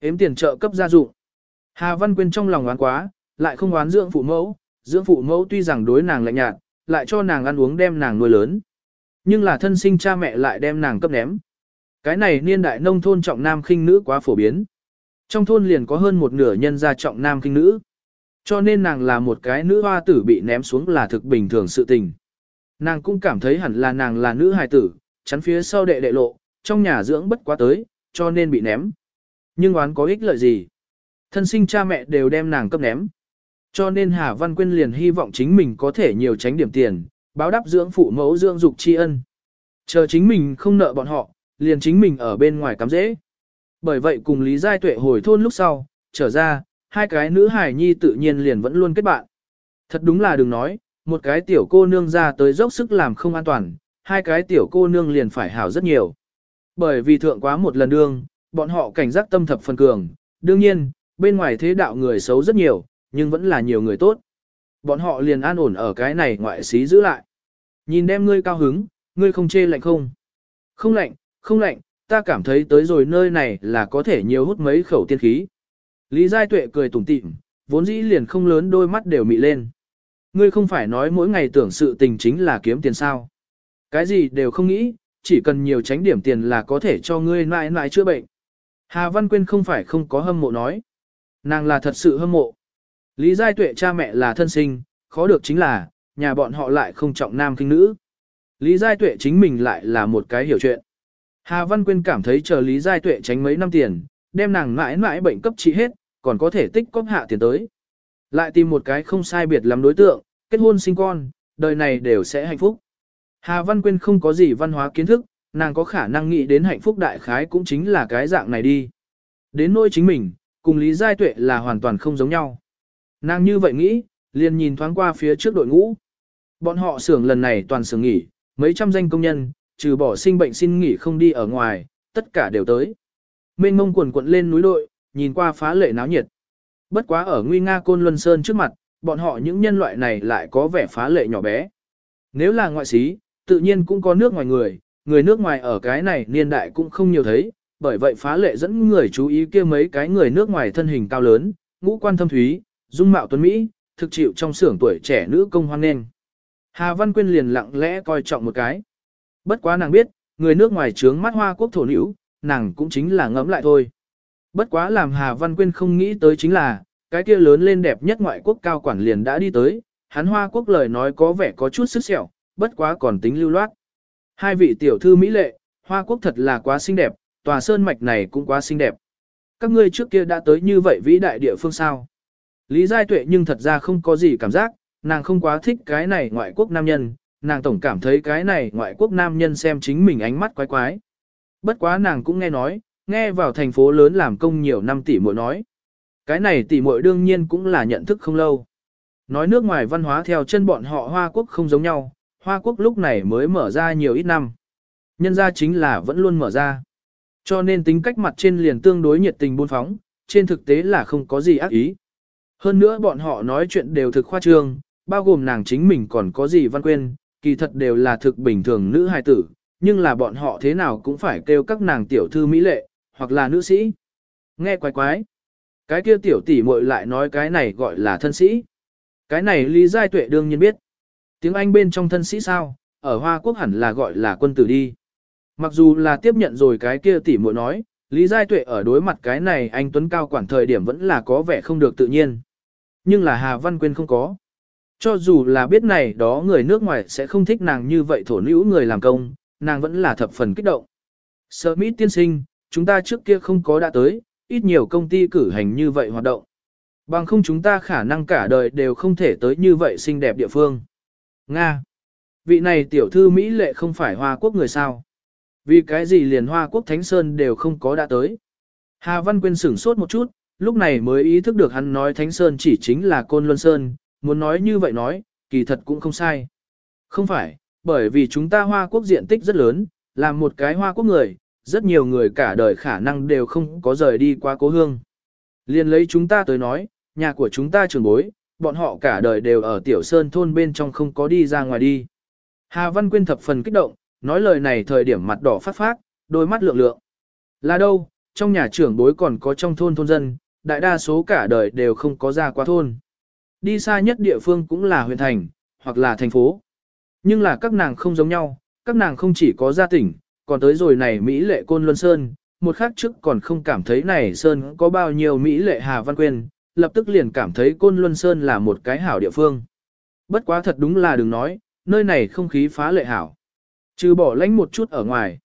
ếm tiền trợ cấp gia dụng. Hà Văn Quyên trong lòng oán quá, lại không oán dưỡng phụ mẫu, dưỡng phụ mẫu tuy rằng đối nàng lạnh nhạt, lại cho nàng ăn uống đem nàng nuôi lớn. Nhưng là thân sinh cha mẹ lại đem nàng cấp ném. Cái này niên đại nông thôn trọng nam khinh nữ quá phổ biến. Trong thôn liền có hơn một nửa nhân gia trọng nam khinh nữ. Cho nên nàng là một cái nữ hoa tử bị ném xuống là thực bình thường sự tình. Nàng cũng cảm thấy hẳn là nàng là nữ hài tử, chắn phía sau đệ đệ lộ, trong nhà dưỡng bất quá tới, cho nên bị ném. Nhưng oán có ích lợi gì? Thân sinh cha mẹ đều đem nàng cấp ném. Cho nên Hà Văn Quyên liền hy vọng chính mình có thể nhiều tránh điểm tiền, báo đáp dưỡng phụ mẫu dưỡng dục tri ân. Chờ chính mình không nợ bọn họ, liền chính mình ở bên ngoài cắm dễ. Bởi vậy cùng Lý Giai Tuệ hồi thôn lúc sau, trở ra, hai cái nữ hài nhi tự nhiên liền vẫn luôn kết bạn. Thật đúng là đừng nói, một cái tiểu cô nương ra tới dốc sức làm không an toàn, hai cái tiểu cô nương liền phải hảo rất nhiều. Bởi vì thượng quá một lần đương, bọn họ cảnh giác tâm thập phần cường, đương nhiên, bên ngoài thế đạo người xấu rất nhiều, nhưng vẫn là nhiều người tốt. Bọn họ liền an ổn ở cái này ngoại xí giữ lại. Nhìn đem ngươi cao hứng, ngươi không chê lạnh không? Không lạnh, không lạnh, ta cảm thấy tới rồi nơi này là có thể nhiều hút mấy khẩu tiên khí. Lý Giai Tuệ cười tủm tỉm, vốn dĩ liền không lớn đôi mắt đều mị lên. Ngươi không phải nói mỗi ngày tưởng sự tình chính là kiếm tiền sao. Cái gì đều không nghĩ, chỉ cần nhiều tránh điểm tiền là có thể cho ngươi mãi mãi chữa bệnh. Hà Văn Quyên không phải không có hâm mộ nói. Nàng là thật sự hâm mộ. Lý Giai Tuệ cha mẹ là thân sinh, khó được chính là, nhà bọn họ lại không trọng nam kinh nữ. Lý Giai Tuệ chính mình lại là một cái hiểu chuyện. Hà Văn Quyên cảm thấy chờ Lý Giai Tuệ tránh mấy năm tiền, đem nàng mãi mãi bệnh cấp trị hết, còn có thể tích cóp hạ tiền tới. Lại tìm một cái không sai biệt lắm đối tượng, kết hôn sinh con, đời này đều sẽ hạnh phúc. Hà Văn Quyên không có gì văn hóa kiến thức, nàng có khả năng nghĩ đến hạnh phúc đại khái cũng chính là cái dạng này đi. Đến nỗi chính mình, cùng Lý Giai Tuệ là hoàn toàn không giống nhau. Nàng như vậy nghĩ, liền nhìn thoáng qua phía trước đội ngũ. Bọn họ xưởng lần này toàn xưởng nghỉ, mấy trăm danh công nhân, trừ bỏ sinh bệnh xin nghỉ không đi ở ngoài, tất cả đều tới. Mênh mông quần quận lên núi đội, nhìn qua phá lệ náo nhiệt. Bất quá ở nguy nga côn luân sơn trước mặt, bọn họ những nhân loại này lại có vẻ phá lệ nhỏ bé. Nếu là ngoại xí, tự nhiên cũng có nước ngoài người, người nước ngoài ở cái này niên đại cũng không nhiều thấy, bởi vậy phá lệ dẫn người chú ý kia mấy cái người nước ngoài thân hình cao lớn, ngũ quan thâm thúy, dung mạo tuấn Mỹ, thực chịu trong xưởng tuổi trẻ nữ công hoan nghênh. Hà Văn Quyên liền lặng lẽ coi trọng một cái. Bất quá nàng biết, người nước ngoài trướng mắt hoa quốc thổ nữ, nàng cũng chính là ngẫm lại thôi. Bất quá làm Hà Văn Quyên không nghĩ tới chính là, cái kia lớn lên đẹp nhất ngoại quốc cao quản liền đã đi tới, hắn hoa quốc lời nói có vẻ có chút sức sẹo, bất quá còn tính lưu loát. Hai vị tiểu thư Mỹ lệ, hoa quốc thật là quá xinh đẹp, tòa sơn mạch này cũng quá xinh đẹp. Các ngươi trước kia đã tới như vậy vĩ đại địa phương sao? Lý Giai Tuệ nhưng thật ra không có gì cảm giác, nàng không quá thích cái này ngoại quốc nam nhân, nàng tổng cảm thấy cái này ngoại quốc nam nhân xem chính mình ánh mắt quái quái. Bất quá nàng cũng nghe nói, nghe vào thành phố lớn làm công nhiều năm tỷ muội nói. Cái này tỷ muội đương nhiên cũng là nhận thức không lâu. Nói nước ngoài văn hóa theo chân bọn họ Hoa Quốc không giống nhau, Hoa Quốc lúc này mới mở ra nhiều ít năm. Nhân ra chính là vẫn luôn mở ra. Cho nên tính cách mặt trên liền tương đối nhiệt tình buôn phóng, trên thực tế là không có gì ác ý. Hơn nữa bọn họ nói chuyện đều thực khoa trương, bao gồm nàng chính mình còn có gì văn quên, kỳ thật đều là thực bình thường nữ hài tử, nhưng là bọn họ thế nào cũng phải kêu các nàng tiểu thư mỹ lệ, hoặc là nữ sĩ. Nghe quái quái. Cái kia tiểu tỷ muội lại nói cái này gọi là thân sĩ. Cái này Lý Giai Tuệ đương nhiên biết. Tiếng Anh bên trong thân sĩ sao, ở Hoa Quốc hẳn là gọi là quân tử đi. Mặc dù là tiếp nhận rồi cái kia tỷ muội nói, Lý Giai Tuệ ở đối mặt cái này anh Tuấn Cao quản thời điểm vẫn là có vẻ không được tự nhiên. Nhưng là Hà Văn Quyên không có. Cho dù là biết này đó người nước ngoài sẽ không thích nàng như vậy thổ nữ người làm công, nàng vẫn là thập phần kích động. Smith tiên sinh, chúng ta trước kia không có đã tới, ít nhiều công ty cử hành như vậy hoạt động. Bằng không chúng ta khả năng cả đời đều không thể tới như vậy xinh đẹp địa phương. Nga. Vị này tiểu thư Mỹ lệ không phải Hoa Quốc người sao. Vì cái gì liền Hoa Quốc Thánh Sơn đều không có đã tới. Hà Văn Quyên sửng sốt một chút, lúc này mới ý thức được hắn nói Thánh Sơn chỉ chính là Côn Luân Sơn, muốn nói như vậy nói, kỳ thật cũng không sai. Không phải, bởi vì chúng ta Hoa Quốc diện tích rất lớn, là một cái Hoa Quốc người, rất nhiều người cả đời khả năng đều không có rời đi qua cố hương. Liên lấy chúng ta tới nói, nhà của chúng ta trường bối, bọn họ cả đời đều ở Tiểu Sơn thôn bên trong không có đi ra ngoài đi. Hà Văn Quyên thập phần kích động, nói lời này thời điểm mặt đỏ phát phát, đôi mắt lượng lượng. Là đâu, trong nhà trưởng bối còn có trong thôn thôn dân, đại đa số cả đời đều không có ra qua thôn. Đi xa nhất địa phương cũng là huyện thành, hoặc là thành phố. Nhưng là các nàng không giống nhau, các nàng không chỉ có gia tỉnh, còn tới rồi này Mỹ lệ Côn Luân Sơn, một khắc trước còn không cảm thấy này Sơn có bao nhiêu Mỹ lệ Hà Văn Quyên, lập tức liền cảm thấy Côn Luân Sơn là một cái hảo địa phương. Bất quá thật đúng là đừng nói, nơi này không khí phá lệ hảo. Trừ bỏ lánh một chút ở ngoài.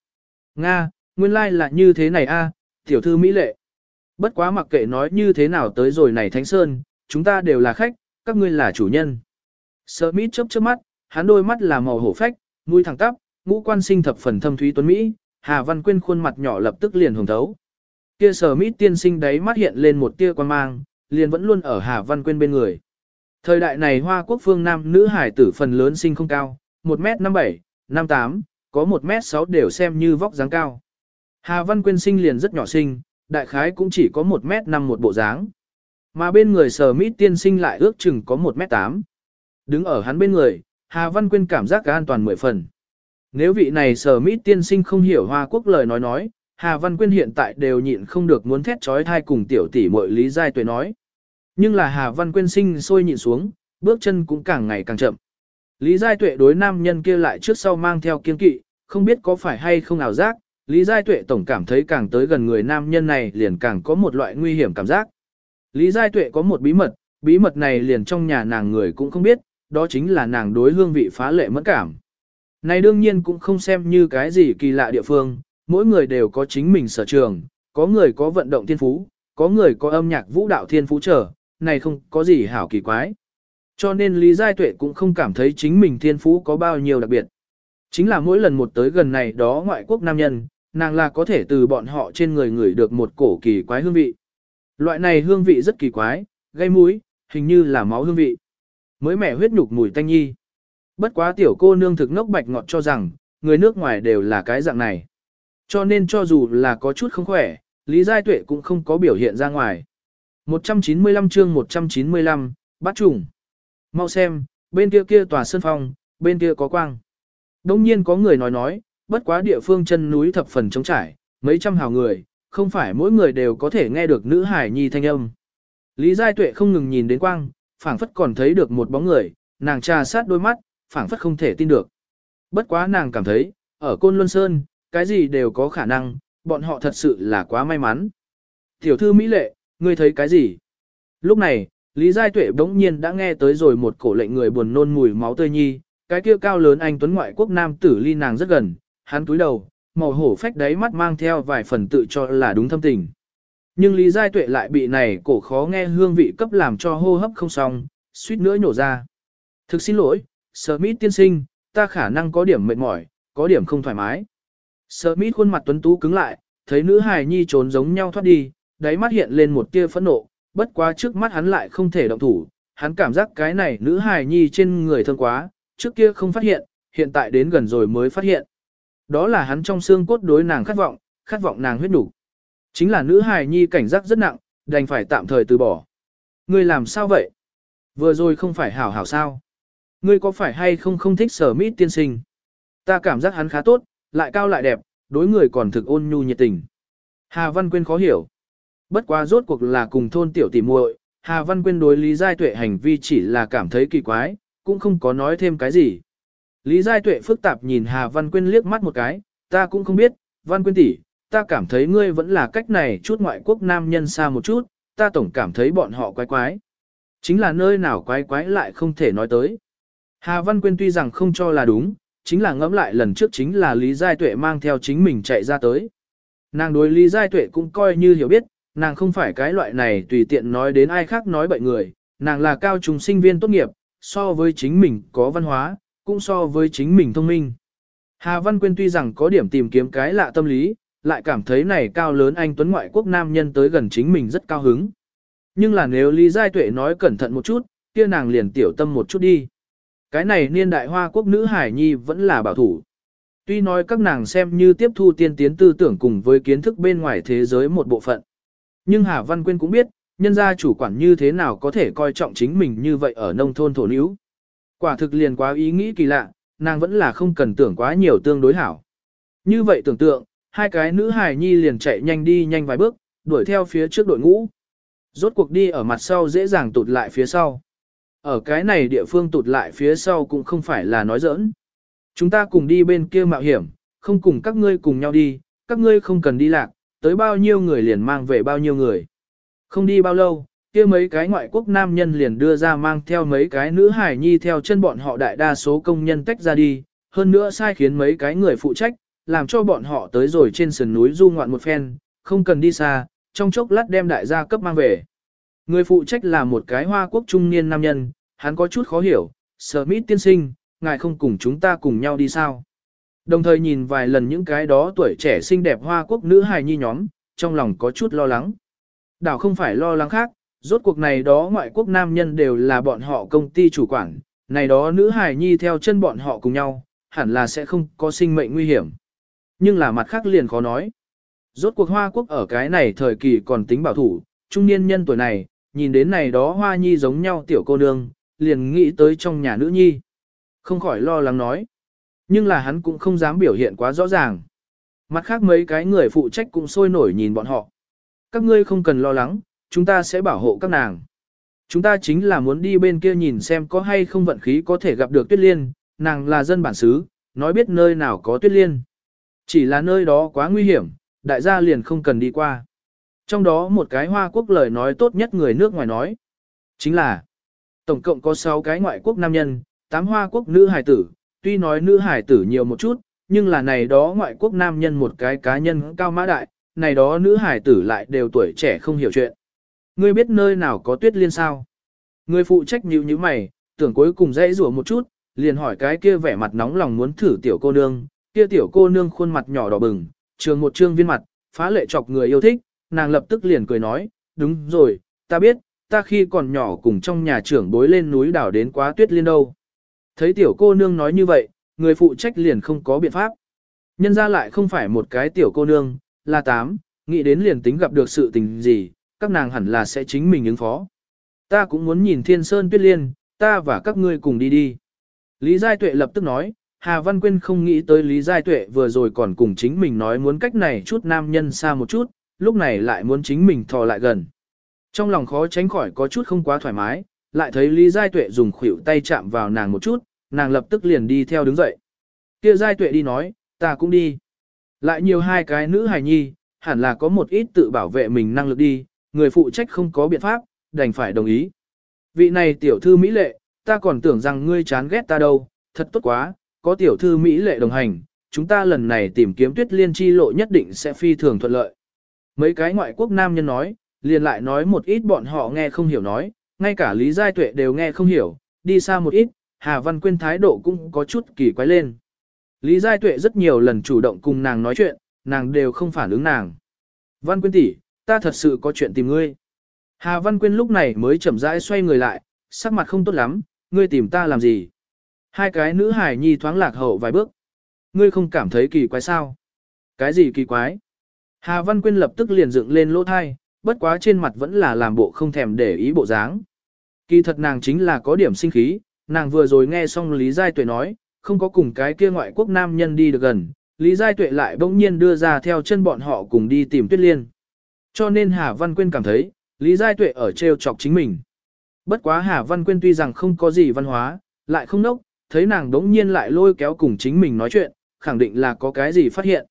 Nga, nguyên lai like là như thế này a, tiểu thư Mỹ lệ. Bất quá mặc kệ nói như thế nào tới rồi này Thánh Sơn, chúng ta đều là khách, các ngươi là chủ nhân. Smith chớp chớp mắt, hắn đôi mắt là màu hổ phách, mũi thẳng tắp, ngũ quan sinh thập phần thâm thúy tuấn Mỹ, Hà Văn Quyên khuôn mặt nhỏ lập tức liền hồng thấu. Kia Smith tiên sinh đấy mắt hiện lên một tia quan mang, liền vẫn luôn ở Hà Văn Quyên bên người. Thời đại này Hoa Quốc phương Nam nữ hải tử phần lớn sinh không cao, 1m57, 58, có 1m6 đều xem như vóc dáng cao. Hà Văn Quyên sinh liền rất nhỏ sinh, đại khái cũng chỉ có 1m5 một bộ dáng. Mà bên người sở mít tiên sinh lại ước chừng có 1m8. Đứng ở hắn bên người, Hà Văn Quyên cảm giác cả an toàn mười phần. Nếu vị này sở mít tiên sinh không hiểu Hoa Quốc lời nói nói, Hà Văn Quyên hiện tại đều nhịn không được muốn thét trói thai cùng tiểu tỷ muội Lý Giai Tuệ nói. Nhưng là Hà Văn Quyên sinh sôi nhịn xuống, bước chân cũng càng ngày càng chậm. Lý Giai Tuệ đối nam nhân kia lại trước sau mang theo kiên kỵ, không biết có phải hay không ảo giác, Lý Giai Tuệ tổng cảm thấy càng tới gần người nam nhân này liền càng có một loại nguy hiểm cảm giác. Lý Giai Tuệ có một bí mật, bí mật này liền trong nhà nàng người cũng không biết, đó chính là nàng đối hương vị phá lệ mẫn cảm. Này đương nhiên cũng không xem như cái gì kỳ lạ địa phương, mỗi người đều có chính mình sở trường, có người có vận động thiên phú, có người có âm nhạc vũ đạo thiên phú trở, này không có gì hảo kỳ quái. Cho nên Lý Giai Tuệ cũng không cảm thấy chính mình thiên phú có bao nhiêu đặc biệt. Chính là mỗi lần một tới gần này đó ngoại quốc nam nhân, nàng là có thể từ bọn họ trên người ngửi được một cổ kỳ quái hương vị. Loại này hương vị rất kỳ quái, gây mũi, hình như là máu hương vị. Mới mẻ huyết nhục mùi tanh nhi. Bất quá tiểu cô nương thực ngốc bạch ngọt cho rằng, người nước ngoài đều là cái dạng này. Cho nên cho dù là có chút không khỏe, Lý Giai Tuệ cũng không có biểu hiện ra ngoài. 195 chương 195, bắt trùng. Mau xem, bên kia kia tòa sơn phong, bên kia có quang. Đông nhiên có người nói nói, bất quá địa phương chân núi thập phần trống trải, mấy trăm hào người, không phải mỗi người đều có thể nghe được nữ hải nhi thanh âm. Lý Giai Tuệ không ngừng nhìn đến quang, phảng phất còn thấy được một bóng người, nàng trà sát đôi mắt, phảng phất không thể tin được. Bất quá nàng cảm thấy, ở Côn Luân Sơn, cái gì đều có khả năng, bọn họ thật sự là quá may mắn. Tiểu thư Mỹ Lệ, ngươi thấy cái gì? Lúc này, Lý Giai Tuệ bỗng nhiên đã nghe tới rồi một cổ lệnh người buồn nôn mùi máu tươi nhi, cái kia cao lớn anh tuấn ngoại quốc nam tử ly nàng rất gần, hắn túi đầu, màu hổ phách đáy mắt mang theo vài phần tự cho là đúng thâm tình. Nhưng Lý Giai Tuệ lại bị này cổ khó nghe hương vị cấp làm cho hô hấp không xong, suýt nữa nhổ ra. Thực xin lỗi, Smith tiên sinh, ta khả năng có điểm mệt mỏi, có điểm không thoải mái. Sở Mít khuôn mặt tuấn tú cứng lại, thấy nữ hài nhi trốn giống nhau thoát đi, đáy mắt hiện lên một tia phẫn nộ, bất quá trước mắt hắn lại không thể động thủ, hắn cảm giác cái này nữ hài nhi trên người thương quá, trước kia không phát hiện, hiện tại đến gần rồi mới phát hiện. Đó là hắn trong xương cốt đối nàng khát vọng, khát vọng nàng huyết đủ. Chính là nữ hài nhi cảnh giác rất nặng, đành phải tạm thời từ bỏ. Ngươi làm sao vậy? Vừa rồi không phải hảo hảo sao? Ngươi có phải hay không không thích sở mít tiên sinh? Ta cảm giác hắn khá tốt, lại cao lại đẹp, đối người còn thực ôn nhu nhiệt tình. Hà Văn Quyên khó hiểu. Bất quá rốt cuộc là cùng thôn tiểu tỷ muội, Hà Văn Quyên đối Lý Giai Tuệ hành vi chỉ là cảm thấy kỳ quái, cũng không có nói thêm cái gì. Lý Giai Tuệ phức tạp nhìn Hà Văn Quyên liếc mắt một cái, ta cũng không biết, Văn Quyên tỷ, ta cảm thấy ngươi vẫn là cách này chút ngoại quốc nam nhân xa một chút, ta tổng cảm thấy bọn họ quái quái. Chính là nơi nào quái quái lại không thể nói tới. Hà Văn Quyên tuy rằng không cho là đúng, chính là ngẫm lại lần trước chính là Lý Giai Tuệ mang theo chính mình chạy ra tới. Nàng đối Lý Giai Tuệ cũng coi như hiểu biết, nàng không phải cái loại này tùy tiện nói đến ai khác nói bậy người, nàng là cao trùng sinh viên tốt nghiệp, so với chính mình có văn hóa, cũng so với chính mình thông minh. Hà Văn Quyên tuy rằng có điểm tìm kiếm cái lạ tâm lý, lại cảm thấy này cao lớn anh tuấn ngoại quốc nam nhân tới gần chính mình rất cao hứng. Nhưng là nếu Lý Giai Tuệ nói cẩn thận một chút, kia nàng liền tiểu tâm một chút đi. Cái này niên đại hoa quốc nữ hải nhi vẫn là bảo thủ. Tuy nói các nàng xem như tiếp thu tiên tiến tư tưởng cùng với kiến thức bên ngoài thế giới một bộ phận. Nhưng Hà Văn Quyên cũng biết, nhân gia chủ quản như thế nào có thể coi trọng chính mình như vậy ở nông thôn thổ níu. Quả thực liền quá ý nghĩ kỳ lạ, nàng vẫn là không cần tưởng quá nhiều tương đối hảo. Như vậy tưởng tượng, hai cái nữ hài nhi liền chạy nhanh đi nhanh vài bước, đuổi theo phía trước đội ngũ. Rốt cuộc đi ở mặt sau dễ dàng tụt lại phía sau. Ở cái này địa phương tụt lại phía sau cũng không phải là nói giỡn. Chúng ta cùng đi bên kia mạo hiểm, không cùng các ngươi cùng nhau đi, các ngươi không cần đi lạc, tới bao nhiêu người liền mang về bao nhiêu người. Không đi bao lâu, kia mấy cái ngoại quốc nam nhân liền đưa ra mang theo mấy cái nữ hải nhi theo chân bọn họ đại đa số công nhân tách ra đi, hơn nữa sai khiến mấy cái người phụ trách, làm cho bọn họ tới rồi trên sườn núi du ngoạn một phen, không cần đi xa, trong chốc lát đem đại gia cấp mang về. Người phụ trách là một cái hoa quốc trung niên nam nhân, hắn có chút khó hiểu, Smith tiên sinh, ngài không cùng chúng ta cùng nhau đi sao? Đồng thời nhìn vài lần những cái đó tuổi trẻ xinh đẹp hoa quốc nữ hài nhi nhóm, trong lòng có chút lo lắng. Đảo không phải lo lắng khác, rốt cuộc này đó ngoại quốc nam nhân đều là bọn họ công ty chủ quản, này đó nữ hài nhi theo chân bọn họ cùng nhau, hẳn là sẽ không có sinh mệnh nguy hiểm. Nhưng là mặt khác liền khó nói. Rốt cuộc Hoa Quốc ở cái này thời kỳ còn tính bảo thủ, trung niên nhân tuổi này, nhìn đến này đó Hoa Nhi giống nhau tiểu cô nương, liền nghĩ tới trong nhà nữ nhi. Không khỏi lo lắng nói. Nhưng là hắn cũng không dám biểu hiện quá rõ ràng. Mặt khác mấy cái người phụ trách cũng sôi nổi nhìn bọn họ. Các ngươi không cần lo lắng, chúng ta sẽ bảo hộ các nàng. Chúng ta chính là muốn đi bên kia nhìn xem có hay không vận khí có thể gặp được tuyết liên, nàng là dân bản xứ, nói biết nơi nào có tuyết liên. Chỉ là nơi đó quá nguy hiểm, đại gia liền không cần đi qua. Trong đó một cái Hoa Quốc lời nói tốt nhất người nước ngoài nói. Chính là, tổng cộng có 6 cái ngoại quốc nam nhân, 8 Hoa Quốc nữ hải tử, tuy nói nữ hải tử nhiều một chút, nhưng là này đó ngoại quốc nam nhân một cái cá nhân cao mã đại, này đó nữ hải tử lại đều tuổi trẻ không hiểu chuyện. Ngươi biết nơi nào có tuyết liên sao? Người phụ trách nhíu như mày, tưởng cuối cùng dãy rủa một chút, liền hỏi cái kia vẻ mặt nóng lòng muốn thử tiểu cô nương, kia tiểu cô nương khuôn mặt nhỏ đỏ bừng, trường một trương viên mặt, phá lệ chọc người yêu thích, nàng lập tức liền cười nói, đúng rồi, ta biết, ta khi còn nhỏ cùng trong nhà trưởng bối lên núi đảo đến quá tuyết liên đâu. Thấy tiểu cô nương nói như vậy, người phụ trách liền không có biện pháp. Nhân ra lại không phải một cái tiểu cô nương, là tám, nghĩ đến liền tính gặp được sự tình gì, các nàng hẳn là sẽ chính mình ứng phó. Ta cũng muốn nhìn thiên sơn tuyết liên, ta và các ngươi cùng đi đi. Lý Giai Tuệ lập tức nói, Hà Văn Quyên không nghĩ tới Lý Giai Tuệ vừa rồi còn cùng chính mình nói muốn cách này chút nam nhân xa một chút, lúc này lại muốn chính mình thò lại gần. Trong lòng khó tránh khỏi có chút không quá thoải mái, lại thấy Lý Giai Tuệ dùng khuỷu tay chạm vào nàng một chút, nàng lập tức liền đi theo đứng dậy. Kia Giai Tuệ đi nói, ta cũng đi. Lại nhiều hai cái nữ hài nhi, hẳn là có một ít tự bảo vệ mình năng lực đi, người phụ trách không có biện pháp, đành phải đồng ý. Vị này tiểu thư Mỹ lệ, ta còn tưởng rằng ngươi chán ghét ta đâu, thật tốt quá, có tiểu thư Mỹ lệ đồng hành, chúng ta lần này tìm kiếm tuyết liên chi lộ nhất định sẽ phi thường thuận lợi. Mấy cái ngoại quốc nam nhân nói, liền lại nói một ít bọn họ nghe không hiểu nói, ngay cả Lý Giai Tuệ đều nghe không hiểu, đi xa một ít, Hà Văn Quyên thái độ cũng có chút kỳ quái lên. Lý Giai Tuệ rất nhiều lần chủ động cùng nàng nói chuyện, nàng đều không phản ứng nàng. Văn Quyên tỷ, ta thật sự có chuyện tìm ngươi. Hà Văn Quyên lúc này mới chậm rãi xoay người lại, sắc mặt không tốt lắm, ngươi tìm ta làm gì? Hai cái nữ hải nhi thoáng lạc hậu vài bước. Ngươi không cảm thấy kỳ quái sao? Cái gì kỳ quái? Hà Văn Quyên lập tức liền dựng lên lỗ thai, bất quá trên mặt vẫn là làm bộ không thèm để ý bộ dáng. Kỳ thật nàng chính là có điểm sinh khí, nàng vừa rồi nghe xong Lý Giai Tuệ nói, không có cùng cái kia ngoại quốc nam nhân đi được gần, Lý Giai Tuệ lại bỗng nhiên đưa ra theo chân bọn họ cùng đi tìm Tuyết Liên. Cho nên Hà Văn Quyên cảm thấy, Lý Giai Tuệ ở trêu chọc chính mình. Bất quá Hà Văn Quyên tuy rằng không có gì văn hóa, lại không nốc, thấy nàng đống nhiên lại lôi kéo cùng chính mình nói chuyện, khẳng định là có cái gì phát hiện.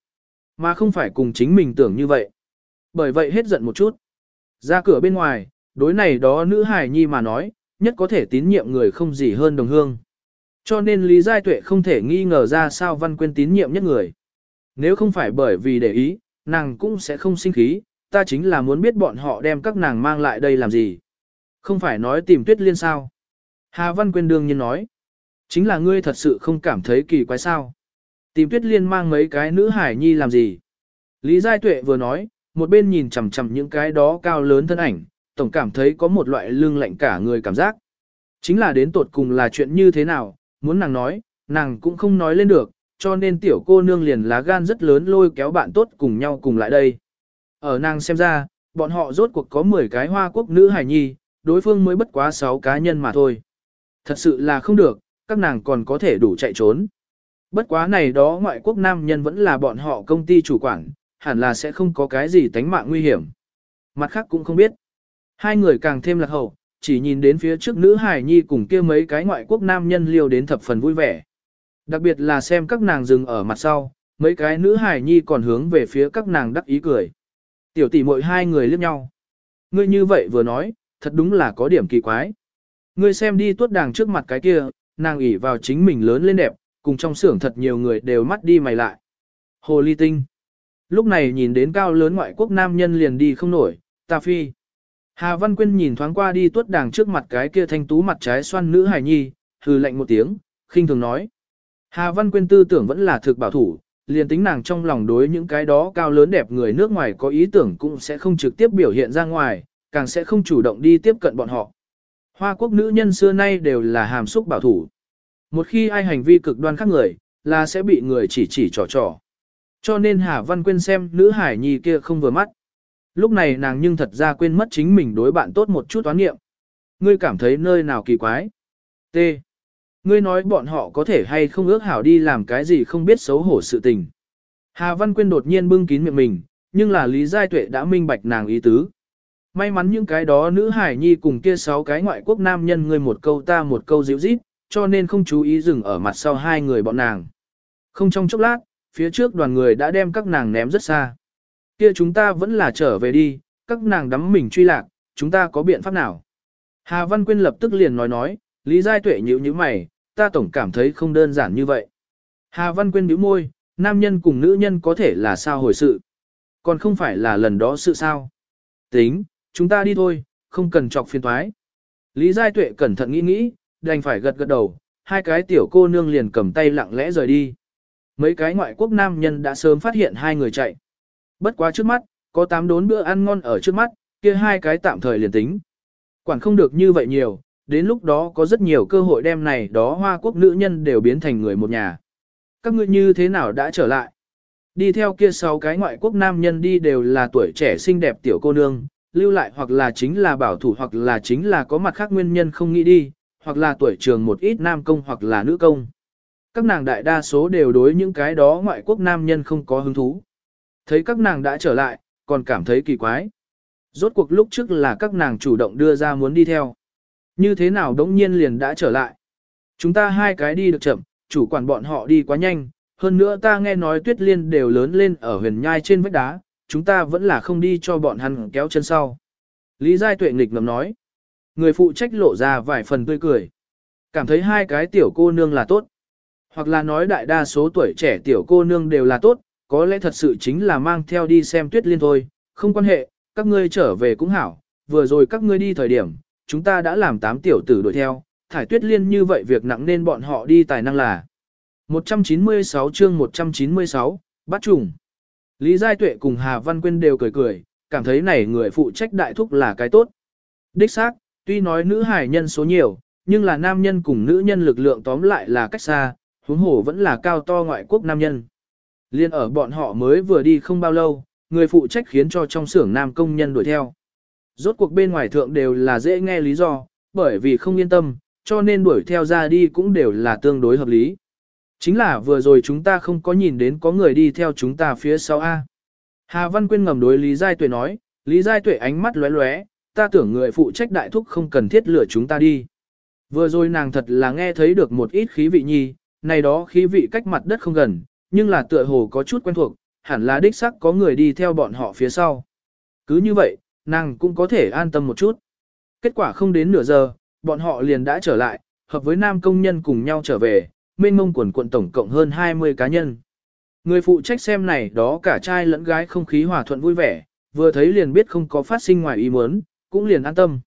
Mà không phải cùng chính mình tưởng như vậy. Bởi vậy hết giận một chút. Ra cửa bên ngoài, đối này đó nữ hài nhi mà nói, nhất có thể tín nhiệm người không gì hơn đồng hương. Cho nên Lý Giai Tuệ không thể nghi ngờ ra sao Văn Quyên tín nhiệm nhất người. Nếu không phải bởi vì để ý, nàng cũng sẽ không sinh khí, ta chính là muốn biết bọn họ đem các nàng mang lại đây làm gì. Không phải nói tìm tuyết liên sao. Hà Văn Quyên đương nhiên nói. Chính là ngươi thật sự không cảm thấy kỳ quái sao. Tìm tuyết liên mang mấy cái nữ hải nhi làm gì. Lý Giai Tuệ vừa nói, một bên nhìn chằm chằm những cái đó cao lớn thân ảnh, tổng cảm thấy có một loại lưng lạnh cả người cảm giác. Chính là đến tột cùng là chuyện như thế nào, muốn nàng nói, nàng cũng không nói lên được, cho nên tiểu cô nương liền lá gan rất lớn lôi kéo bạn tốt cùng nhau cùng lại đây. Ở nàng xem ra, bọn họ rốt cuộc có 10 cái hoa quốc nữ hải nhi, đối phương mới bất quá 6 cá nhân mà thôi. Thật sự là không được, các nàng còn có thể đủ chạy trốn. Bất quá này đó ngoại quốc nam nhân vẫn là bọn họ công ty chủ quản, hẳn là sẽ không có cái gì tánh mạng nguy hiểm. Mặt khác cũng không biết. Hai người càng thêm lạc hậu, chỉ nhìn đến phía trước nữ hải nhi cùng kia mấy cái ngoại quốc nam nhân liêu đến thập phần vui vẻ. Đặc biệt là xem các nàng dừng ở mặt sau, mấy cái nữ hải nhi còn hướng về phía các nàng đắc ý cười. Tiểu tỷ mội hai người liếc nhau. Ngươi như vậy vừa nói, thật đúng là có điểm kỳ quái. Ngươi xem đi tuốt đàng trước mặt cái kia, nàng ỉ vào chính mình lớn lên đẹp, cùng trong xưởng thật nhiều người đều mắt đi mày lại. Hồ ly tinh. Lúc này nhìn đến cao lớn ngoại quốc nam nhân liền đi không nổi, ta phi. Hà Văn Quyên nhìn thoáng qua đi tuốt đàng trước mặt cái kia thanh tú mặt trái xoan nữ hài nhi, hừ lạnh một tiếng, khinh thường nói. Hà Văn Quyên tư tưởng vẫn là thực bảo thủ, liền tính nàng trong lòng đối những cái đó cao lớn đẹp người nước ngoài có ý tưởng cũng sẽ không trực tiếp biểu hiện ra ngoài, càng sẽ không chủ động đi tiếp cận bọn họ. Hoa quốc nữ nhân xưa nay đều là hàm xúc bảo thủ. Một khi ai hành vi cực đoan khác người, là sẽ bị người chỉ chỉ trò trò. Cho nên Hà Văn Quyên xem nữ hải nhi kia không vừa mắt. Lúc này nàng nhưng thật ra quên mất chính mình đối bạn tốt một chút toán nghiệm. Ngươi cảm thấy nơi nào kỳ quái? T. Ngươi nói bọn họ có thể hay không ước hảo đi làm cái gì không biết xấu hổ sự tình. Hà Văn Quyên đột nhiên bưng kín miệng mình, nhưng là Lý Giai Tuệ đã minh bạch nàng ý tứ. May mắn những cái đó nữ hải nhi cùng kia sáu cái ngoại quốc nam nhân ngươi một câu ta một câu dịu dít, cho nên không chú ý dừng ở mặt sau hai người bọn nàng. Không trong chốc lát, phía trước đoàn người đã đem các nàng ném rất xa. Kia chúng ta vẫn là trở về đi, các nàng đắm mình truy lạc, chúng ta có biện pháp nào? Hà Văn Quyên lập tức liền nói nói, Lý Giai Tuệ nhíu nhíu mày, ta tổng cảm thấy không đơn giản như vậy. Hà Văn Quyên nhíu môi, nam nhân cùng nữ nhân có thể là sao hồi sự. Còn không phải là lần đó sự sao. Tính, chúng ta đi thôi, không cần chọc phiền thoái. Lý Giai Tuệ cẩn thận nghĩ nghĩ, đành phải gật gật đầu, hai cái tiểu cô nương liền cầm tay lặng lẽ rời đi. Mấy cái ngoại quốc nam nhân đã sớm phát hiện hai người chạy. Bất quá trước mắt, có tám đốn bữa ăn ngon ở trước mắt, kia hai cái tạm thời liền tính. Quản không được như vậy nhiều, đến lúc đó có rất nhiều cơ hội đem này đó hoa quốc nữ nhân đều biến thành người một nhà. Các ngươi như thế nào đã trở lại? Đi theo kia sáu cái ngoại quốc nam nhân đi đều là tuổi trẻ xinh đẹp tiểu cô nương, lưu lại hoặc là chính là bảo thủ hoặc là chính là có mặt khác nguyên nhân không nghĩ đi, hoặc là tuổi trường một ít nam công hoặc là nữ công. Các nàng đại đa số đều đối những cái đó ngoại quốc nam nhân không có hứng thú. Thấy các nàng đã trở lại, còn cảm thấy kỳ quái. Rốt cuộc lúc trước là các nàng chủ động đưa ra muốn đi theo. Như thế nào đống nhiên liền đã trở lại. Chúng ta hai cái đi được chậm, chủ quản bọn họ đi quá nhanh, hơn nữa ta nghe nói tuyết liên đều lớn lên ở huyền nhai trên vách đá, chúng ta vẫn là không đi cho bọn hắn kéo chân sau. Lý Giai Tuệ nghịch ngầm nói. Người phụ trách lộ ra vài phần tươi cười. Cảm thấy hai cái tiểu cô nương là tốt. Hoặc là nói đại đa số tuổi trẻ tiểu cô nương đều là tốt, có lẽ thật sự chính là mang theo đi xem tuyết liên thôi, không quan hệ, các ngươi trở về cũng hảo, vừa rồi các ngươi đi thời điểm, chúng ta đã làm tám tiểu tử đuổi theo, thải tuyết liên như vậy việc nặng nên bọn họ đi tài năng là. 196 chương 196, bắt trùng. Lý Giai Tuệ cùng Hà Văn Quyên đều cười cười, cảm thấy này người phụ trách đại thúc là cái tốt. Đích xác, tuy nói nữ hải nhân số nhiều, nhưng là nam nhân cùng nữ nhân lực lượng tóm lại là cách xa, huống hồ vẫn là cao to ngoại quốc nam nhân. Liên ở bọn họ mới vừa đi không bao lâu, người phụ trách khiến cho trong xưởng nam công nhân đuổi theo. Rốt cuộc bên ngoài thượng đều là dễ nghe lý do, bởi vì không yên tâm, cho nên đuổi theo ra đi cũng đều là tương đối hợp lý. Chính là vừa rồi chúng ta không có nhìn đến có người đi theo chúng ta phía sau A. Hà Văn Quyên ngầm đối Lý Giai Tuệ nói, Lý Giai Tuệ ánh mắt lóe lóe, ta tưởng người phụ trách đại thúc không cần thiết lửa chúng ta đi. Vừa rồi nàng thật là nghe thấy được một ít khí vị nhi, này đó khí vị cách mặt đất không gần, nhưng là tựa hồ có chút quen thuộc, hẳn là đích sắc có người đi theo bọn họ phía sau. Cứ như vậy, nàng cũng có thể an tâm một chút. Kết quả không đến nửa giờ, bọn họ liền đã trở lại, hợp với nam công nhân cùng nhau trở về, mênh mông quần quận tổng cộng hơn 20 cá nhân. Người phụ trách xem này đó cả trai lẫn gái không khí hòa thuận vui vẻ, vừa thấy liền biết không có phát sinh ngoài ý muốn, cũng liền an tâm.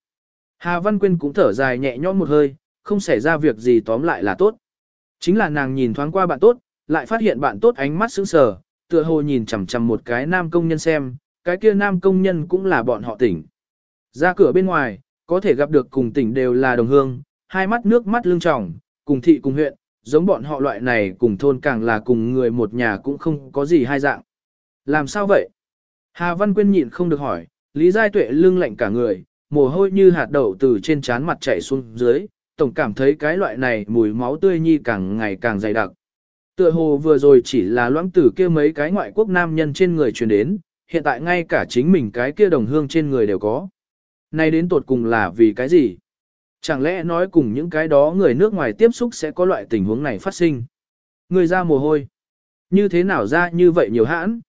Hà Văn Quyên cũng thở dài nhẹ nhõm một hơi, không xảy ra việc gì tóm lại là tốt. Chính là nàng nhìn thoáng qua bạn tốt, lại phát hiện bạn tốt ánh mắt sững sờ, tựa hồ nhìn chằm chằm một cái nam công nhân xem, cái kia nam công nhân cũng là bọn họ tỉnh. Ra cửa bên ngoài, có thể gặp được cùng tỉnh đều là đồng hương, hai mắt nước mắt lưng tròng, cùng thị cùng huyện, giống bọn họ loại này cùng thôn càng là cùng người một nhà cũng không có gì hai dạng. Làm sao vậy? Hà Văn Quyên nhịn không được hỏi, Lý Giai Tuệ lưng lạnh cả người, mồ hôi như hạt đậu từ trên trán mặt chảy xuống dưới, tổng cảm thấy cái loại này mùi máu tươi nhi càng ngày càng dày đặc. Tựa hồ vừa rồi chỉ là loãng tử kia mấy cái ngoại quốc nam nhân trên người truyền đến, hiện tại ngay cả chính mình cái kia đồng hương trên người đều có. Nay đến tột cùng là vì cái gì? Chẳng lẽ nói cùng những cái đó người nước ngoài tiếp xúc sẽ có loại tình huống này phát sinh? Người ra mồ hôi. Như thế nào ra như vậy nhiều hãn?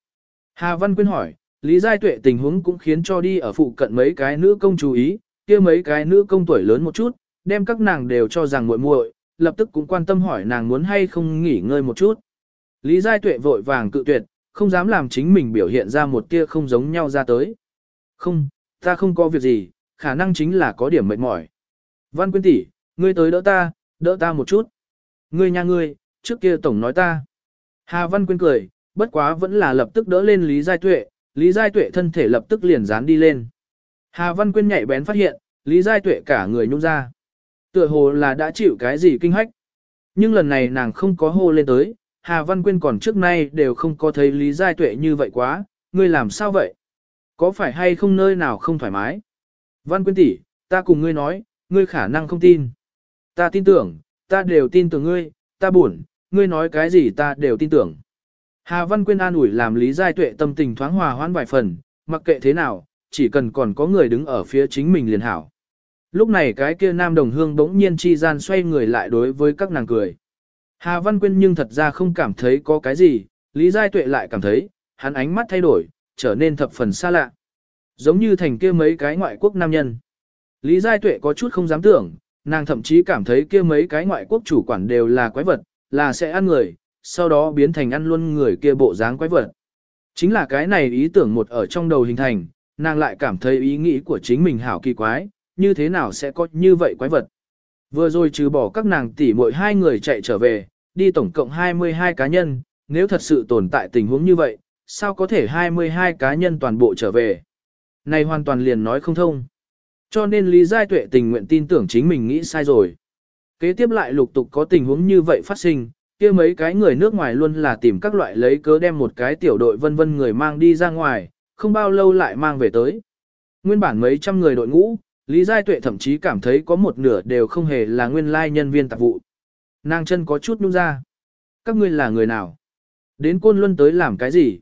Hà Văn Quyên hỏi, Lý Giai Tuệ tình huống cũng khiến cho đi ở phụ cận mấy cái nữ công chú ý, kia mấy cái nữ công tuổi lớn một chút, đem các nàng đều cho rằng muội muội, lập tức cũng quan tâm hỏi nàng muốn hay không nghỉ ngơi một chút. Lý Giai Tuệ vội vàng cự tuyệt, không dám làm chính mình biểu hiện ra một tia không giống nhau ra tới. Không, ta không có việc gì, khả năng chính là có điểm mệt mỏi. Văn Quyên tỷ, ngươi tới đỡ ta, đỡ ta một chút. Ngươi nha ngươi, trước kia tổng nói ta. Hà Văn Quyên cười, bất quá vẫn là lập tức đỡ lên Lý Giai Tuệ, Lý Giai Tuệ thân thể lập tức liền dán đi lên. Hà Văn Quyên nhạy bén phát hiện, Lý Giai Tuệ cả người nhung ra. Tựa hồ là đã chịu cái gì kinh hách. Nhưng lần này nàng không có hô lên tới, Hà Văn Quyên còn trước nay đều không có thấy Lý Giai Tuệ như vậy quá, ngươi làm sao vậy? Có phải hay không nơi nào không thoải mái? Văn Quyên tỷ, ta cùng ngươi nói, ngươi khả năng không tin. Ta tin tưởng, ta đều tin tưởng ngươi, ta buồn, ngươi nói cái gì ta đều tin tưởng. Hà Văn Quyên an ủi làm Lý Giai Tuệ tâm tình thoáng hòa hoãn vài phần, mặc kệ thế nào, chỉ cần còn có người đứng ở phía chính mình liền hảo. Lúc này cái kia nam đồng hương bỗng nhiên chi gian xoay người lại đối với các nàng cười. Hà Văn Quyên nhưng thật ra không cảm thấy có cái gì, Lý Giai Tuệ lại cảm thấy, hắn ánh mắt thay đổi, trở nên thập phần xa lạ. Giống như thành kia mấy cái ngoại quốc nam nhân. Lý Giai Tuệ có chút không dám tưởng, nàng thậm chí cảm thấy kia mấy cái ngoại quốc chủ quản đều là quái vật, là sẽ ăn người, sau đó biến thành ăn luôn người kia bộ dáng quái vật. Chính là cái này ý tưởng một ở trong đầu hình thành, nàng lại cảm thấy ý nghĩ của chính mình hảo kỳ quái, như thế nào sẽ có như vậy quái vật. Vừa rồi trừ bỏ các nàng tỷ muội hai người chạy trở về, đi tổng cộng 22 cá nhân, nếu thật sự tồn tại tình huống như vậy, sao có thể 22 cá nhân toàn bộ trở về. Này hoàn toàn liền nói không thông. Cho nên Lý Giai Tuệ tình nguyện tin tưởng chính mình nghĩ sai rồi. Kế tiếp lại lục tục có tình huống như vậy phát sinh, kia mấy cái người nước ngoài luôn là tìm các loại lấy cớ đem một cái tiểu đội vân vân người mang đi ra ngoài, không bao lâu lại mang về tới. Nguyên bản mấy trăm người đội ngũ, Lý Giai Tuệ thậm chí cảm thấy có một nửa đều không hề là nguyên lai nhân viên tạp vụ. Nàng chân có chút nhung ra. Các ngươi là người nào? Đến Côn Luân tới làm cái gì?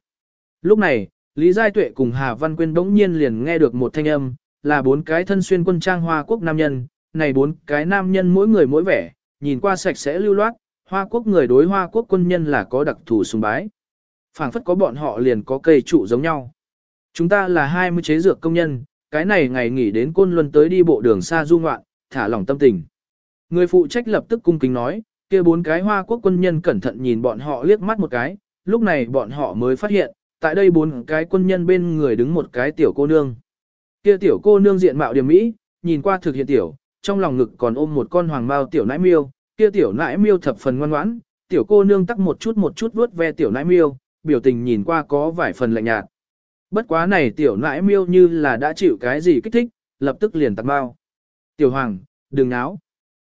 Lúc này, Lý Giai Tuệ cùng Hà Văn Quyên đống nhiên liền nghe được một thanh âm, là bốn cái thân xuyên quân trang hoa quốc nam nhân, này bốn cái nam nhân mỗi người mỗi vẻ, nhìn qua sạch sẽ lưu loát, hoa quốc người đối hoa quốc quân nhân là có đặc thù sùng bái. phảng phất có bọn họ liền có cây trụ giống nhau. Chúng ta là 20 chế dược công nhân, cái này ngày nghỉ đến Côn Luân tới đi bộ đường xa du ngoạn, thả lỏng tâm tình. Người phụ trách lập tức cung kính nói, kia bốn cái hoa quốc quân nhân cẩn thận nhìn bọn họ liếc mắt một cái, lúc này bọn họ mới phát hiện, tại đây bốn cái quân nhân bên người đứng một cái tiểu cô nương. Kia tiểu cô nương diện mạo điểm mỹ, nhìn qua thực hiện tiểu, trong lòng ngực còn ôm một con hoàng mao tiểu nãi miêu, kia tiểu nãi miêu thập phần ngoan ngoãn, tiểu cô nương tắc một chút một chút vuốt ve tiểu nãi miêu, biểu tình nhìn qua có vài phần lạnh nhạt. Bất quá này tiểu nãi miêu như là đã chịu cái gì kích thích, lập tức liền tặng bao. Tiểu hoàng, đừng náo.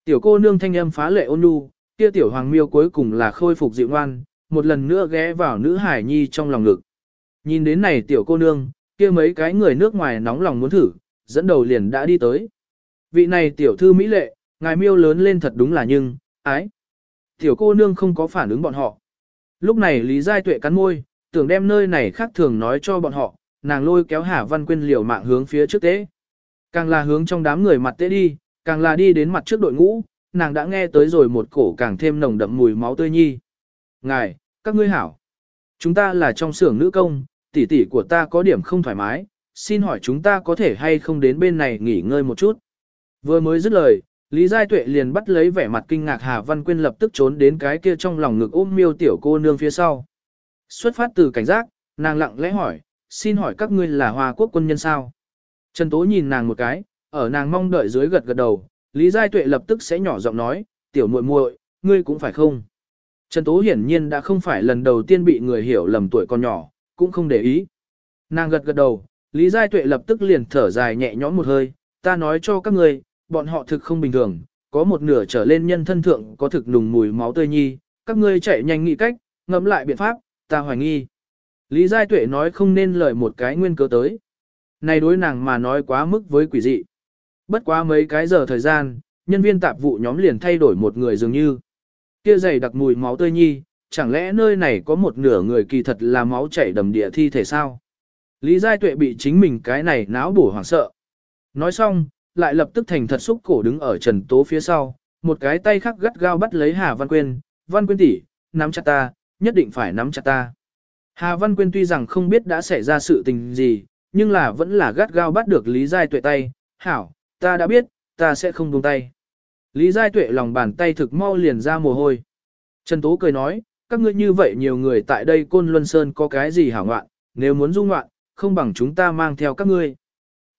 Tiểu cô nương thanh âm phá lệ ôn nhu, kia tiểu hoàng miêu cuối cùng là khôi phục dịu ngoan, một lần nữa ghé vào nữ hải nhi trong lòng ngực. Nhìn đến này tiểu cô nương, kia mấy cái người nước ngoài nóng lòng muốn thử, dẫn đầu liền đã đi tới. Vị này tiểu thư mỹ lệ, ngài miêu lớn lên thật đúng là nhưng, ái. Tiểu cô nương không có phản ứng bọn họ. Lúc này Lý Giai Tuệ cắn môi, tưởng đem nơi này khác thường nói cho bọn họ, nàng lôi kéo Hà Văn Quyên liều mạng hướng phía trước tế. Càng là hướng trong đám người mặt tế đi, càng là đi đến mặt trước đội ngũ, nàng đã nghe tới rồi một cổ càng thêm nồng đậm mùi máu tươi nhi. Ngài, các ngươi hảo. Chúng ta là trong xưởng nữ công, tỷ tỷ của ta có điểm không thoải mái, xin hỏi chúng ta có thể hay không đến bên này nghỉ ngơi một chút. Vừa mới dứt lời, Lý Giai Tuệ liền bắt lấy vẻ mặt kinh ngạc Hà Văn Quyên lập tức trốn đến cái kia trong lòng ngực ôm miêu tiểu cô nương phía sau. Xuất phát từ cảnh giác, nàng lặng lẽ hỏi, xin hỏi các ngươi là Hoa Quốc quân nhân sao? Trần Tố nhìn nàng một cái, ở nàng mong đợi dưới gật gật đầu, Lý Giai Tuệ lập tức sẽ nhỏ giọng nói, tiểu muội muội, ngươi cũng phải không? Trần Tố hiển nhiên đã không phải lần đầu tiên bị người hiểu lầm tuổi con nhỏ, cũng không để ý. Nàng gật gật đầu, Lý Giai Tuệ lập tức liền thở dài nhẹ nhõm một hơi, ta nói cho các ngươi, bọn họ thực không bình thường, có một nửa trở lên nhân thân thượng có thực nùng mùi máu tươi nhi, các ngươi chạy nhanh nghĩ cách, ngẫm lại biện pháp, ta hoài nghi. Lý Giai Tuệ nói không nên lời một cái nguyên cớ tới. Này đối nàng mà nói quá mức với quỷ dị. Bất quá mấy cái giờ thời gian, nhân viên tạp vụ nhóm liền thay đổi một người dường như. Kia dày đặc mùi máu tươi nhi, chẳng lẽ nơi này có một nửa người kỳ thật là máu chảy đầm địa thi thể sao? Lý Giai Tuệ bị chính mình cái này náo bổ hoảng sợ. Nói xong, lại lập tức thành thật xúc cổ đứng ở Trần Tố phía sau, một cái tay khác gắt gao bắt lấy Hà Văn Quyên, Văn Quyên tỷ, nắm chặt ta, nhất định phải nắm chặt ta. Hà Văn Quyên tuy rằng không biết đã xảy ra sự tình gì, nhưng là vẫn là gắt gao bắt được Lý Giai Tuệ tay, hảo, ta đã biết, ta sẽ không buông tay. Lý Giai Tuệ lòng bàn tay thực mau liền ra mồ hôi. Trần Tố cười nói, các ngươi như vậy nhiều người tại đây Côn Luân Sơn có cái gì hảo ngoạn, nếu muốn du ngoạn, không bằng chúng ta mang theo các ngươi.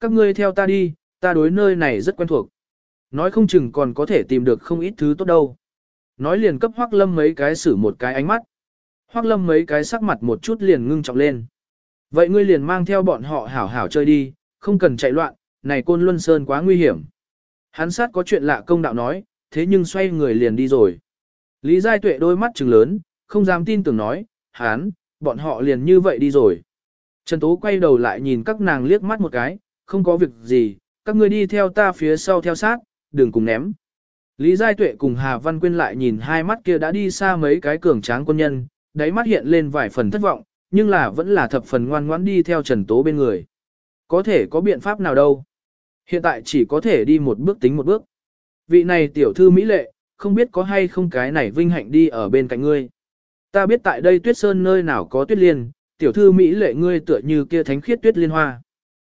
Các ngươi theo ta đi, ta đối nơi này rất quen thuộc. Nói không chừng còn có thể tìm được không ít thứ tốt đâu. Nói liền cấp Hoắc Lâm mấy cái xử một cái ánh mắt. Hoắc Lâm mấy cái sắc mặt một chút liền ngưng trọng lên. Vậy ngươi liền mang theo bọn họ hảo hảo chơi đi, không cần chạy loạn, này Côn Luân Sơn quá nguy hiểm. Hắn sát có chuyện lạ công đạo nói, thế nhưng xoay người liền đi rồi. Lý Giai Tuệ đôi mắt trừng lớn, không dám tin tưởng nói, hắn, bọn họ liền như vậy đi rồi. Trần Tố quay đầu lại nhìn các nàng liếc mắt một cái, không có việc gì, các ngươi đi theo ta phía sau theo sát, đừng cùng ném. Lý Giai Tuệ cùng Hà Văn Quyên lại nhìn hai mắt kia đã đi xa mấy cái cường tráng quân nhân, đáy mắt hiện lên vài phần thất vọng, nhưng là vẫn là thập phần ngoan ngoãn đi theo Trần Tố bên người. Có thể có biện pháp nào đâu. Hiện tại chỉ có thể đi một bước tính một bước. Vị này tiểu thư Mỹ Lệ, không biết có hay không cái này vinh hạnh đi ở bên cạnh ngươi. Ta biết tại đây tuyết sơn nơi nào có tuyết liên, tiểu thư Mỹ Lệ ngươi tựa như kia thánh khiết tuyết liên hoa.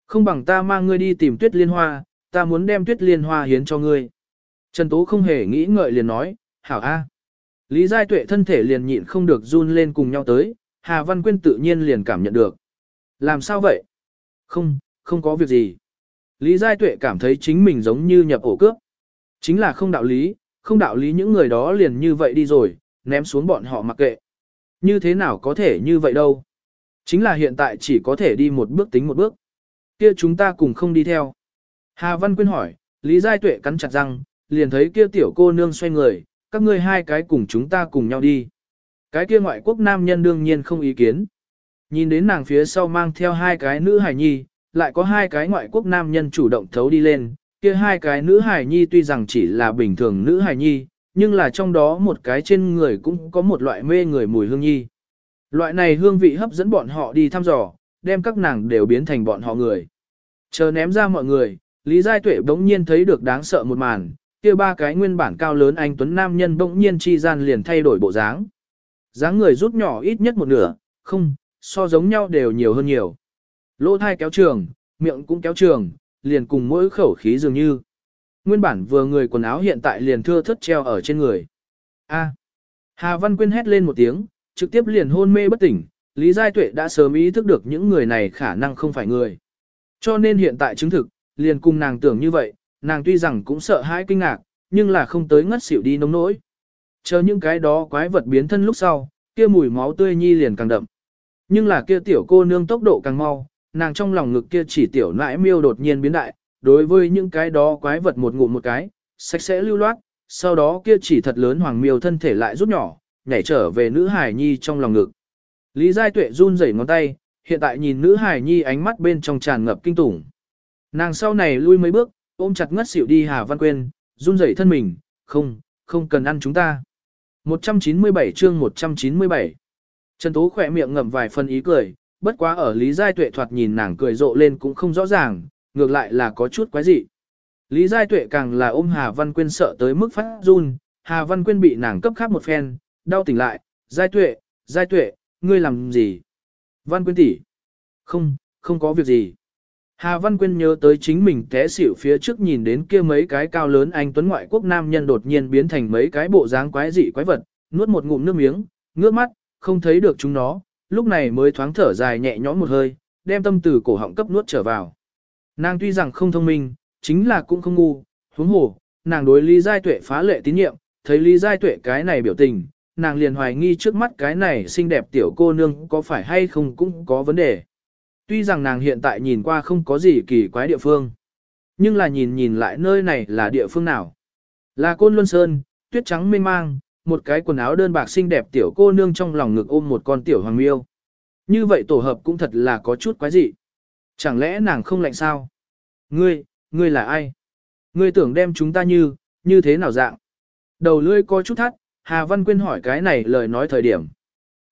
Không bằng ta mang ngươi đi tìm tuyết liên hoa, ta muốn đem tuyết liên hoa hiến cho ngươi. Trần Tố không hề nghĩ ngợi liền nói, hảo a. Lý Giai Tuệ thân thể liền nhịn không được run lên cùng nhau tới, Hà Văn Quyên tự nhiên liền cảm nhận được. Làm sao vậy? Không, không có việc gì. Lý Giai Tuệ cảm thấy chính mình giống như nhập ổ cướp. Chính là không đạo lý, không đạo lý những người đó liền như vậy đi rồi, ném xuống bọn họ mặc kệ. Như thế nào có thể như vậy đâu? Chính là hiện tại chỉ có thể đi một bước tính một bước. Kia chúng ta cùng không đi theo. Hà Văn Quyên hỏi, Lý Giai Tuệ cắn chặt răng, liền thấy kia tiểu cô nương xoay người, các ngươi hai cái cùng chúng ta cùng nhau đi. Cái kia ngoại quốc nam nhân đương nhiên không ý kiến. Nhìn đến nàng phía sau mang theo hai cái nữ hài nhi, lại có hai cái ngoại quốc nam nhân chủ động thấu đi lên, kia hai cái nữ hài nhi tuy rằng chỉ là bình thường nữ hài nhi, nhưng là trong đó một cái trên người cũng có một loại mê người mùi hương nhi. Loại này hương vị hấp dẫn bọn họ đi thăm dò, đem các nàng đều biến thành bọn họ người. Chờ ném ra mọi người, Lý Giai Tuệ bỗng nhiên thấy được đáng sợ một màn, kia ba cái nguyên bản cao lớn anh tuấn nam nhân bỗng nhiên chi gian liền thay đổi bộ dáng. dáng người rút nhỏ ít nhất một nửa, không, so giống nhau đều nhiều hơn nhiều. Lỗ thai kéo trường, miệng cũng kéo trường, liền cùng mỗi khẩu khí dường như. Nguyên bản vừa người quần áo hiện tại liền thưa thất treo ở trên người. A. Hà Văn Quyên hét lên một tiếng, trực tiếp liền hôn mê bất tỉnh, Lý Giai Tuệ đã sớm ý thức được những người này khả năng không phải người. Cho nên hiện tại chứng thực, liền cùng nàng tưởng như vậy, nàng tuy rằng cũng sợ hãi kinh ngạc, nhưng là không tới ngất xỉu đi nông nỗi. Chờ những cái đó quái vật biến thân lúc sau, kia mùi máu tươi nhi liền càng đậm. Nhưng là kia tiểu cô nương tốc độ càng mau, nàng trong lòng ngực kia chỉ tiểu nãi miêu đột nhiên biến đại, đối với những cái đó quái vật một ngụm một cái, sạch sẽ lưu loát, sau đó kia chỉ thật lớn hoàng miêu thân thể lại rút nhỏ, nhảy trở về nữ hải nhi trong lòng ngực. Lý Giai Tuệ run rẩy ngón tay, hiện tại nhìn nữ hải nhi ánh mắt bên trong tràn ngập kinh tủng. Nàng sau này lui mấy bước, ôm chặt ngất xỉu đi Hà Văn Quyên, run rẩy thân mình, không, không cần ăn chúng ta. 197 chương 197 Trần Tố khỏe miệng ngậm vài phần ý cười, bất quá ở Lý Giai Tuệ thoạt nhìn nàng cười rộ lên cũng không rõ ràng, ngược lại là có chút quái dị. Lý Giai Tuệ càng là ôm Hà Văn Quyên sợ tới mức phát run, Hà Văn Quyên bị nàng cấp khắp một phen, đau tỉnh lại, Giai Tuệ, Giai Tuệ, ngươi làm gì? Văn Quyên tỷ, Không, không có việc gì. Hà Văn Quyên nhớ tới chính mình té xỉu phía trước nhìn đến kia mấy cái cao lớn anh tuấn ngoại quốc nam nhân đột nhiên biến thành mấy cái bộ dáng quái dị quái vật, nuốt một ngụm nước miếng, ngước mắt, không thấy được chúng nó, lúc này mới thoáng thở dài nhẹ nhõm một hơi, đem tâm từ cổ họng cấp nuốt trở vào. Nàng tuy rằng không thông minh, chính là cũng không ngu, huống hồ, nàng đối Lý Giai Tuệ phá lệ tín nhiệm, thấy Lý Giai Tuệ cái này biểu tình, nàng liền hoài nghi trước mắt cái này xinh đẹp tiểu cô nương có phải hay không cũng có vấn đề. Tuy rằng nàng hiện tại nhìn qua không có gì kỳ quái địa phương, nhưng là nhìn nhìn lại nơi này là địa phương nào. Là Côn Luân Sơn, tuyết trắng mênh mang, một cái quần áo đơn bạc xinh đẹp tiểu cô nương trong lòng ngực ôm một con tiểu hoàng miêu. Như vậy tổ hợp cũng thật là có chút quái dị. Chẳng lẽ nàng không lạnh sao? Ngươi, ngươi là ai? Ngươi tưởng đem chúng ta như, như thế nào dạng? Đầu lưỡi có chút thắt, Hà Văn Quyên hỏi cái này lời nói thời điểm.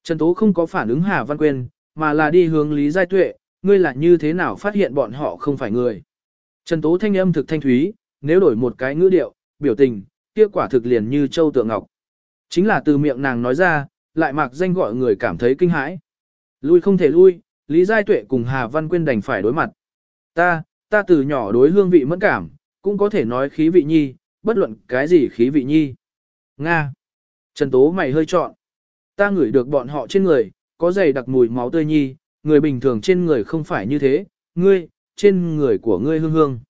Trần Tố không có phản ứng Hà Văn Quyên, mà là đi hướng Lý Giai Tuệ, ngươi là như thế nào phát hiện bọn họ không phải người. Trần Tố thanh âm thực thanh thúy, nếu đổi một cái ngữ điệu, biểu tình, kết quả thực liền như châu tượng ngọc. Chính là từ miệng nàng nói ra, lại mặc danh gọi người cảm thấy kinh hãi. Lui không thể lui, Lý Giai Tuệ cùng Hà Văn Quyên đành phải đối mặt. Ta, ta từ nhỏ đối hương vị mẫn cảm, cũng có thể nói khí vị nhi, bất luận cái gì khí vị nhi. Nga. Trần Tố mày hơi trọn. Ta ngửi được bọn họ trên người, có dày đặc mùi máu tươi nhi, người bình thường trên người không phải như thế, ngươi, trên người của ngươi hương hương.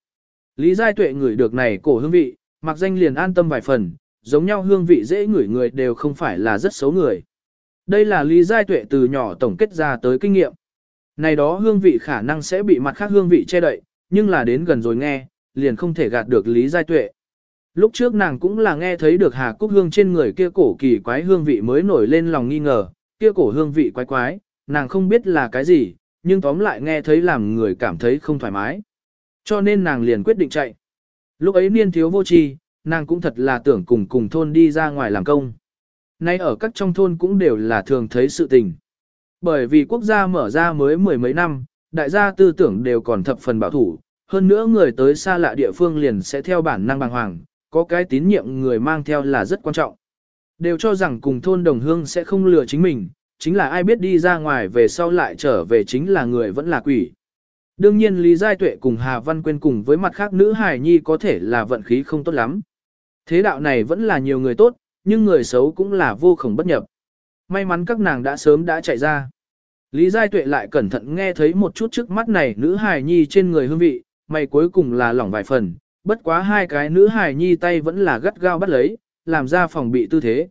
Lý Giai Tuệ ngửi được này cổ hương vị, mặc danh liền an tâm vài phần, giống nhau hương vị dễ ngửi người đều không phải là rất xấu người. Đây là Lý Giai Tuệ từ nhỏ tổng kết ra tới kinh nghiệm. Này đó hương vị khả năng sẽ bị mặt khác hương vị che đậy, nhưng là đến gần rồi nghe, liền không thể gạt được Lý Giai Tuệ. Lúc trước nàng cũng là nghe thấy được Hà Cúc Hương trên người kia cổ kỳ quái hương vị mới nổi lên lòng nghi ngờ, kia cổ hương vị quái quái, nàng không biết là cái gì, nhưng tóm lại nghe thấy làm người cảm thấy không thoải mái. Cho nên nàng liền quyết định chạy. Lúc ấy niên thiếu vô tri, nàng cũng thật là tưởng cùng cùng thôn đi ra ngoài làm công. Nay ở các trong thôn cũng đều là thường thấy sự tình. Bởi vì quốc gia mở ra mới mười mấy năm, đại gia tư tưởng đều còn thập phần bảo thủ, hơn nữa người tới xa lạ địa phương liền sẽ theo bản năng bàng hoàng, có cái tín nhiệm người mang theo là rất quan trọng. Đều cho rằng cùng thôn đồng hương sẽ không lừa chính mình, chính là ai biết đi ra ngoài về sau lại trở về chính là người vẫn là quỷ. Đương nhiên Lý Giai Tuệ cùng Hà Văn Quyên cùng với mặt khác nữ hài nhi có thể là vận khí không tốt lắm. Thế đạo này vẫn là nhiều người tốt, nhưng người xấu cũng là vô khổng bất nhập. May mắn các nàng đã sớm đã chạy ra. Lý Giai Tuệ lại cẩn thận nghe thấy một chút trước mắt này nữ hài nhi trên người hương vị, mày cuối cùng là lỏng vài phần, bất quá hai cái nữ hài nhi tay vẫn là gắt gao bắt lấy, làm ra phòng bị tư thế.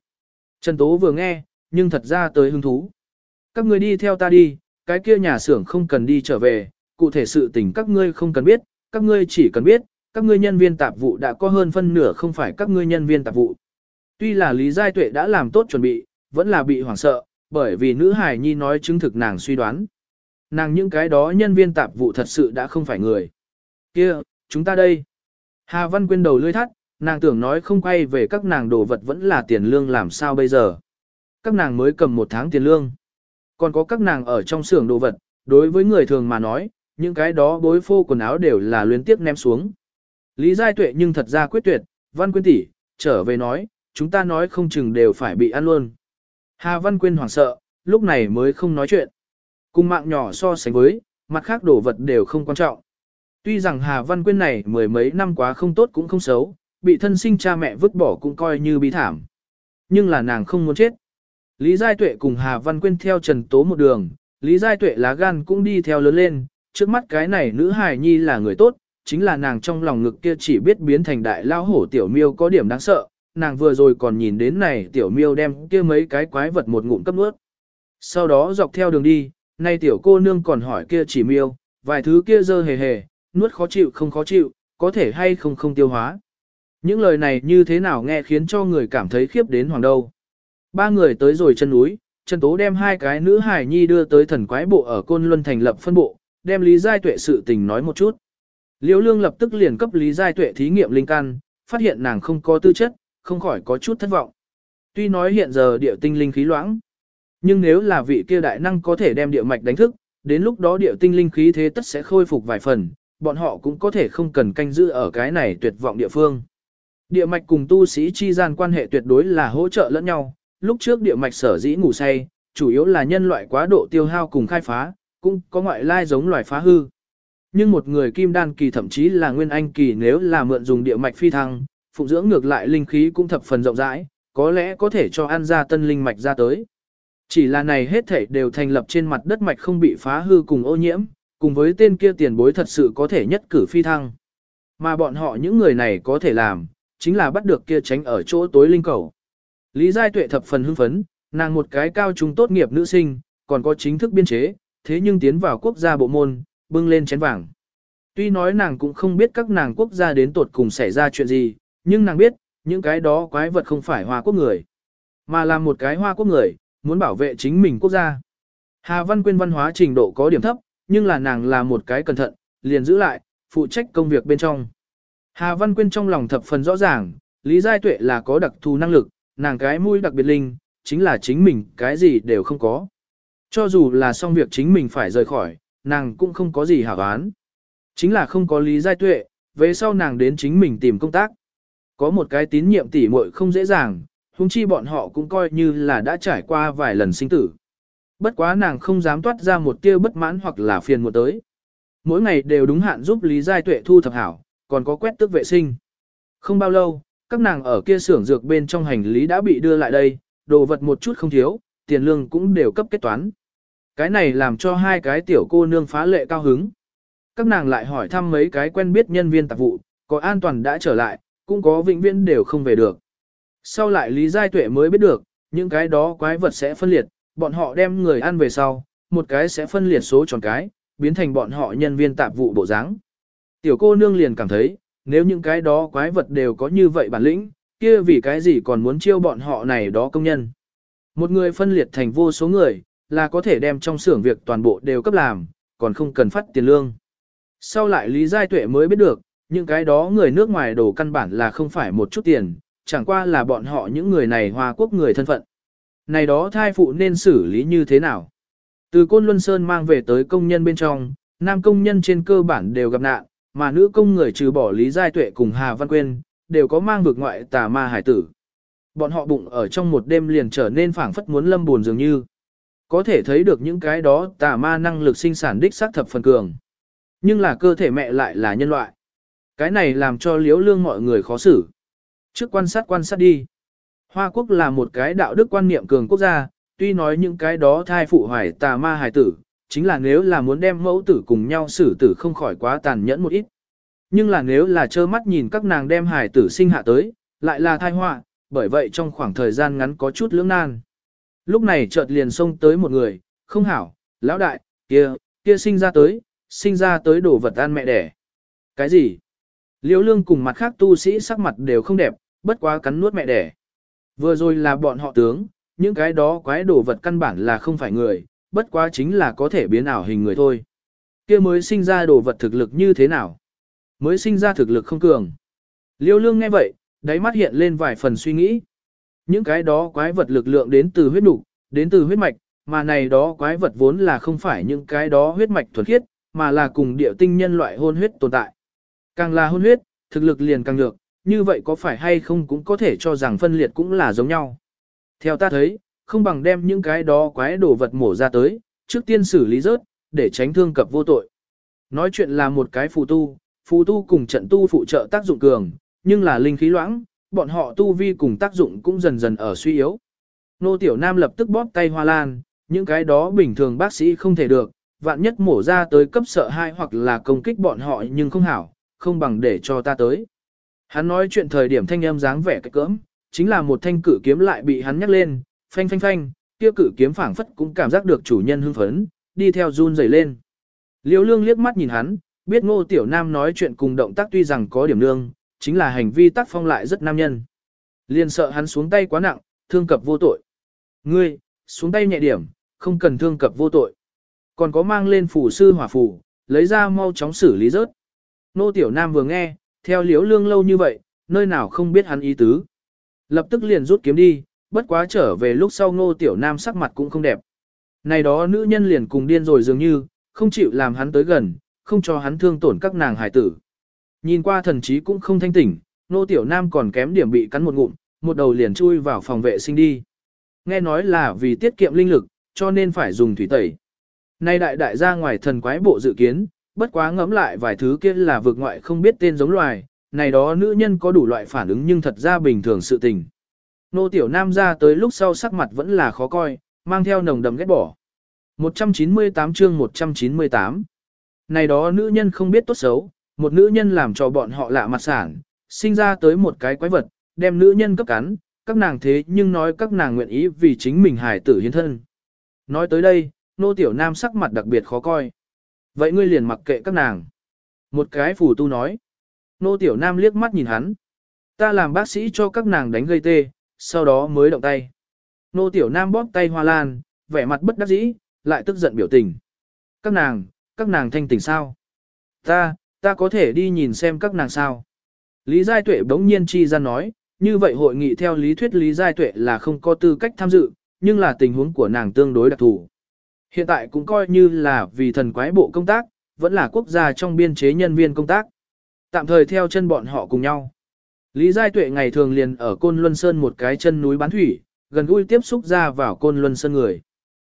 Trần Tố vừa nghe, nhưng thật ra tới hứng thú. Các người đi theo ta đi, cái kia nhà xưởng không cần đi trở về, cụ thể sự tình các ngươi không cần biết, các ngươi chỉ cần biết, các ngươi nhân viên tạp vụ đã có hơn phân nửa không phải các ngươi nhân viên tạp vụ. Tuy là Lý Giai Tuệ đã làm tốt chuẩn bị, vẫn là bị hoảng sợ, bởi vì nữ hài nhi nói chứng thực nàng suy đoán. Nàng những cái đó nhân viên tạp vụ thật sự đã không phải người. kia chúng ta đây. Hà Văn Quyên đầu lưỡi thắt, nàng tưởng nói không quay về các nàng đồ vật vẫn là tiền lương làm sao bây giờ. Các nàng mới cầm một tháng tiền lương. Còn có các nàng ở trong xưởng đồ vật, đối với người thường mà nói, những cái đó bối phô quần áo đều là luyến tiếp ném xuống. Lý Giai Tuệ nhưng thật ra quyết tuyệt, Văn Quyên tỷ trở về nói, chúng ta nói không chừng đều phải bị ăn luôn. Hà Văn Quyên hoảng sợ, lúc này mới không nói chuyện. Cùng mạng nhỏ so sánh với, mặt khác đồ vật đều không quan trọng. Tuy rằng Hà Văn Quyên này mười mấy năm quá không tốt cũng không xấu, bị thân sinh cha mẹ vứt bỏ cũng coi như bi thảm. Nhưng là nàng không muốn chết. Lý Giai Tuệ cùng Hà Văn Quyên theo Trần Tố một đường, Lý Giai Tuệ lá gan cũng đi theo lớn lên, trước mắt cái này nữ hài nhi là người tốt, chính là nàng trong lòng ngực kia chỉ biết biến thành đại lao hổ tiểu miêu có điểm đáng sợ, nàng vừa rồi còn nhìn đến này tiểu miêu đem kia mấy cái quái vật một ngụm cấp nuốt. Sau đó dọc theo đường đi, nay tiểu cô nương còn hỏi kia chỉ miêu, vài thứ kia dơ hề hề, nuốt khó chịu không khó chịu, có thể hay không không tiêu hóa. Những lời này như thế nào nghe khiến cho người cảm thấy khiếp đến hoàng đâu. Ba người tới rồi chân núi, Trần Tố đem hai cái nữ hải nhi đưa tới thần quái bộ ở Côn Luân thành lập phân bộ, đem Lý Giai Tuệ sự tình nói một chút. Liễu Lương lập tức liền cấp Lý Giai Tuệ thí nghiệm linh căn, phát hiện nàng không có tư chất, không khỏi có chút thất vọng. Tuy nói hiện giờ địa tinh linh khí loãng, nhưng nếu là vị kia đại năng có thể đem địa mạch đánh thức, đến lúc đó địa tinh linh khí thế tất sẽ khôi phục vài phần, bọn họ cũng có thể không cần canh giữ ở cái này tuyệt vọng địa phương. Địa mạch cùng tu sĩ chi gian quan hệ tuyệt đối là hỗ trợ lẫn nhau, lúc trước địa mạch sở dĩ ngủ say, chủ yếu là nhân loại quá độ tiêu hao cùng khai phá, cũng có ngoại lai giống loài phá hư. Nhưng một người kim đan kỳ thậm chí là nguyên anh kỳ nếu là mượn dùng địa mạch phi thăng, phụng dưỡng ngược lại linh khí cũng thập phần rộng rãi, có lẽ có thể cho ăn ra tân linh mạch ra tới. Chỉ là này hết thảy đều thành lập trên mặt đất mạch không bị phá hư cùng ô nhiễm, cùng với tên kia tiền bối thật sự có thể nhất cử phi thăng. Mà bọn họ những người này có thể làm, chính là bắt được kia tránh ở chỗ tối linh cầu. Lý Giai Tuệ thập phần hưng phấn, nàng một cái cao trung tốt nghiệp nữ sinh, còn có chính thức biên chế, thế nhưng tiến vào quốc gia bộ môn, bưng lên chén vàng. Tuy nói nàng cũng không biết các nàng quốc gia đến tột cùng xảy ra chuyện gì, nhưng nàng biết, những cái đó quái vật không phải hoa quốc người, mà là một cái hoa quốc người, muốn bảo vệ chính mình quốc gia. Hà Văn Quyên văn hóa trình độ có điểm thấp, nhưng là nàng là một cái cẩn thận, liền giữ lại, phụ trách công việc bên trong. Hà Văn Quyên trong lòng thập phần rõ ràng, Lý Giai Tuệ là có đặc thù năng lực, nàng cái mũi đặc biệt linh, chính là chính mình cái gì đều không có. Cho dù là xong việc chính mình phải rời khỏi, nàng cũng không có gì hảo án. Chính là không có lý giai tuệ, về sau nàng đến chính mình tìm công tác. Có một cái tín nhiệm tỉ muội không dễ dàng, huống chi bọn họ cũng coi như là đã trải qua vài lần sinh tử. Bất quá nàng không dám toát ra một tia bất mãn hoặc là phiền một tới. Mỗi ngày đều đúng hạn giúp Lý Giai Tuệ thu thập hảo, còn có quét tước vệ sinh. Không bao lâu, các nàng ở kia xưởng dược bên trong hành lý đã bị đưa lại đây, đồ vật một chút không thiếu, tiền lương cũng đều cấp kết toán. Cái này làm cho hai cái tiểu cô nương phá lệ cao hứng. Các nàng lại hỏi thăm mấy cái quen biết nhân viên tạp vụ, có an toàn đã trở lại, cũng có vĩnh viễn đều không về được. Sau lại Lý Giai Tuệ mới biết được, những cái đó quái vật sẽ phân liệt, bọn họ đem người ăn về sau, một cái sẽ phân liệt số tròn cái, biến thành bọn họ nhân viên tạp vụ bộ dáng. Tiểu cô nương liền cảm thấy, nếu những cái đó quái vật đều có như vậy bản lĩnh, kia vì cái gì còn muốn chiêu bọn họ này đó công nhân. Một người phân liệt thành vô số người, là có thể đem trong xưởng việc toàn bộ đều cấp làm, còn không cần phát tiền lương. Sau lại Lý Giai Tuệ mới biết được, những cái đó người nước ngoài đổ căn bản là không phải một chút tiền, chẳng qua là bọn họ những người này hòa quốc người thân phận. Này đó thai phụ nên xử lý như thế nào? Từ Côn Luân Sơn mang về tới công nhân bên trong, nam công nhân trên cơ bản đều gặp nạn, mà nữ công người trừ bỏ Lý Giai Tuệ cùng Hà Văn Quyên, đều có mang vực ngoại tà ma hải tử. Bọn họ bụng ở trong một đêm liền trở nên phảng phất muốn lâm buồn dường như. Có thể thấy được những cái đó tà ma năng lực sinh sản đích xác thập phần cường. Nhưng là cơ thể mẹ lại là nhân loại. Cái này làm cho liếu lương mọi người khó xử. Trước quan sát quan sát đi. Hoa quốc là một cái đạo đức quan niệm cường quốc gia, tuy nói những cái đó thai phụ hoài tà ma hài tử, chính là nếu là muốn đem mẫu tử cùng nhau xử tử không khỏi quá tàn nhẫn một ít. Nhưng là nếu là trơ mắt nhìn các nàng đem hài tử sinh hạ tới, lại là thai họa, bởi vậy trong khoảng thời gian ngắn có chút lưỡng nan. Lúc này chợt liền xông tới một người, không hảo, lão đại, kia, kia sinh ra tới, sinh ra tới đổ vật ăn mẹ đẻ. Cái gì? Liễu lương cùng mặt khác tu sĩ sắc mặt đều không đẹp, bất quá cắn nuốt mẹ đẻ. Vừa rồi là bọn họ tướng, những cái đó quái đồ vật căn bản là không phải người, bất quá chính là có thể biến ảo hình người thôi. kia mới sinh ra đồ vật thực lực như thế nào? Mới sinh ra thực lực không cường. Liêu lương nghe vậy, đáy mắt hiện lên vài phần suy nghĩ. Những cái đó quái vật lực lượng đến từ huyết nục, đến từ huyết mạch, mà này đó quái vật vốn là không phải những cái đó huyết mạch thuần khiết, mà là cùng địa tinh nhân loại hôn huyết tồn tại. Càng là hôn huyết, thực lực liền càng được, như vậy có phải hay không cũng có thể cho rằng phân liệt cũng là giống nhau. Theo ta thấy, không bằng đem những cái đó quái đồ vật mổ ra tới, trước tiên xử lý rớt, để tránh thương cập vô tội. Nói chuyện là một cái phù tu, phù tu cùng trận tu phụ trợ tác dụng cường, nhưng là linh khí loãng, bọn họ tu vi cùng tác dụng cũng dần dần ở suy yếu. Nô Tiểu Nam lập tức bóp tay hoa lan, những cái đó bình thường bác sĩ không thể được, vạn nhất mổ ra tới cấp sợ hai hoặc là công kích bọn họ nhưng không hảo, không bằng để cho ta tới. Hắn nói chuyện thời điểm thanh âm dáng vẻ cách cỡm, chính là một thanh cử kiếm lại bị hắn nhắc lên, phanh phanh phanh, kia cử kiếm phảng phất cũng cảm giác được chủ nhân hưng phấn, đi theo run rẩy lên. Liêu lương liếc mắt nhìn hắn, biết ngô tiểu nam nói chuyện cùng động tác tuy rằng có điểm lương, chính là hành vi tác phong lại rất nam nhân. Liền sợ hắn xuống tay quá nặng, thương cập vô tội. Ngươi, xuống tay nhẹ điểm, không cần thương cập vô tội. Còn có mang lên phủ sư hỏa phủ, lấy ra mau chóng xử lý rớt. Nô tiểu nam vừa nghe, theo liễu lương lâu như vậy, nơi nào không biết hắn ý tứ. Lập tức liền rút kiếm đi, bất quá trở về lúc sau ngô tiểu nam sắc mặt cũng không đẹp. Này đó nữ nhân liền cùng điên rồi dường như, không chịu làm hắn tới gần, không cho hắn thương tổn các nàng hải tử. Nhìn qua thần chí cũng không thanh tỉnh, nô tiểu nam còn kém điểm bị cắn một ngụm, một đầu liền chui vào phòng vệ sinh đi. Nghe nói là vì tiết kiệm linh lực, cho nên phải dùng thủy tẩy. Nay đại đại ra ngoài thần quái bộ dự kiến, bất quá ngẫm lại vài thứ kia là vượt ngoại không biết tên giống loài, này đó nữ nhân có đủ loại phản ứng nhưng thật ra bình thường sự tình. Nô tiểu nam ra tới lúc sau sắc mặt vẫn là khó coi, mang theo nồng đầm ghét bỏ. 198 chương 198 Này đó nữ nhân không biết tốt xấu, một nữ nhân làm cho bọn họ lạ mặt sản, sinh ra tới một cái quái vật, đem nữ nhân cấp cắn, các nàng thế nhưng nói các nàng nguyện ý vì chính mình hài tử hiến thân. Nói tới đây, nô tiểu nam sắc mặt đặc biệt khó coi. Vậy ngươi liền mặc kệ các nàng. Một cái phù tu nói. Nô tiểu nam liếc mắt nhìn hắn. Ta làm bác sĩ cho các nàng đánh gây tê, sau đó mới động tay. Nô tiểu nam bóp tay hoa lan, vẻ mặt bất đắc dĩ, lại tức giận biểu tình. Các nàng, các nàng thanh tỉnh sao? Ta, ta có thể đi nhìn xem các nàng sao? Lý Giai Tuệ bỗng nhiên chi ra nói, Như vậy hội nghị theo lý thuyết Lý Giai Tuệ là không có tư cách tham dự, nhưng là tình huống của nàng tương đối đặc thù. Hiện tại cũng coi như là vì thần quái bộ công tác, vẫn là quốc gia trong biên chế nhân viên công tác. Tạm thời theo chân bọn họ cùng nhau. Lý Giai Tuệ ngày thường liền ở Côn Luân Sơn một cái chân núi bán thủy, gần gũi tiếp xúc ra vào Côn Luân Sơn người.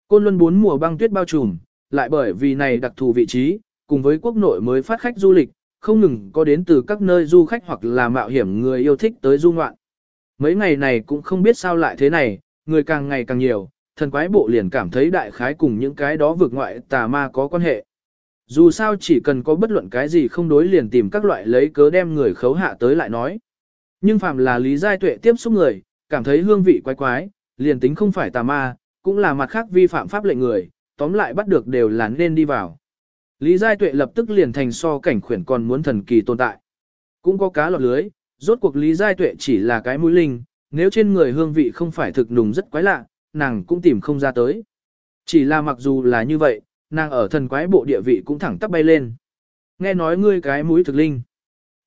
Côn Luân bốn mùa băng tuyết bao trùm, lại bởi vì này đặc thù vị trí, cùng với quốc nội mới phát khách du lịch, không ngừng có đến từ các nơi du khách hoặc là mạo hiểm người yêu thích tới du ngoạn. Mấy ngày này cũng không biết sao lại thế này, người càng ngày càng nhiều, thần quái bộ liền cảm thấy đại khái cùng những cái đó vượt ngoại tà ma có quan hệ. Dù sao chỉ cần có bất luận cái gì không đối liền tìm các loại lấy cớ đem người khấu hạ tới lại nói. Nhưng phàm là lý giai tuệ tiếp xúc người, cảm thấy hương vị quái quái, liền tính không phải tà ma, cũng là mặt khác vi phạm pháp lệnh người, tóm lại bắt được đều là nên đi vào. Lý giai tuệ lập tức liền thành so cảnh khuyển còn muốn thần kỳ tồn tại. Cũng có cá lọt lưới, rốt cuộc lý giai tuệ chỉ là cái mũi linh, nếu trên người hương vị không phải thực nùng rất quái lạ, nàng cũng tìm không ra tới. Chỉ là mặc dù là như vậy, nàng ở thần quái bộ địa vị cũng thẳng tắp bay lên. Nghe nói ngươi cái mũi thực linh.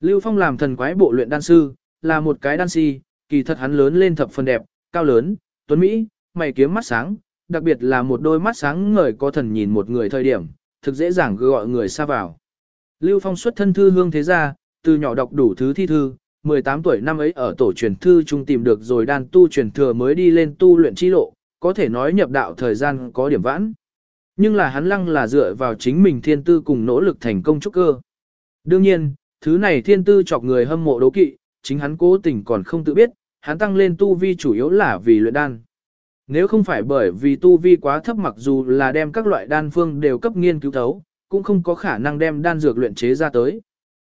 Lưu Phong làm thần quái bộ luyện đan sư, là một cái đan si, kỳ thật hắn lớn lên thập phần đẹp, cao lớn, tuấn Mỹ, mày kiếm mắt sáng, đặc biệt là một đôi mắt sáng ngời có thần nhìn một người thời điểm, thực dễ dàng gọi người xa vào. Lưu Phong xuất thân thư hương thế gia, từ nhỏ đọc đủ thứ thi thư, 18 tuổi năm ấy ở tổ truyền thư trung tìm được rồi đan tu truyền thừa mới đi lên tu luyện chi lộ, có thể nói nhập đạo thời gian có điểm vãn. Nhưng là hắn lăng là dựa vào chính mình thiên tư cùng nỗ lực thành công trúc cơ. Đương nhiên, thứ này thiên tư chọc người hâm mộ đố kỵ, chính hắn cố tình còn không tự biết, hắn tăng lên tu vi chủ yếu là vì luyện đan. Nếu không phải bởi vì tu vi quá thấp mặc dù là đem các loại đan phương đều cấp nghiên cứu thấu, cũng không có khả năng đem đan dược luyện chế ra tới.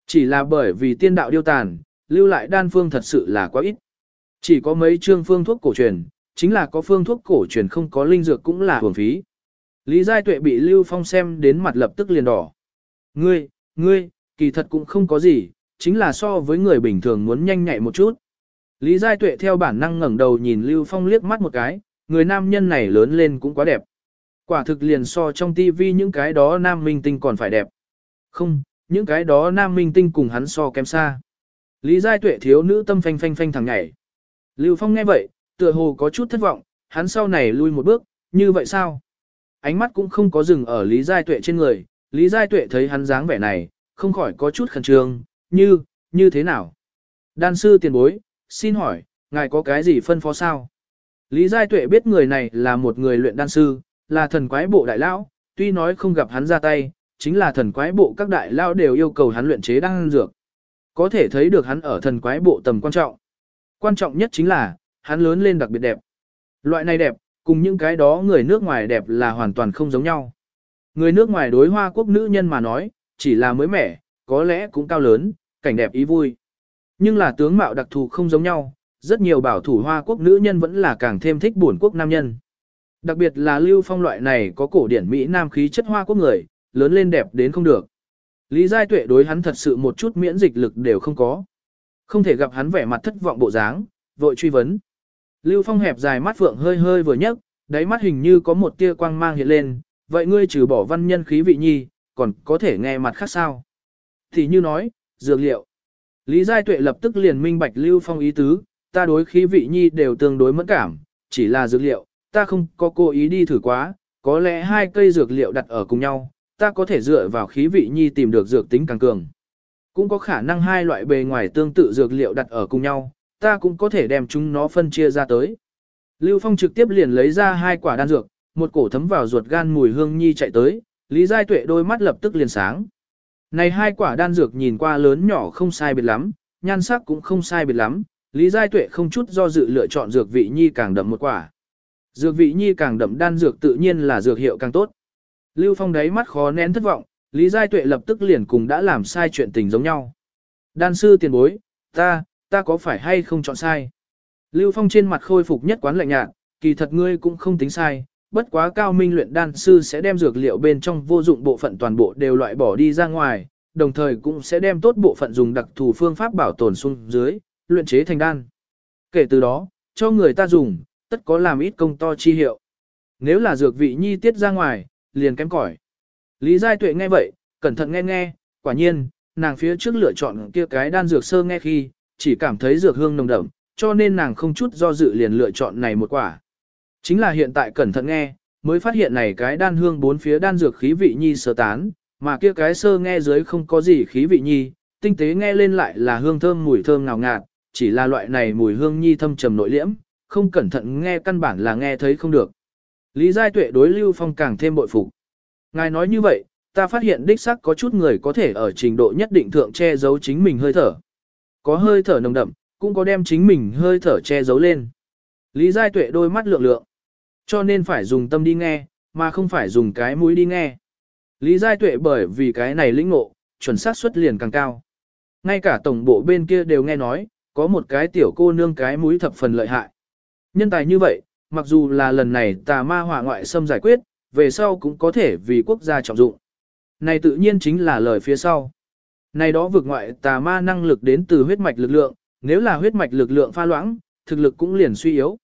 Chỉ là bởi vì tiên đạo điêu tàn, lưu lại đan phương thật sự là quá ít. Chỉ có mấy chương phương thuốc cổ truyền, chính là có phương thuốc cổ truyền không có linh dược cũng là hưởng phí. Lý Giai Tuệ bị Lưu Phong xem đến mặt lập tức liền đỏ. Ngươi, ngươi, kỳ thật cũng không có gì, chính là so với người bình thường muốn nhanh nhạy một chút. Lý Giai Tuệ theo bản năng ngẩng đầu nhìn Lưu Phong liếc mắt một cái, người nam nhân này lớn lên cũng quá đẹp. Quả thực liền so trong tivi những cái đó nam minh tinh còn phải đẹp. Không, những cái đó nam minh tinh cùng hắn so kém xa. Lý Giai Tuệ thiếu nữ tâm phanh phanh phanh thằng nhảy. Lưu Phong nghe vậy, tựa hồ có chút thất vọng, hắn sau này lui một bước, như vậy sao? Ánh mắt cũng không có dừng ở Lý Giai Tuệ trên người, Lý Giai Tuệ thấy hắn dáng vẻ này, không khỏi có chút khẩn trương, như, như thế nào? Đan sư tiền bối, xin hỏi, ngài có cái gì phân phó sao? Lý Giai Tuệ biết người này là một người luyện đan sư, là thần quái bộ đại lão, tuy nói không gặp hắn ra tay, chính là thần quái bộ các đại lão đều yêu cầu hắn luyện chế đan dược. Có thể thấy được hắn ở thần quái bộ tầm quan trọng. Quan trọng nhất chính là, hắn lớn lên đặc biệt đẹp. Loại này đẹp, cùng những cái đó người nước ngoài đẹp là hoàn toàn không giống nhau. Người nước ngoài đối hoa quốc nữ nhân mà nói, chỉ là mới mẻ, có lẽ cũng cao lớn, cảnh đẹp ý vui. Nhưng là tướng mạo đặc thù không giống nhau, rất nhiều bảo thủ hoa quốc nữ nhân vẫn là càng thêm thích buồn quốc nam nhân. Đặc biệt là lưu phong loại này có cổ điển Mỹ nam khí chất hoa quốc người, lớn lên đẹp đến không được. Lý Giai Tuệ đối hắn thật sự một chút miễn dịch lực đều không có. Không thể gặp hắn vẻ mặt thất vọng bộ dáng, vội truy vấn. Lưu Phong hẹp dài mắt phượng hơi hơi vừa nhấc, đáy mắt hình như có một tia quang mang hiện lên, vậy ngươi trừ bỏ văn nhân khí vị nhi, còn có thể nghe mặt khác sao? Thì như nói, dược liệu. Lý Giai Tuệ lập tức liền minh bạch Lưu Phong ý tứ, ta đối khí vị nhi đều tương đối mẫn cảm, chỉ là dược liệu, ta không có cố ý đi thử quá, có lẽ hai cây dược liệu đặt ở cùng nhau, ta có thể dựa vào khí vị nhi tìm được dược tính càng cường. Cũng có khả năng hai loại bề ngoài tương tự dược liệu đặt ở cùng nhau, ta cũng có thể đem chúng nó phân chia ra tới. Lưu Phong trực tiếp liền lấy ra hai quả đan dược, một cổ thấm vào ruột gan mùi hương nhi chạy tới, Lý Giai Tuệ đôi mắt lập tức liền sáng. Này hai quả đan dược nhìn qua lớn nhỏ không sai biệt lắm, nhan sắc cũng không sai biệt lắm, Lý Giai Tuệ không chút do dự lựa chọn dược vị nhi càng đậm một quả. Dược vị nhi càng đậm đan dược tự nhiên là dược hiệu càng tốt. Lưu Phong đáy mắt khó nén thất vọng, Lý Giai Tuệ lập tức liền cùng đã làm sai chuyện tình giống nhau. Đan sư tiền bối, ta, ta có phải hay không chọn sai? Lưu Phong trên mặt khôi phục nhất quán lạnh nhạt, kỳ thật ngươi cũng không tính sai, bất quá cao minh luyện đan sư sẽ đem dược liệu bên trong vô dụng bộ phận toàn bộ đều loại bỏ đi ra ngoài, đồng thời cũng sẽ đem tốt bộ phận dùng đặc thù phương pháp bảo tồn xuống dưới, luyện chế thành đan. Kể từ đó, cho người ta dùng, tất có làm ít công to chi hiệu. Nếu là dược vị nhi tiết ra ngoài, liền kém cỏi. Lý Giai Tuệ nghe vậy, cẩn thận nghe nghe, quả nhiên, nàng phía trước lựa chọn kia cái đan dược sơ nghe khi, chỉ cảm thấy dược hương nồng đậm, cho nên nàng không chút do dự liền lựa chọn này một quả. Chính là hiện tại cẩn thận nghe, mới phát hiện này cái đan hương bốn phía đan dược khí vị nhi sơ tán, mà kia cái sơ nghe dưới không có gì khí vị nhi, tinh tế nghe lên lại là hương thơm mùi thơm ngào ngạt, chỉ là loại này mùi hương nhi thâm trầm nội liễm, không cẩn thận nghe căn bản là nghe thấy không được. Lý Giai Tuệ đối Lưu Phong càng thêm bội phục. Ngài nói như vậy, ta phát hiện đích xác có chút người có thể ở trình độ nhất định thượng che giấu chính mình hơi thở. Có hơi thở nồng đậm, cũng có đem chính mình hơi thở che giấu lên. Lý Giai Tuệ đôi mắt lượng lượng. Cho nên phải dùng tâm đi nghe, mà không phải dùng cái mũi đi nghe. Lý Giai Tuệ bởi vì cái này lĩnh ngộ, chuẩn xác suất liền càng cao. Ngay cả tổng bộ bên kia đều nghe nói, có một cái tiểu cô nương cái mũi thập phần lợi hại. Nhân tài như vậy, mặc dù là lần này tà ma hỏa ngoại xâm giải quyết, về sau cũng có thể vì quốc gia trọng dụng. Này tự nhiên chính là lời phía sau. Này đó vượt ngoại tà ma năng lực đến từ huyết mạch lực lượng, nếu là huyết mạch lực lượng pha loãng, thực lực cũng liền suy yếu.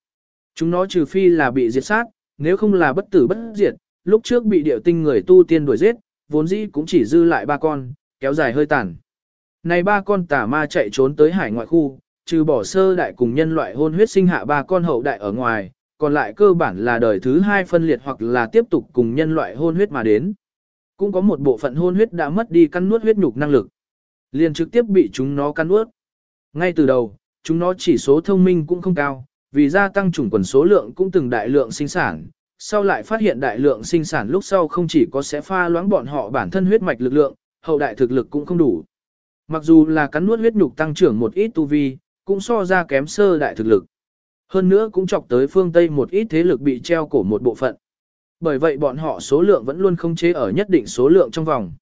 Chúng nó trừ phi là bị diệt sát, nếu không là bất tử bất diệt, lúc trước bị điệu tinh người tu tiên đuổi giết, vốn dĩ cũng chỉ dư lại ba con, kéo dài hơi tàn. Này ba con tà ma chạy trốn tới hải ngoại khu, trừ bỏ sơ đại cùng nhân loại hôn huyết sinh hạ ba con hậu đại ở ngoài, còn lại cơ bản là đời thứ hai phân liệt hoặc là tiếp tục cùng nhân loại hôn huyết mà đến. Cũng có một bộ phận hôn huyết đã mất đi căn nuốt huyết nhục năng lực. Liền trực tiếp bị chúng nó cắn nuốt. Ngay từ đầu, chúng nó chỉ số thông minh cũng không cao, vì gia tăng chủng quần số lượng cũng từng đại lượng sinh sản. Sau lại phát hiện đại lượng sinh sản lúc sau không chỉ có sẽ pha loãng bọn họ bản thân huyết mạch lực lượng, hậu đại thực lực cũng không đủ. Mặc dù là cắn nuốt huyết nhục tăng trưởng một ít tu vi, cũng so ra kém sơ đại thực lực. Hơn nữa cũng chọc tới phương Tây một ít thế lực bị treo cổ một bộ phận. Bởi vậy bọn họ số lượng vẫn luôn không chế ở nhất định số lượng trong vòng.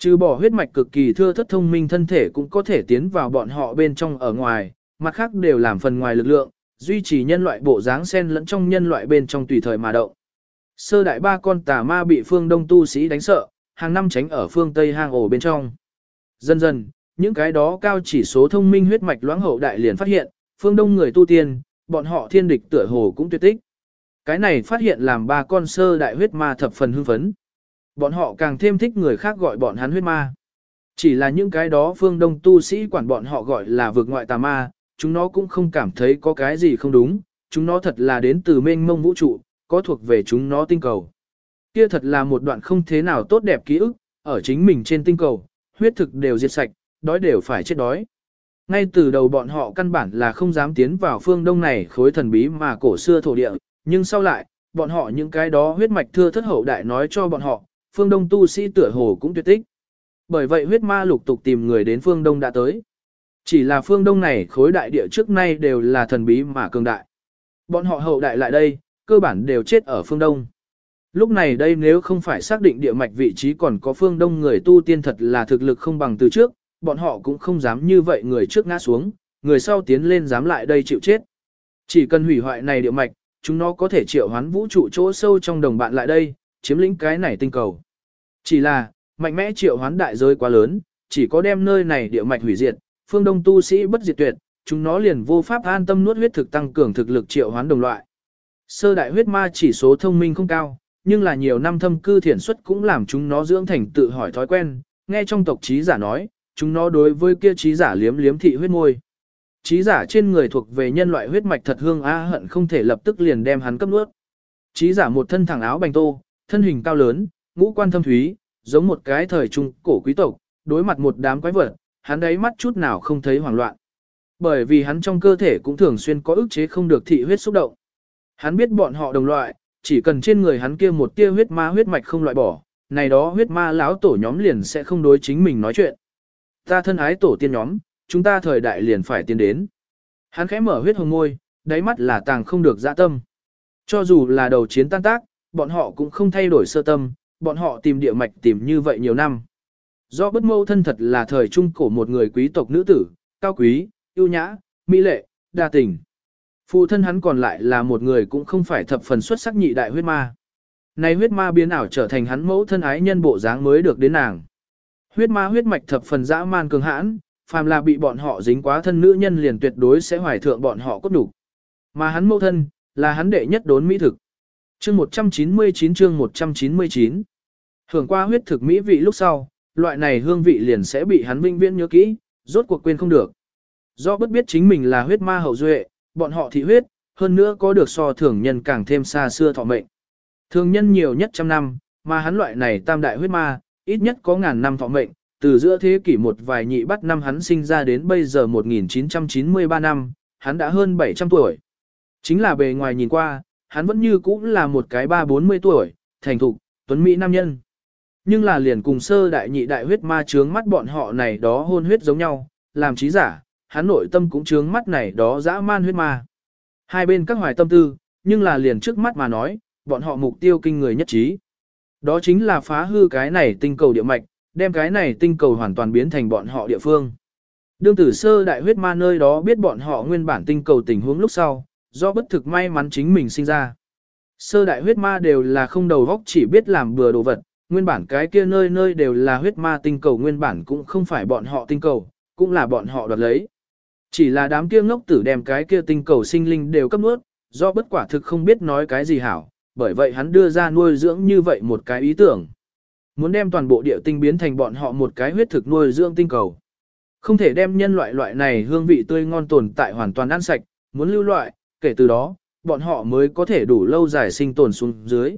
Trừ bỏ huyết mạch cực kỳ thưa thất thông minh thân thể cũng có thể tiến vào bọn họ bên trong ở ngoài, mặt khác đều làm phần ngoài lực lượng, duy trì nhân loại bộ dáng sen lẫn trong nhân loại bên trong tùy thời mà động. Sơ đại ba con tà ma bị phương đông tu sĩ đánh sợ, hàng năm tránh ở phương tây hang ổ bên trong. Dần dần, những cái đó cao chỉ số thông minh huyết mạch loãng hậu đại liền phát hiện, phương đông người tu tiên, bọn họ thiên địch tựa hồ cũng tuyệt tích. Cái này phát hiện làm ba con sơ đại huyết ma thập phần hưng phấn. Bọn họ càng thêm thích người khác gọi bọn hắn huyết ma. Chỉ là những cái đó phương đông tu sĩ quản bọn họ gọi là vượt ngoại tà ma, chúng nó cũng không cảm thấy có cái gì không đúng, chúng nó thật là đến từ mênh mông vũ trụ, có thuộc về chúng nó tinh cầu. Kia thật là một đoạn không thế nào tốt đẹp ký ức, ở chính mình trên tinh cầu, huyết thực đều diệt sạch, đói đều phải chết đói. Ngay từ đầu bọn họ căn bản là không dám tiến vào phương đông này khối thần bí mà cổ xưa thổ địa, nhưng sau lại, bọn họ những cái đó huyết mạch thưa thất hậu đại nói cho bọn họ, phương đông tu sĩ tựa hồ cũng tuyệt tích. Bởi vậy huyết ma lục tục tìm người đến phương đông đã tới. Chỉ là phương đông này khối đại địa trước nay đều là thần bí mà cường đại. Bọn họ hậu đại lại đây, cơ bản đều chết ở phương đông. Lúc này đây nếu không phải xác định địa mạch vị trí còn có phương đông người tu tiên thật là thực lực không bằng từ trước, bọn họ cũng không dám như vậy người trước ngã xuống, người sau tiến lên dám lại đây chịu chết. Chỉ cần hủy hoại này địa mạch, chúng nó có thể triệu hoán vũ trụ chỗ sâu trong đồng bạn lại đây, chiếm lĩnh cái này tinh cầu. Chỉ là, mạnh mẽ triệu hoán đại giới quá lớn, chỉ có đem nơi này địa mạch hủy diệt, phương đông tu sĩ bất diệt tuyệt, chúng nó liền vô pháp an tâm nuốt huyết thực tăng cường thực lực triệu hoán đồng loại. Sơ đại huyết ma chỉ số thông minh không cao, nhưng là nhiều năm thâm cư thiển xuất cũng làm chúng nó dưỡng thành tự hỏi thói quen, nghe trong tộc trí giả nói, chúng nó đối với kia trí giả liếm liếm thị huyết môi. Trí giả trên người thuộc về nhân loại huyết mạch thật hương a hận không thể lập tức liền đem hắn cấp nuốt. Trí giả một thân thẳng áo bành tô, thân hình cao lớn, ngũ quan thâm thúy, giống một cái thời trung cổ quý tộc, đối mặt một đám quái vật, hắn đấy mắt chút nào không thấy hoảng loạn. Bởi vì hắn trong cơ thể cũng thường xuyên có ức chế không được thị huyết xúc động. Hắn biết bọn họ đồng loại, chỉ cần trên người hắn kia một tia huyết ma huyết mạch không loại bỏ, này đó huyết ma lão tổ nhóm liền sẽ không đối chính mình nói chuyện. Ta thân ái tổ tiên nhóm, chúng ta thời đại liền phải tiến đến. Hắn khẽ mở huyết hồng môi, đáy mắt là tàng không được dạ tâm. Cho dù là đầu chiến tan tác, bọn họ cũng không thay đổi sơ tâm, bọn họ tìm địa mạch tìm như vậy nhiều năm. Do bất mâu thân thật là thời trung cổ một người quý tộc nữ tử, cao quý, yêu nhã, mỹ lệ, đa tình. Phụ thân hắn còn lại là một người cũng không phải thập phần xuất sắc nhị đại huyết ma. Này huyết ma biến ảo trở thành hắn mẫu thân ái nhân bộ dáng mới được đến nàng. Huyết ma huyết mạch thập phần dã man cường hãn, phàm là bị bọn họ dính quá thân nữ nhân liền tuyệt đối sẽ hoài thượng bọn họ cốt đủ. Mà hắn mẫu thân, là hắn đệ nhất đốn mỹ thực. Chương 199 chương 199 Hưởng qua huyết thực mỹ vị lúc sau, loại này hương vị liền sẽ bị hắn vinh viễn nhớ kỹ, rốt cuộc quên không được. Do bất biết chính mình là huyết ma hậu duệ, bọn họ thị huyết, hơn nữa có được so thường nhân càng thêm xa xưa thọ mệnh. Thường nhân nhiều nhất trăm năm, mà hắn loại này tam đại huyết ma, ít nhất có ngàn năm thọ mệnh, từ giữa thế kỷ một vài nhị bắt năm hắn sinh ra đến bây giờ 1993 năm, hắn đã hơn 700 tuổi. Chính là bề ngoài nhìn qua, hắn vẫn như cũ là một cái ba bốn mươi tuổi, thành thục, tuấn mỹ nam nhân. Nhưng là liền cùng sơ đại nhị đại huyết ma trướng mắt bọn họ này đó hôn huyết giống nhau, làm trí giả, hắn nội tâm cũng trướng mắt này đó dã man huyết ma. Hai bên các hoài tâm tư, nhưng là liền trước mắt mà nói, bọn họ mục tiêu kinh người nhất trí. Đó chính là phá hư cái này tinh cầu địa mạch, đem cái này tinh cầu hoàn toàn biến thành bọn họ địa phương. Đương tử sơ đại huyết ma nơi đó biết bọn họ nguyên bản tinh cầu tình huống lúc sau, do bất thực may mắn chính mình sinh ra. Sơ đại huyết ma đều là không đầu góc chỉ biết làm bừa đồ vật, nguyên bản cái kia nơi nơi đều là huyết ma tinh cầu nguyên bản cũng không phải bọn họ tinh cầu, cũng là bọn họ đoạt lấy. Chỉ là đám kia ngốc tử đem cái kia tinh cầu sinh linh đều cấp nuốt, do bất quả thực không biết nói cái gì hảo, bởi vậy hắn đưa ra nuôi dưỡng như vậy một cái ý tưởng. Muốn đem toàn bộ địa tinh biến thành bọn họ một cái huyết thực nuôi dưỡng tinh cầu. Không thể đem nhân loại loại này hương vị tươi ngon tồn tại hoàn toàn ăn sạch, muốn lưu loại, kể từ đó, bọn họ mới có thể đủ lâu dài sinh tồn xuống dưới.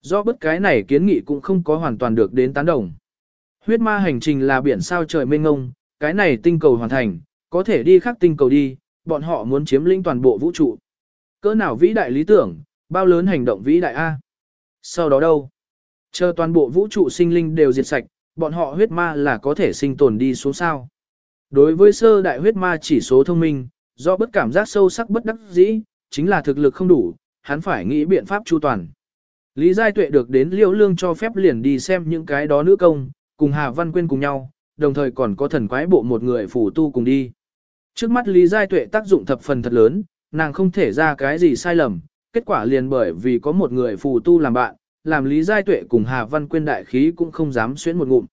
Do bất cái này kiến nghị cũng không có hoàn toàn được đến tán đồng. Huyết ma hành trình là biển sao trời mênh ngông, cái này tinh cầu hoàn thành, có thể đi khác tinh cầu đi, bọn họ muốn chiếm lĩnh toàn bộ vũ trụ. Cỡ nào vĩ đại lý tưởng, bao lớn hành động vĩ đại A. Sau đó đâu? Chờ toàn bộ vũ trụ sinh linh đều diệt sạch, bọn họ huyết ma là có thể sinh tồn đi xuống sao. Đối với sơ đại huyết ma chỉ số thông minh, do bất cảm giác sâu sắc bất đắc dĩ, chính là thực lực không đủ, hắn phải nghĩ biện pháp chu toàn. Lý Giai Tuệ được đến Liễu Lương cho phép liền đi xem những cái đó nữ công, cùng Hà Văn Quyên cùng nhau, đồng thời còn có thần quái bộ một người phủ tu cùng đi. Trước mắt Lý Giai Tuệ tác dụng thập phần thật lớn, nàng không thể ra cái gì sai lầm, kết quả liền bởi vì có một người phù tu làm bạn, làm Lý Giai Tuệ cùng Hà Văn Quyên đại khí cũng không dám xuyến một ngụm.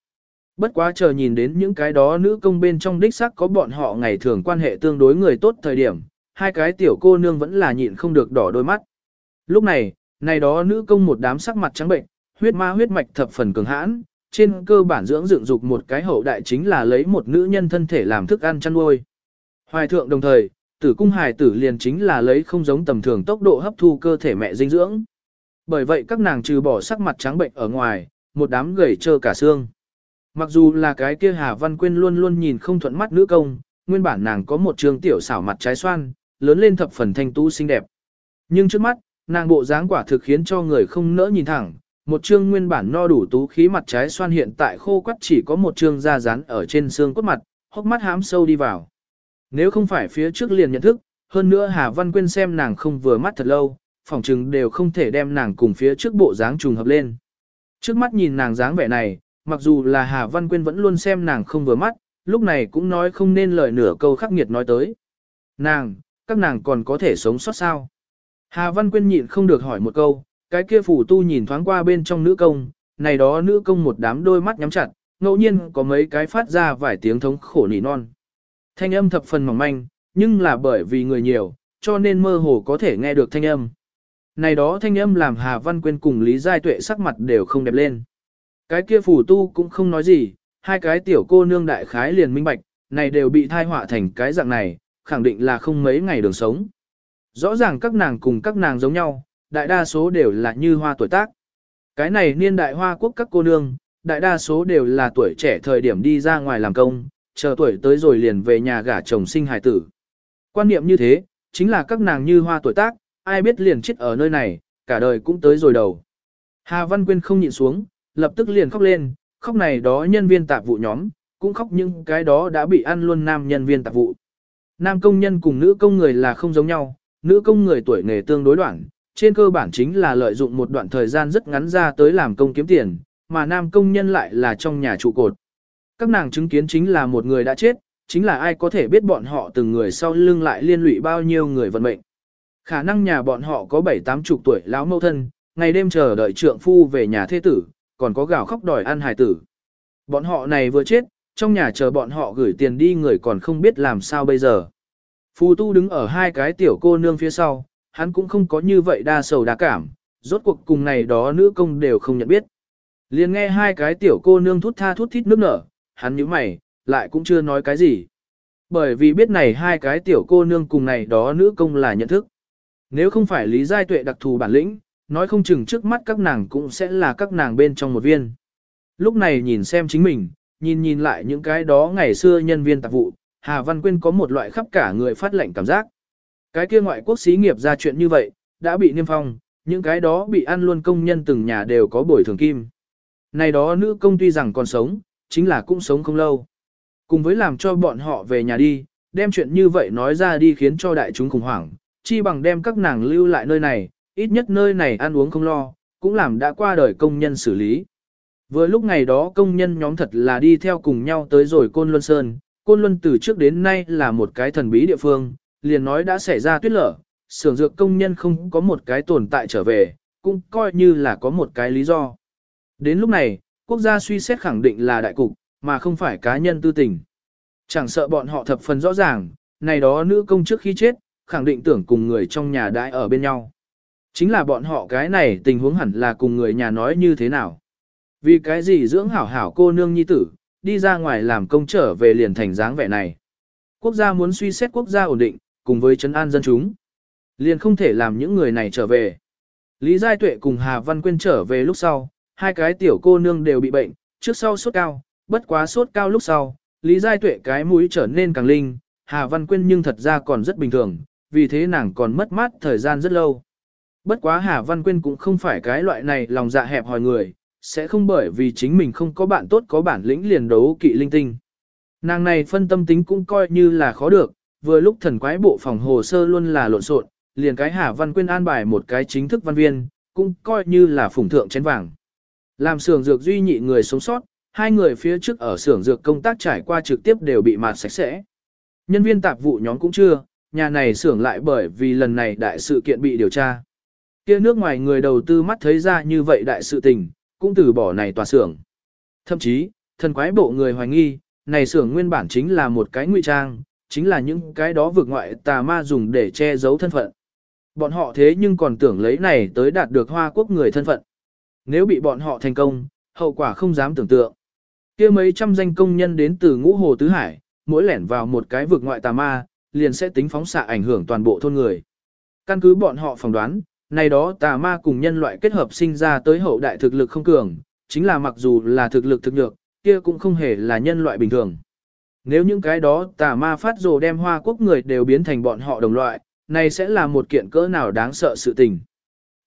Bất quá chờ nhìn đến những cái đó nữ công bên trong đích sắc có bọn họ ngày thường quan hệ tương đối người tốt thời điểm, hai cái tiểu cô nương vẫn là nhịn không được đỏ đôi mắt. Lúc này, này đó nữ công một đám sắc mặt trắng bệnh, huyết ma huyết mạch thập phần cường hãn, trên cơ bản dưỡng dựng dục một cái hậu đại chính là lấy một nữ nhân thân thể làm thức ăn chăn nuôi. Hoài thượng đồng thời, tử cung hài tử liền chính là lấy không giống tầm thường tốc độ hấp thu cơ thể mẹ dinh dưỡng. Bởi vậy các nàng trừ bỏ sắc mặt trắng bệnh ở ngoài, một đám gầy trơ cả xương. Mặc dù là cái kia Hà Văn Quyên luôn luôn nhìn không thuận mắt nữ công, nguyên bản nàng có một trường tiểu xảo mặt trái xoan, lớn lên thập phần thanh tú xinh đẹp. Nhưng trước mắt, nàng bộ dáng quả thực khiến cho người không nỡ nhìn thẳng, một trương nguyên bản no đủ tú khí mặt trái xoan hiện tại khô quắt chỉ có một trương da rán ở trên xương cốt mặt, hốc mắt hám sâu đi vào. Nếu không phải phía trước liền nhận thức, hơn nữa Hà Văn Quyên xem nàng không vừa mắt thật lâu, phỏng chừng đều không thể đem nàng cùng phía trước bộ dáng trùng hợp lên. Trước mắt nhìn nàng dáng vẻ này, mặc dù là Hà Văn Quyên vẫn luôn xem nàng không vừa mắt, lúc này cũng nói không nên lời nửa câu khắc nghiệt nói tới. Nàng, các nàng còn có thể sống sót sao? Hà Văn Quyên nhịn không được hỏi một câu, cái kia phủ tu nhìn thoáng qua bên trong nữ công, này đó nữ công một đám đôi mắt nhắm chặt, ngẫu nhiên có mấy cái phát ra vài tiếng thống khổ nỉ non. Thanh âm thập phần mỏng manh, nhưng là bởi vì người nhiều, cho nên mơ hồ có thể nghe được thanh âm. Này đó thanh âm làm Hà Văn Quyên cùng Lý Giai Tuệ sắc mặt đều không đẹp lên. Cái kia phủ tu cũng không nói gì, hai cái tiểu cô nương đại khái liền minh bạch, này đều bị thai họa thành cái dạng này, khẳng định là không mấy ngày đường sống. Rõ ràng các nàng cùng các nàng giống nhau, đại đa số đều là như hoa tuổi tác. Cái này niên đại hoa quốc các cô nương, đại đa số đều là tuổi trẻ thời điểm đi ra ngoài làm công, chờ tuổi tới rồi liền về nhà gả chồng sinh hài tử. Quan niệm như thế, chính là các nàng như hoa tuổi tác, ai biết liền chết ở nơi này, cả đời cũng tới rồi đầu. Hà Văn Quyên không nhịn xuống, lập tức liền khóc lên, khóc này đó nhân viên tạp vụ nhóm, cũng khóc những cái đó đã bị ăn luôn nam nhân viên tạp vụ. Nam công nhân cùng nữ công người là không giống nhau, nữ công người tuổi nghề tương đối đoạn, trên cơ bản chính là lợi dụng một đoạn thời gian rất ngắn ra tới làm công kiếm tiền, mà nam công nhân lại là trong nhà trụ cột. Các nàng chứng kiến chính là một người đã chết, chính là ai có thể biết bọn họ từng người sau lưng lại liên lụy bao nhiêu người vận mệnh. Khả năng nhà bọn họ có bảy tám chục tuổi lão mâu thân, ngày đêm chờ đợi trượng phu về nhà thế tử, còn có gạo khóc đòi ăn hài tử. Bọn họ này vừa chết, trong nhà chờ bọn họ gửi tiền đi người còn không biết làm sao bây giờ. Phù tu đứng ở hai cái tiểu cô nương phía sau, hắn cũng không có như vậy đa sầu đa cảm, rốt cuộc cùng này đó nữ công đều không nhận biết. Liền nghe hai cái tiểu cô nương thút tha thút thít nước nở, hắn nhíu mày, lại cũng chưa nói cái gì. Bởi vì biết này hai cái tiểu cô nương cùng này đó nữ công là nhận thức. Nếu không phải Lý Giai Tuệ đặc thù bản lĩnh, nói không chừng trước mắt các nàng cũng sẽ là các nàng bên trong một viên. Lúc này nhìn xem chính mình, nhìn nhìn lại những cái đó ngày xưa nhân viên tạp vụ, Hà Văn Quyên có một loại khắp cả người phát lệnh cảm giác. Cái kia ngoại quốc xí nghiệp ra chuyện như vậy, đã bị niêm phong, những cái đó bị ăn luôn công nhân từng nhà đều có bồi thường kim. Này đó nữ công tuy rằng còn sống, chính là cũng sống không lâu. Cùng với làm cho bọn họ về nhà đi, đem chuyện như vậy nói ra đi khiến cho đại chúng khủng hoảng, chi bằng đem các nàng lưu lại nơi này, ít nhất nơi này ăn uống không lo, cũng làm đã qua đời công nhân xử lý. Vừa lúc ngày đó công nhân nhóm thật là đi theo cùng nhau tới rồi Côn Luân Sơn, Côn Luân từ trước đến nay là một cái thần bí địa phương, liền nói đã xảy ra tuyết lở, xưởng dược công nhân không có một cái tồn tại trở về, cũng coi như là có một cái lý do. Đến lúc này, quốc gia suy xét khẳng định là đại cục, mà không phải cá nhân tư tình. Chẳng sợ bọn họ thập phần rõ ràng, này đó nữ công trước khi chết, khẳng định tưởng cùng người trong nhà đãi ở bên nhau. Chính là bọn họ cái này tình huống hẳn là cùng người nhà nói như thế nào. Vì cái gì dưỡng hảo hảo cô nương nhi tử, đi ra ngoài làm công trở về liền thành dáng vẻ này. Quốc gia muốn suy xét quốc gia ổn định, cùng với chấn an dân chúng. Liền không thể làm những người này trở về. Lý Giai Tuệ cùng Hà Văn Quyên trở về lúc sau, hai cái tiểu cô nương đều bị bệnh, trước sau sốt cao, bất quá sốt cao lúc sau, Lý Giai Tuệ cái mũi trở nên càng linh, Hà Văn Quyên nhưng thật ra còn rất bình thường, vì thế nàng còn mất mát thời gian rất lâu. Bất quá Hà Văn Quyên cũng không phải cái loại này lòng dạ hẹp hòi người, sẽ không bởi vì chính mình không có bạn tốt có bản lĩnh liền đấu kỵ linh tinh. Nàng này phân tâm tính cũng coi như là khó được, vừa lúc thần quái bộ phòng hồ sơ luôn là lộn xộn, liền cái Hà Văn Quyên an bài một cái chính thức văn viên, cũng coi như là phủng thượng chén vàng. Làm xưởng dược duy nhị người sống sót, hai người phía trước ở xưởng dược công tác trải qua trực tiếp đều bị mạt sạch sẽ. Nhân viên tạp vụ nhóm cũng chưa, nhà này xưởng lại bởi vì lần này đại sự kiện bị điều tra. Kia nước ngoài người đầu tư mắt thấy ra như vậy đại sự tình, cũng từ bỏ này tòa xưởng. Thậm chí, thần quái bộ người hoài nghi, này xưởng nguyên bản chính là một cái ngụy trang, chính là những cái đó vượt ngoại tà ma dùng để che giấu thân phận. Bọn họ thế nhưng còn tưởng lấy này tới đạt được hoa quốc người thân phận. Nếu bị bọn họ thành công, hậu quả không dám tưởng tượng. kia mấy trăm danh công nhân đến từ ngũ hồ tứ hải, mỗi lẻn vào một cái vực ngoại tà ma, liền sẽ tính phóng xạ ảnh hưởng toàn bộ thôn người. Căn cứ bọn họ phỏng đoán, này đó tà ma cùng nhân loại kết hợp sinh ra tới hậu đại thực lực không cường, chính là mặc dù là thực lực thực nhược, kia cũng không hề là nhân loại bình thường. Nếu những cái đó tà ma phát rồ đem hoa quốc người đều biến thành bọn họ đồng loại, này sẽ là một kiện cỡ nào đáng sợ sự tình.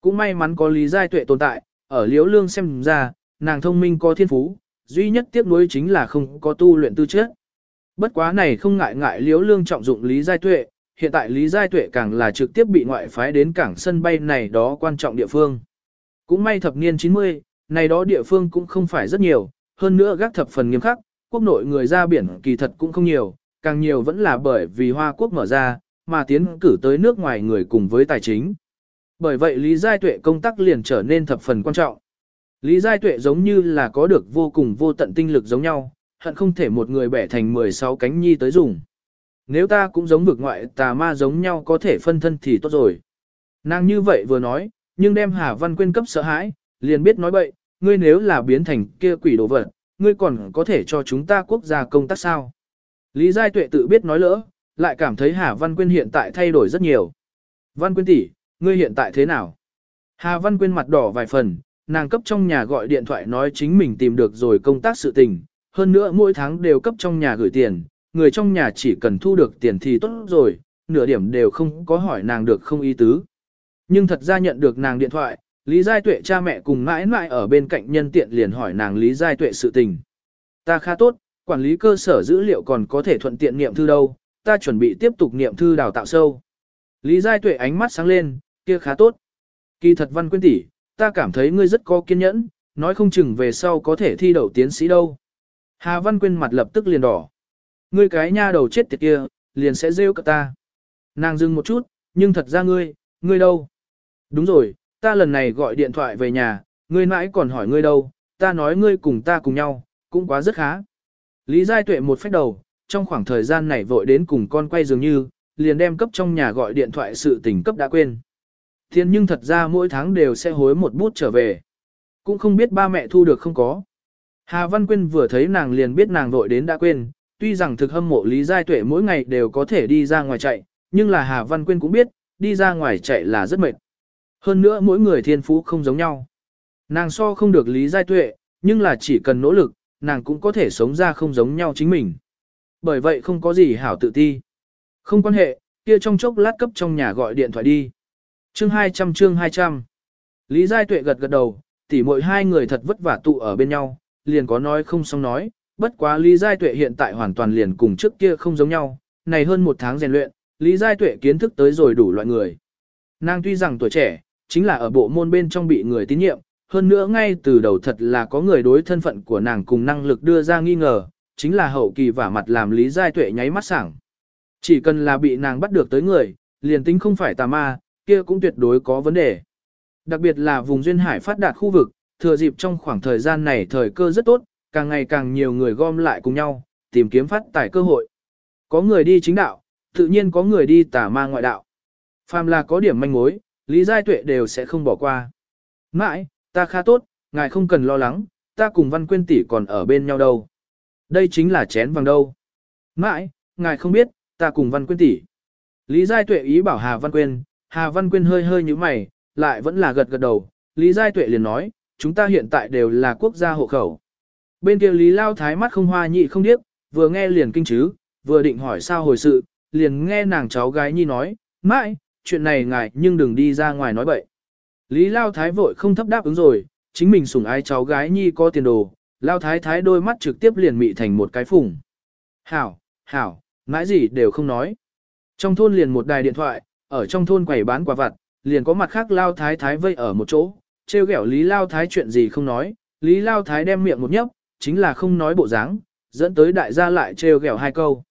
Cũng may mắn có lý giai tuệ tồn tại, ở liễu lương xem ra, nàng thông minh có thiên phú, duy nhất tiếc nuối chính là không có tu luyện tư chất. Bất quá này không ngại ngại liễu lương trọng dụng lý giai tuệ, hiện tại lý giai tuệ càng là trực tiếp bị ngoại phái đến cảng sân bay này đó quan trọng địa phương. Cũng may thập niên 90, này đó địa phương cũng không phải rất nhiều, hơn nữa gác thập phần nghiêm khắc, quốc nội người ra biển kỳ thật cũng không nhiều, càng nhiều vẫn là bởi vì Hoa Quốc mở ra, mà tiến cử tới nước ngoài người cùng với tài chính. Bởi vậy Lý Giai Tuệ công tác liền trở nên thập phần quan trọng. Lý Giai Tuệ giống như là có được vô cùng vô tận tinh lực giống nhau, hận không thể một người bẻ thành 16 cánh nhi tới dùng. Nếu ta cũng giống vực ngoại tà ma giống nhau có thể phân thân thì tốt rồi. Nàng như vậy vừa nói, nhưng đem Hà Văn Quyên cấp sợ hãi, liền biết nói bậy, ngươi nếu là biến thành kia quỷ đồ vật, ngươi còn có thể cho chúng ta quốc gia công tác sao. Lý Giai Tuệ tự biết nói lỡ, lại cảm thấy Hà Văn Quyên hiện tại thay đổi rất nhiều. Văn Quyên tỷ, ngươi hiện tại thế nào? Hà Văn Quyên mặt đỏ vài phần, nàng cấp trong nhà gọi điện thoại nói chính mình tìm được rồi công tác sự tình, hơn nữa mỗi tháng đều cấp trong nhà gửi tiền, người trong nhà chỉ cần thu được tiền thì tốt rồi, nửa điểm đều không có hỏi nàng được không ý tứ. Nhưng thật ra nhận được nàng điện thoại, Lý Giai Tuệ cha mẹ cùng mãi mãi ở bên cạnh nhân tiện liền hỏi nàng Lý Giai Tuệ sự tình. Ta khá tốt, quản lý cơ sở dữ liệu còn có thể thuận tiện niệm thư đâu, ta chuẩn bị tiếp tục niệm thư đào tạo sâu. Lý Giai Tuệ ánh mắt sáng lên, kia khá tốt. Kỳ thật văn quyên tỷ, ta cảm thấy ngươi rất có kiên nhẫn, nói không chừng về sau có thể thi đậu tiến sĩ đâu. Hà Văn Quyên mặt lập tức liền đỏ. Ngươi cái nha đầu chết tiệt kia, liền sẽ rêu cả ta. Nàng dừng một chút, nhưng thật ra ngươi, ngươi đâu? Đúng rồi, ta lần này gọi điện thoại về nhà, ngươi mãi còn hỏi ngươi đâu, ta nói ngươi cùng ta cùng nhau, cũng quá rất khá. Lý Giai Tuệ một phép đầu, trong khoảng thời gian này vội đến cùng con quay dường như, liền đem cấp trong nhà gọi điện thoại sự tình cấp đã quên. Thiên nhưng thật ra mỗi tháng đều sẽ hối một bút trở về. Cũng không biết ba mẹ thu được không có. Hà Văn Quyên vừa thấy nàng liền biết nàng vội đến đã quên, tuy rằng thực hâm mộ Lý Giai Tuệ mỗi ngày đều có thể đi ra ngoài chạy, nhưng là Hà Văn Quyên cũng biết, đi ra ngoài chạy là rất mệt. Hơn nữa mỗi người thiên phú không giống nhau. Nàng so không được Lý Giai Tuệ, nhưng là chỉ cần nỗ lực, nàng cũng có thể sống ra không giống nhau chính mình. Bởi vậy không có gì hảo tự ti. Không quan hệ, kia trong chốc lát cấp trong nhà gọi điện thoại đi. Chương 200 chương 200 Lý Giai Tuệ gật gật đầu, tỉ mỗi hai người thật vất vả tụ ở bên nhau, liền có nói không xong nói, bất quá Lý Giai Tuệ hiện tại hoàn toàn liền cùng trước kia không giống nhau, này hơn một tháng rèn luyện, Lý Giai Tuệ kiến thức tới rồi đủ loại người. Nàng tuy rằng tuổi trẻ, chính là ở bộ môn bên trong bị người tín nhiệm, hơn nữa ngay từ đầu thật là có người đối thân phận của nàng cùng năng lực đưa ra nghi ngờ, chính là hậu kỳ vả mặt làm Lý Giai Tuệ nháy mắt sảng. Chỉ cần là bị nàng bắt được tới người, liền tính không phải tà ma, kia cũng tuyệt đối có vấn đề. Đặc biệt là vùng duyên hải phát đạt khu vực, thừa dịp trong khoảng thời gian này thời cơ rất tốt, càng ngày càng nhiều người gom lại cùng nhau, tìm kiếm phát tài cơ hội. Có người đi chính đạo, tự nhiên có người đi tà ma ngoại đạo. Phàm là có điểm manh mối, Lý Giai Tuệ đều sẽ không bỏ qua. Mãi, ta khá tốt, ngài không cần lo lắng, ta cùng Văn Quyên tỷ còn ở bên nhau đâu. Đây chính là chén vàng đâu. Mãi, ngài không biết, ta cùng Văn Quyên tỷ. Lý Giai Tuệ ý bảo Hà Văn Quyên, Hà Văn Quyên hơi hơi như mày, lại vẫn là gật gật đầu. Lý Giai Tuệ liền nói, chúng ta hiện tại đều là quốc gia hộ khẩu. Bên kia Lý Lao Thái mắt không hoa nhị không điếc, vừa nghe liền kinh chứ, vừa định hỏi sao hồi sự, liền nghe nàng cháu gái nhi nói, mãi, chuyện này ngài nhưng đừng đi ra ngoài nói bậy. Lý Lao Thái vội không thấp đáp ứng rồi, chính mình sủng ái cháu gái nhi có tiền đồ, Lao Thái Thái đôi mắt trực tiếp liền mị thành một cái phùng. Hảo, hảo, mãi gì đều không nói. Trong thôn liền một đài điện thoại, ở trong thôn quầy bán quả vặt, liền có mặt khác Lao Thái Thái vây ở một chỗ, trêu ghẹo Lý Lao Thái chuyện gì không nói, Lý Lao Thái đem miệng một nhấp, chính là không nói bộ dáng, dẫn tới đại gia lại trêu ghẹo hai câu.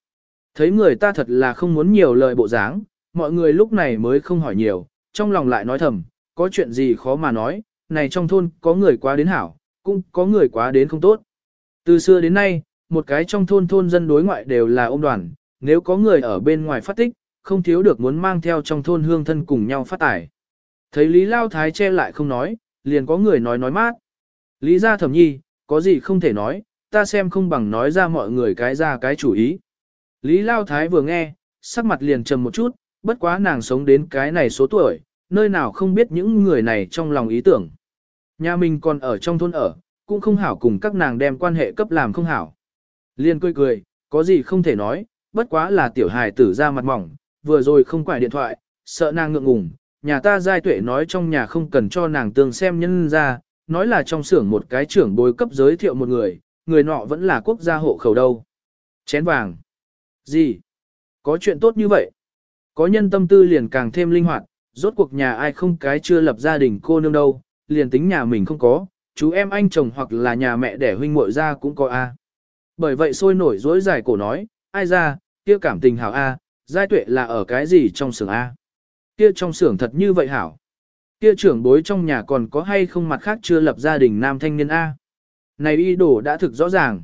Thấy người ta thật là không muốn nhiều lời bộ dáng, mọi người lúc này mới không hỏi nhiều, trong lòng lại nói thầm, có chuyện gì khó mà nói, này trong thôn có người quá đến hảo, cũng có người quá đến không tốt. Từ xưa đến nay, một cái trong thôn thôn dân đối ngoại đều là ôm đoàn, nếu có người ở bên ngoài phát tích, không thiếu được muốn mang theo trong thôn hương thân cùng nhau phát tải. Thấy Lý Lao Thái che lại không nói, liền có người nói nói mát. Lý gia thẩm nhi, có gì không thể nói, ta xem không bằng nói ra mọi người cái ra cái chủ ý. Lý Lao Thái vừa nghe, sắc mặt liền trầm một chút, bất quá nàng sống đến cái này số tuổi, nơi nào không biết những người này trong lòng ý tưởng. Nhà mình còn ở trong thôn ở, cũng không hảo cùng các nàng đem quan hệ cấp làm không hảo. Liên cười cười, có gì không thể nói, bất quá là tiểu hài tử ra mặt mỏng, vừa rồi không quải điện thoại, sợ nàng ngượng ngùng, nhà ta giai tuệ nói trong nhà không cần cho nàng tương xem nhân ra, nói là trong xưởng một cái trưởng bối cấp giới thiệu một người, người nọ vẫn là quốc gia hộ khẩu đâu. Chén vàng. Gì? Có chuyện tốt như vậy? Có nhân tâm tư liền càng thêm linh hoạt, rốt cuộc nhà ai không cái chưa lập gia đình cô nương đâu, liền tính nhà mình không có, chú em anh chồng hoặc là nhà mẹ đẻ huynh muội ra cũng có a. Bởi vậy sôi nổi dối dài cổ nói, ai ra, kia cảm tình hảo a, giai tuệ là ở cái gì trong xưởng a? Kia trong xưởng thật như vậy hảo. Kia trưởng bối trong nhà còn có hay không mặt khác chưa lập gia đình nam thanh niên a? Này y đồ đã thực rõ ràng.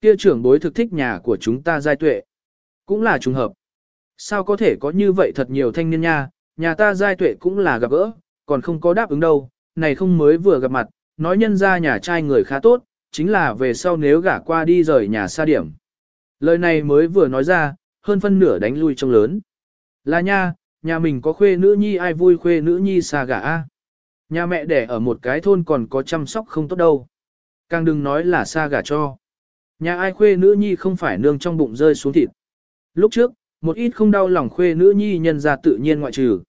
Kia trưởng bối thực thích nhà của chúng ta giai tuệ. Cũng là trùng hợp. Sao có thể có như vậy thật nhiều thanh niên nha, nhà ta giai tuệ cũng là gặp gỡ, còn không có đáp ứng đâu, này không mới vừa gặp mặt, nói nhân ra nhà trai người khá tốt, chính là về sau nếu gả qua đi rời nhà xa điểm. Lời này mới vừa nói ra, hơn phân nửa đánh lui trong lớn. Là nha, nhà mình có khuê nữ nhi ai vui khuê nữ nhi xa gả a. Nhà mẹ đẻ ở một cái thôn còn có chăm sóc không tốt đâu. Càng đừng nói là xa gả cho. Nhà ai khuê nữ nhi không phải nương trong bụng rơi xuống thịt. Lúc trước, một ít không đau lòng khuê nữ nhi nhân ra tự nhiên ngoại trừ.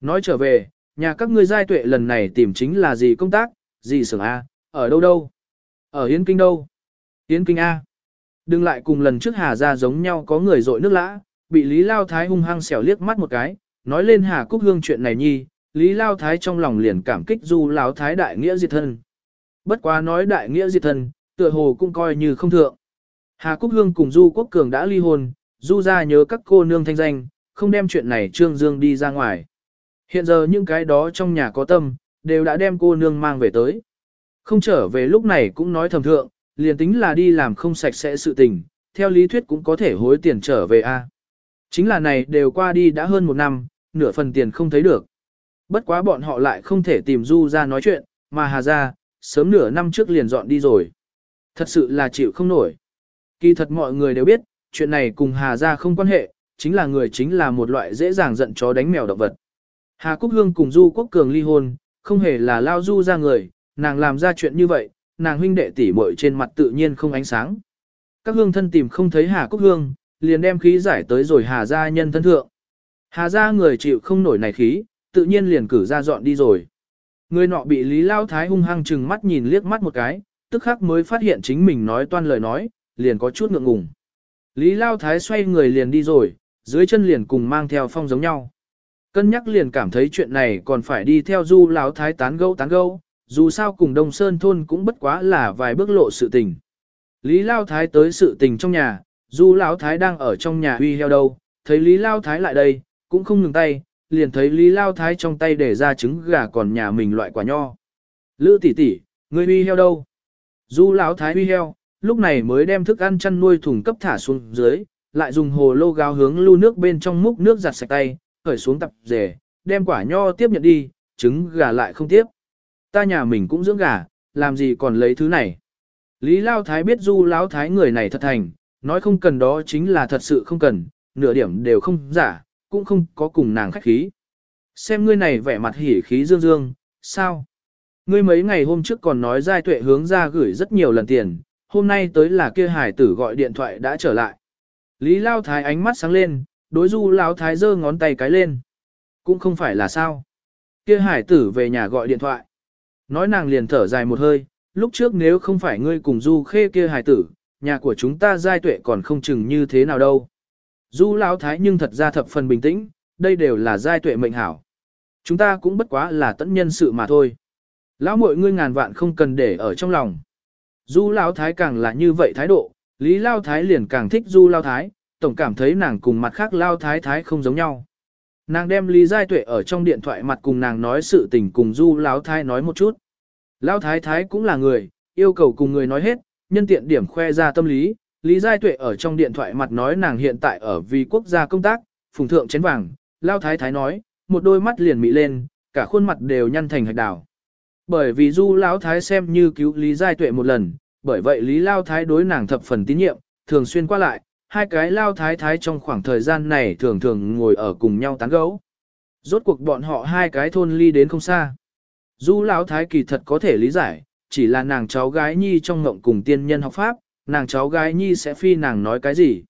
Nói trở về, nhà các ngươi giai tuệ lần này tìm chính là gì công tác, gì xưởng A, ở đâu đâu? Ở Yến Kinh đâu? Yến Kinh A. Đừng lại cùng lần trước Hà ra giống nhau có người dội nước lã, bị Lý Lao Thái hung hăng xẻo liếc mắt một cái, nói lên Hà Cúc Hương chuyện này nhi, Lý Lao Thái trong lòng liền cảm kích du Lão Thái đại nghĩa diệt thân. Bất quá nói đại nghĩa diệt thân, tựa hồ cũng coi như không thượng. Hà Cúc Hương cùng Du Quốc Cường đã ly hôn, Du ra nhớ các cô nương thanh danh, không đem chuyện này Trương Dương đi ra ngoài. Hiện giờ những cái đó trong nhà có tâm, đều đã đem cô nương mang về tới. Không trở về lúc này cũng nói thầm thượng, liền tính là đi làm không sạch sẽ sự tình, theo lý thuyết cũng có thể hối tiền trở về a. Chính là này đều qua đi đã hơn một năm, nửa phần tiền không thấy được. Bất quá bọn họ lại không thể tìm Du ra nói chuyện, mà Hà ra, sớm nửa năm trước liền dọn đi rồi. Thật sự là chịu không nổi. Kỳ thật mọi người đều biết, chuyện này cùng Hà gia không quan hệ, chính là người chính là một loại dễ dàng giận chó đánh mèo động vật. Hà Cúc Hương cùng Du Quốc Cường ly hôn, không hề là lao Du ra người, nàng làm ra chuyện như vậy, nàng huynh đệ tỷ muội trên mặt tự nhiên không ánh sáng. Các hương thân tìm không thấy Hà Cúc Hương, liền đem khí giải tới rồi Hà gia nhân thân thượng. Hà gia người chịu không nổi này khí, tự nhiên liền cử ra dọn đi rồi. Người nọ bị Lý Lao Thái hung hăng chừng mắt nhìn liếc mắt một cái, tức khắc mới phát hiện chính mình nói toan lời nói, liền có chút ngượng ngùng. Lý Lao Thái xoay người liền đi rồi, dưới chân liền cùng mang theo phong giống nhau. Cân nhắc liền cảm thấy chuyện này còn phải đi theo du Lão Thái tán gẫu tán gẫu, dù sao cùng Đông Sơn thôn cũng bất quá là vài bước lộ sự tình. Lý Lao Thái tới sự tình trong nhà, du Lão Thái đang ở trong nhà huy heo đâu, thấy Lý Lao Thái lại đây, cũng không ngừng tay, liền thấy Lý Lao Thái trong tay để ra trứng gà còn nhà mình loại quả nho. Lữ tỷ tỷ, ngươi huy heo đâu? Du Lão Thái huy heo, lúc này mới đem thức ăn chăn nuôi thùng cấp thả xuống dưới, lại dùng hồ lô gáo hướng lưu nước bên trong múc nước giặt sạch tay, khởi xuống tập rể, đem quả nho tiếp nhận đi, trứng gà lại không tiếp. Ta nhà mình cũng dưỡng gà, làm gì còn lấy thứ này. Lý Lao Thái biết du Lão Thái người này thật thành, nói không cần đó chính là thật sự không cần, nửa điểm đều không giả, cũng không có cùng nàng khách khí. Xem ngươi này vẻ mặt hỉ khí dương dương, sao? Ngươi mấy ngày hôm trước còn nói giai tuệ hướng ra gửi rất nhiều lần tiền, hôm nay tới là kia hải tử gọi điện thoại đã trở lại. Lý Lao Thái ánh mắt sáng lên, đối du Lao Thái giơ ngón tay cái lên. Cũng không phải là sao. Kia hải tử về nhà gọi điện thoại. Nói nàng liền thở dài một hơi, lúc trước nếu không phải ngươi cùng du khê kia hải tử, nhà của chúng ta giai tuệ còn không chừng như thế nào đâu. Du Lão Thái nhưng thật ra thập phần bình tĩnh, đây đều là giai tuệ mệnh hảo. Chúng ta cũng bất quá là tận nhân sự mà thôi. Lão muội ngươi ngàn vạn không cần để ở trong lòng. Du Lão Thái càng là như vậy thái độ, Lý Lao Thái liền càng thích Du Lão Thái, tổng cảm thấy nàng cùng mặt khác Lao Thái Thái không giống nhau. Nàng đem Lý Giai Tuệ ở trong điện thoại mặt cùng nàng nói sự tình cùng Du Lão Thái nói một chút. Lão Thái Thái cũng là người, yêu cầu cùng người nói hết, nhân tiện điểm khoe ra tâm lý. Lý Giai Tuệ ở trong điện thoại mặt nói nàng hiện tại ở vì quốc gia công tác, phùng thượng chén vàng. Lao Thái Thái nói, một đôi mắt liền mị lên, cả khuôn mặt đều nhăn thành hạch đảo Bởi vì Du Lão Thái xem như cứu Lý Giai Tuệ một lần, bởi vậy Lý Lao Thái đối nàng thập phần tín nhiệm, thường xuyên qua lại, hai cái Lao Thái Thái trong khoảng thời gian này thường thường ngồi ở cùng nhau tán gẫu. Rốt cuộc bọn họ hai cái thôn ly đến không xa. Du Lão Thái kỳ thật có thể lý giải, chỉ là nàng cháu gái Nhi trong ngộng cùng tiên nhân học pháp, nàng cháu gái Nhi sẽ phi nàng nói cái gì.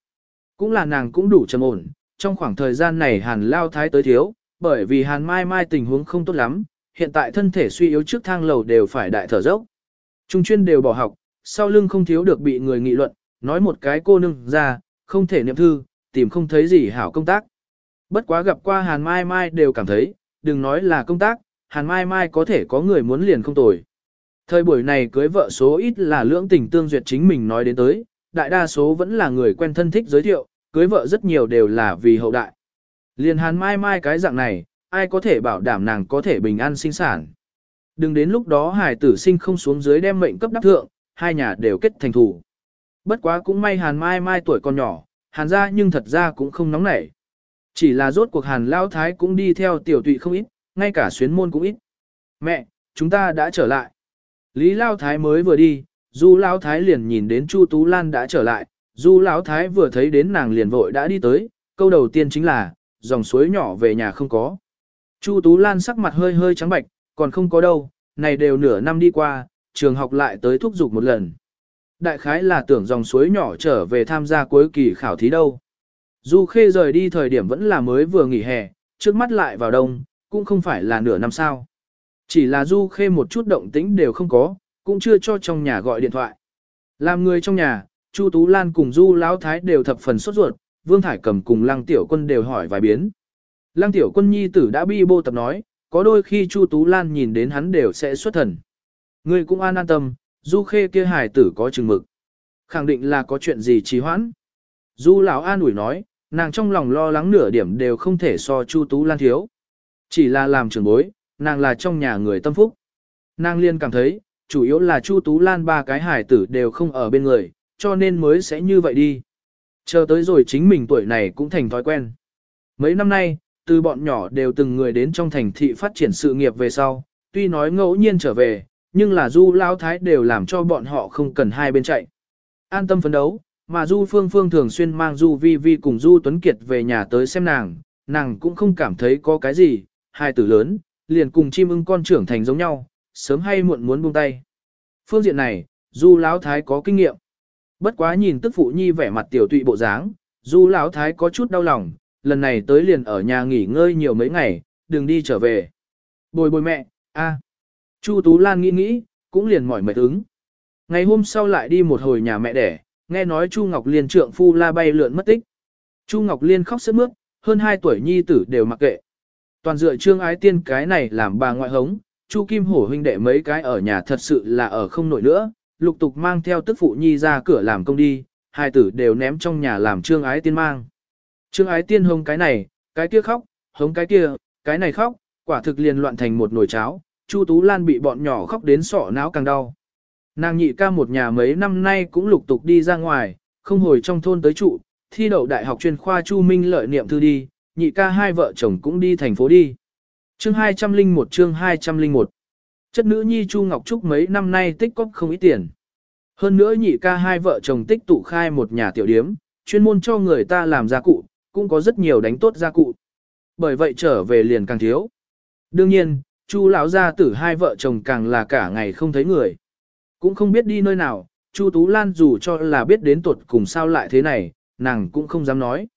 Cũng là nàng cũng đủ trầm ổn, trong khoảng thời gian này Hàn Lao Thái tới thiếu, bởi vì Hàn Mai Mai tình huống không tốt lắm, hiện tại thân thể suy yếu trước thang lầu đều phải đại thở dốc. Trung chuyên đều bỏ học, sau lưng không thiếu được bị người nghị luận, nói một cái cô nương ra, không thể niệm thư, tìm không thấy gì hảo công tác. Bất quá gặp qua Hàn Mai Mai đều cảm thấy, đừng nói là công tác, Hàn Mai Mai có thể có người muốn liền không tồi. Thời buổi này cưới vợ số ít là lưỡng tình tương duyệt chính mình nói đến tới, đại đa số vẫn là người quen thân thích giới thiệu, cưới vợ rất nhiều đều là vì hậu đại. Liền Hàn Mai Mai cái dạng này, ai có thể bảo đảm nàng có thể bình an sinh sản. Đừng đến lúc đó hải tử sinh không xuống dưới đem mệnh cấp đắc thượng, hai nhà đều kết thành thủ. Bất quá cũng may Hàn Mai Mai tuổi còn nhỏ, Hàn ra nhưng thật ra cũng không nóng nảy. Chỉ là rốt cuộc Hàn Lao Thái cũng đi theo tiểu tụy không ít, ngay cả xuyến môn cũng ít. Mẹ, chúng ta đã trở lại. Lý Lao Thái mới vừa đi, Du Lao Thái liền nhìn đến Chu Tú Lan đã trở lại, Du Lao Thái vừa thấy đến nàng liền vội đã đi tới, câu đầu tiên chính là, dòng suối nhỏ về nhà không có. Chu Tú Lan sắc mặt hơi hơi trắng bạch, còn không có đâu, này đều nửa năm đi qua, trường học lại tới thúc giục một lần. Đại khái là tưởng dòng suối nhỏ trở về tham gia cuối kỳ khảo thí đâu. Du Khê rời đi thời điểm vẫn là mới vừa nghỉ hè, trước mắt lại vào đông, cũng không phải là nửa năm sao. Chỉ là Du Khê một chút động tĩnh đều không có, cũng chưa cho trong nhà gọi điện thoại. Làm người trong nhà, Chu Tú Lan cùng Du Lão Thái đều thập phần sốt ruột, Vương Thải Cầm cùng Lăng Tiểu Quân đều hỏi vài biến. Lăng Tiểu Quân nhi tử đã bi bô tập nói, có đôi khi Chu Tú Lan nhìn đến hắn đều sẽ xuất thần. người cũng an an tâm, Du Khê kia hài tử có chừng mực. Khẳng định là có chuyện gì trì hoãn. Du lão an ủi nói, nàng trong lòng lo lắng nửa điểm đều không thể so Chu Tú Lan thiếu. Chỉ là làm trưởng bối, nàng là trong nhà người tâm phúc. Nàng liên cảm thấy, chủ yếu là Chu Tú Lan ba cái hải tử đều không ở bên người, cho nên mới sẽ như vậy đi. Chờ tới rồi chính mình tuổi này cũng thành thói quen. Mấy năm nay, từ bọn nhỏ đều từng người đến trong thành thị phát triển sự nghiệp về sau, tuy nói ngẫu nhiên trở về, nhưng là du lao thái đều làm cho bọn họ không cần hai bên chạy. An tâm phấn đấu, Mà Du Phương Phương thường xuyên mang Du Vi Vi cùng Du Tuấn Kiệt về nhà tới xem nàng, nàng cũng không cảm thấy có cái gì, hai tử lớn, liền cùng chim ưng con trưởng thành giống nhau, sớm hay muộn muốn buông tay. Phương diện này, Du Lão Thái có kinh nghiệm. Bất quá nhìn tức phụ nhi vẻ mặt tiểu tụy bộ dáng, Du Lão Thái có chút đau lòng, lần này tới liền ở nhà nghỉ ngơi nhiều mấy ngày, đừng đi trở về. Bồi bồi mẹ, a. Chu Tú Lan nghĩ nghĩ, cũng liền mỏi mệt ứng. Ngày hôm sau lại đi một hồi nhà mẹ đẻ, nghe nói Chu Ngọc Liên trượng phu la bay lượn mất tích. Chu Ngọc Liên khóc sướt mướt, hơn 2 tuổi nhi tử đều mặc kệ. Toàn dựa trương ái tiên cái này làm bà ngoại hống, Chu Kim Hổ huynh đệ mấy cái ở nhà thật sự là ở không nổi nữa, lục tục mang theo tức phụ nhi ra cửa làm công đi, hai tử đều ném trong nhà làm trương ái tiên mang. Trương ái tiên hống cái này, cái kia khóc, hống cái kia, cái này khóc, quả thực liền loạn thành một nồi cháo, Chu Tú Lan bị bọn nhỏ khóc đến sọ não càng đau. Nàng nhị ca một nhà mấy năm nay cũng lục tục đi ra ngoài, không hồi trong thôn tới trụ, thi đậu đại học chuyên khoa Chu Minh lợi niệm thư đi, nhị ca hai vợ chồng cũng đi thành phố đi. Chương 201 chương 201 Chất nữ nhi Chu Ngọc Trúc mấy năm nay tích cóp không ít tiền. Hơn nữa nhị ca hai vợ chồng tích tụ khai một nhà tiểu điếm, chuyên môn cho người ta làm gia cụ, cũng có rất nhiều đánh tốt gia cụ. Bởi vậy trở về liền càng thiếu. Đương nhiên, Chu lão gia tử hai vợ chồng càng là cả ngày không thấy người. Cũng không biết đi nơi nào, Chu Tú Lan dù cho là biết đến tuột cùng sao lại thế này, nàng cũng không dám nói.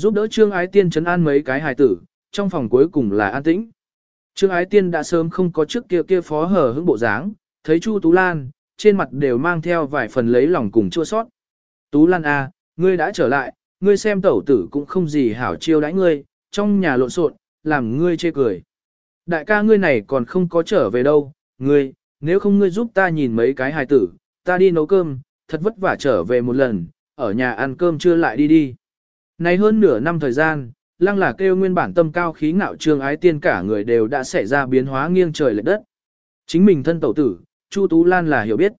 Giúp đỡ Trương Ái Tiên chấn an mấy cái hài tử, trong phòng cuối cùng là an tĩnh. Trương Ái Tiên đã sớm không có trước kia kia phó hở hững bộ dáng, thấy Chu Tú Lan, trên mặt đều mang theo vài phần lấy lòng cùng chua sót. Tú Lan A, à, ngươi đã trở lại, ngươi xem tẩu tử cũng không gì hảo chiêu đãi ngươi, trong nhà lộn xộn, làm ngươi chê cười. Đại ca ngươi này còn không có trở về đâu, ngươi, nếu không ngươi giúp ta nhìn mấy cái hài tử, ta đi nấu cơm, thật vất vả trở về một lần, ở nhà ăn cơm chưa lại đi đi. Này hơn nửa năm thời gian, lăng là kêu nguyên bản tâm cao khí ngạo trương ái tiên cả người đều đã xảy ra biến hóa nghiêng trời lệch đất. Chính mình thân tẩu tử, Chu Tú Lan là hiểu biết.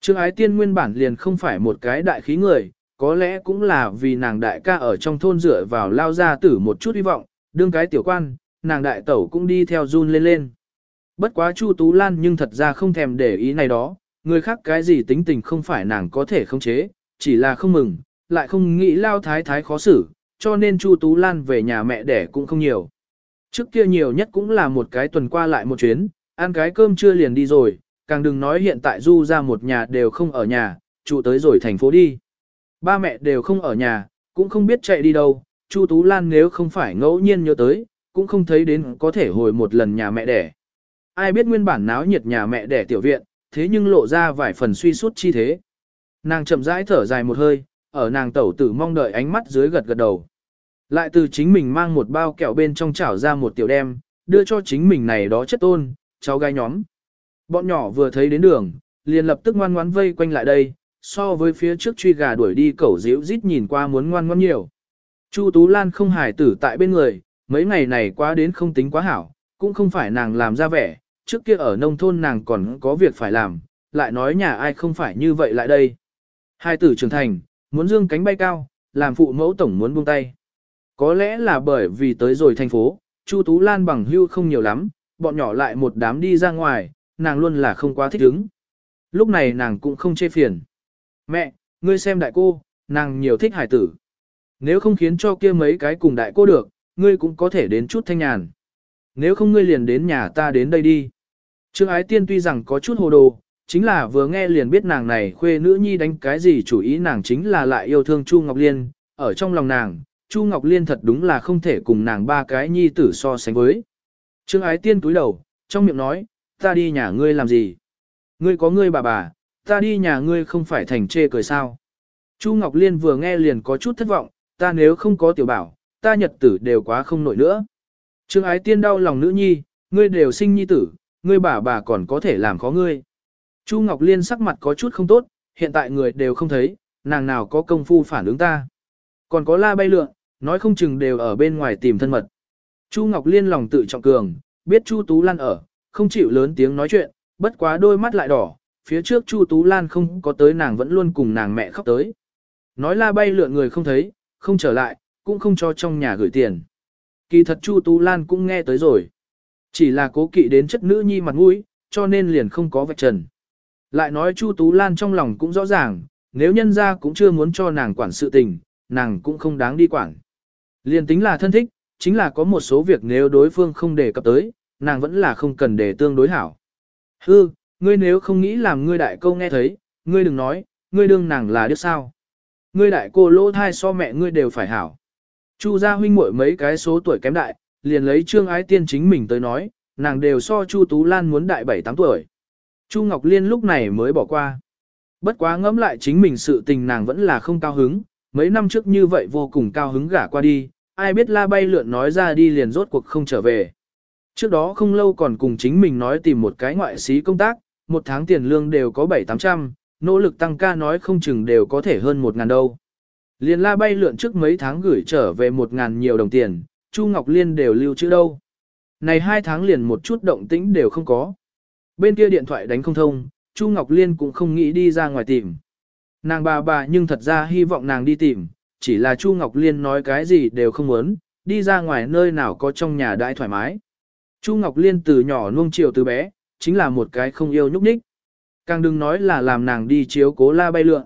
Trương ái tiên nguyên bản liền không phải một cái đại khí người, có lẽ cũng là vì nàng đại ca ở trong thôn dựa vào lao ra tử một chút hy vọng, đương cái tiểu quan, nàng đại tẩu cũng đi theo run lên lên. Bất quá Chu Tú Lan nhưng thật ra không thèm để ý này đó, người khác cái gì tính tình không phải nàng có thể khống chế, chỉ là không mừng, lại không nghĩ lao thái thái khó xử, cho nên Chu Tú Lan về nhà mẹ đẻ cũng không nhiều. Trước kia nhiều nhất cũng là một cái tuần qua lại một chuyến, ăn cái cơm chưa liền đi rồi, càng đừng nói hiện tại Du ra một nhà đều không ở nhà, trụ tới rồi thành phố đi. Ba mẹ đều không ở nhà, cũng không biết chạy đi đâu, Chu Tú Lan nếu không phải ngẫu nhiên nhớ tới, cũng không thấy đến có thể hồi một lần nhà mẹ đẻ. Ai biết nguyên bản náo nhiệt nhà mẹ đẻ tiểu viện, thế nhưng lộ ra vài phần suy sút chi thế. Nàng chậm rãi thở dài một hơi, ở nàng tẩu tử mong đợi ánh mắt dưới gật gật đầu. Lại từ chính mình mang một bao kẹo bên trong chảo ra một tiểu đem, đưa cho chính mình này đó chất tôn, cháu gái nhóm. Bọn nhỏ vừa thấy đến đường, liền lập tức ngoan ngoãn vây quanh lại đây, so với phía trước truy gà đuổi đi cẩu díu rít nhìn qua muốn ngoan ngoãn nhiều. Chu Tú Lan không hài tử tại bên người, mấy ngày này quá đến không tính quá hảo, cũng không phải nàng làm ra vẻ, trước kia ở nông thôn nàng còn có việc phải làm, lại nói nhà ai không phải như vậy lại đây. Hai tử trưởng thành, muốn dương cánh bay cao, làm phụ mẫu tổng muốn buông tay. Có lẽ là bởi vì tới rồi thành phố, Chu Tú Lan bằng hưu không nhiều lắm, bọn nhỏ lại một đám đi ra ngoài, nàng luôn là không quá thích ứng. Lúc này nàng cũng không chê phiền. Mẹ, ngươi xem đại cô, nàng nhiều thích hải tử. Nếu không khiến cho kia mấy cái cùng đại cô được, ngươi cũng có thể đến chút thanh nhàn. Nếu không ngươi liền đến nhà ta đến đây đi. Trương Ái Tiên tuy rằng có chút hồ đồ, chính là vừa nghe liền biết nàng này khuê nữ nhi đánh cái gì chủ ý nàng chính là lại yêu thương Chu Ngọc Liên, ở trong lòng nàng, Chu Ngọc Liên thật đúng là không thể cùng nàng ba cái nhi tử so sánh với. Trương Ái Tiên túi đầu, trong miệng nói, ta đi nhà ngươi làm gì? Ngươi có ngươi bà bà, ta đi nhà ngươi không phải thành chê cười sao? Chu Ngọc Liên vừa nghe liền có chút thất vọng, ta nếu không có tiểu bảo, ta nhật tử đều quá không nổi nữa. Trương Ái Tiên đau lòng nữ nhi, ngươi đều sinh nhi tử, ngươi bà bà còn có thể làm khó ngươi. Chu Ngọc Liên sắc mặt có chút không tốt, hiện tại người đều không thấy, nàng nào có công phu phản ứng ta. Còn có la bay lượn, nói không chừng đều ở bên ngoài tìm thân mật. Chu Ngọc Liên lòng tự trọng cường, biết Chu Tú Lan ở, không chịu lớn tiếng nói chuyện, bất quá đôi mắt lại đỏ, phía trước Chu Tú Lan không có tới nàng vẫn luôn cùng nàng mẹ khóc tới. Nói la bay lượn người không thấy, không trở lại, cũng không cho trong nhà gửi tiền. Kỳ thật Chu Tú Lan cũng nghe tới rồi. Chỉ là cố kỵ đến chất nữ nhi mặt mũi, cho nên liền không có vạch trần. Lại nói Chu Tú Lan trong lòng cũng rõ ràng, nếu nhân gia cũng chưa muốn cho nàng quản sự tình, nàng cũng không đáng đi quản. Liên tính là thân thích, chính là có một số việc nếu đối phương không đề cập tới, nàng vẫn là không cần để tương đối hảo. Hư, ngươi nếu không nghĩ làm ngươi đại câu nghe thấy, ngươi đừng nói, ngươi đương nàng là đứa sao. Ngươi đại cô lỗ thai so mẹ ngươi đều phải hảo. Chu gia huynh muội mấy cái số tuổi kém đại, liền lấy trương ái tiên chính mình tới nói, nàng đều so Chu Tú Lan muốn đại 7-8 tuổi. Chu Ngọc Liên lúc này mới bỏ qua. Bất quá ngẫm lại chính mình sự tình nàng vẫn là không cao hứng, mấy năm trước như vậy vô cùng cao hứng gả qua đi, ai biết la bay lượn nói ra đi liền rốt cuộc không trở về. Trước đó không lâu còn cùng chính mình nói tìm một cái ngoại sĩ công tác, một tháng tiền lương đều có 7-800, nỗ lực tăng ca nói không chừng đều có thể hơn 1 ngàn đâu. Liên la bay lượn trước mấy tháng gửi trở về 1 ngàn nhiều đồng tiền, Chu Ngọc Liên đều lưu trữ đâu. Này hai tháng liền một chút động tĩnh đều không có. Bên kia điện thoại đánh không thông, Chu Ngọc Liên cũng không nghĩ đi ra ngoài tìm. Nàng bà bà nhưng thật ra hy vọng nàng đi tìm, chỉ là Chu Ngọc Liên nói cái gì đều không muốn, đi ra ngoài nơi nào có trong nhà đãi thoải mái. Chu Ngọc Liên từ nhỏ nuông chiều từ bé, chính là một cái không yêu nhúc nhích. Càng đừng nói là làm nàng đi chiếu cố la bay lượn.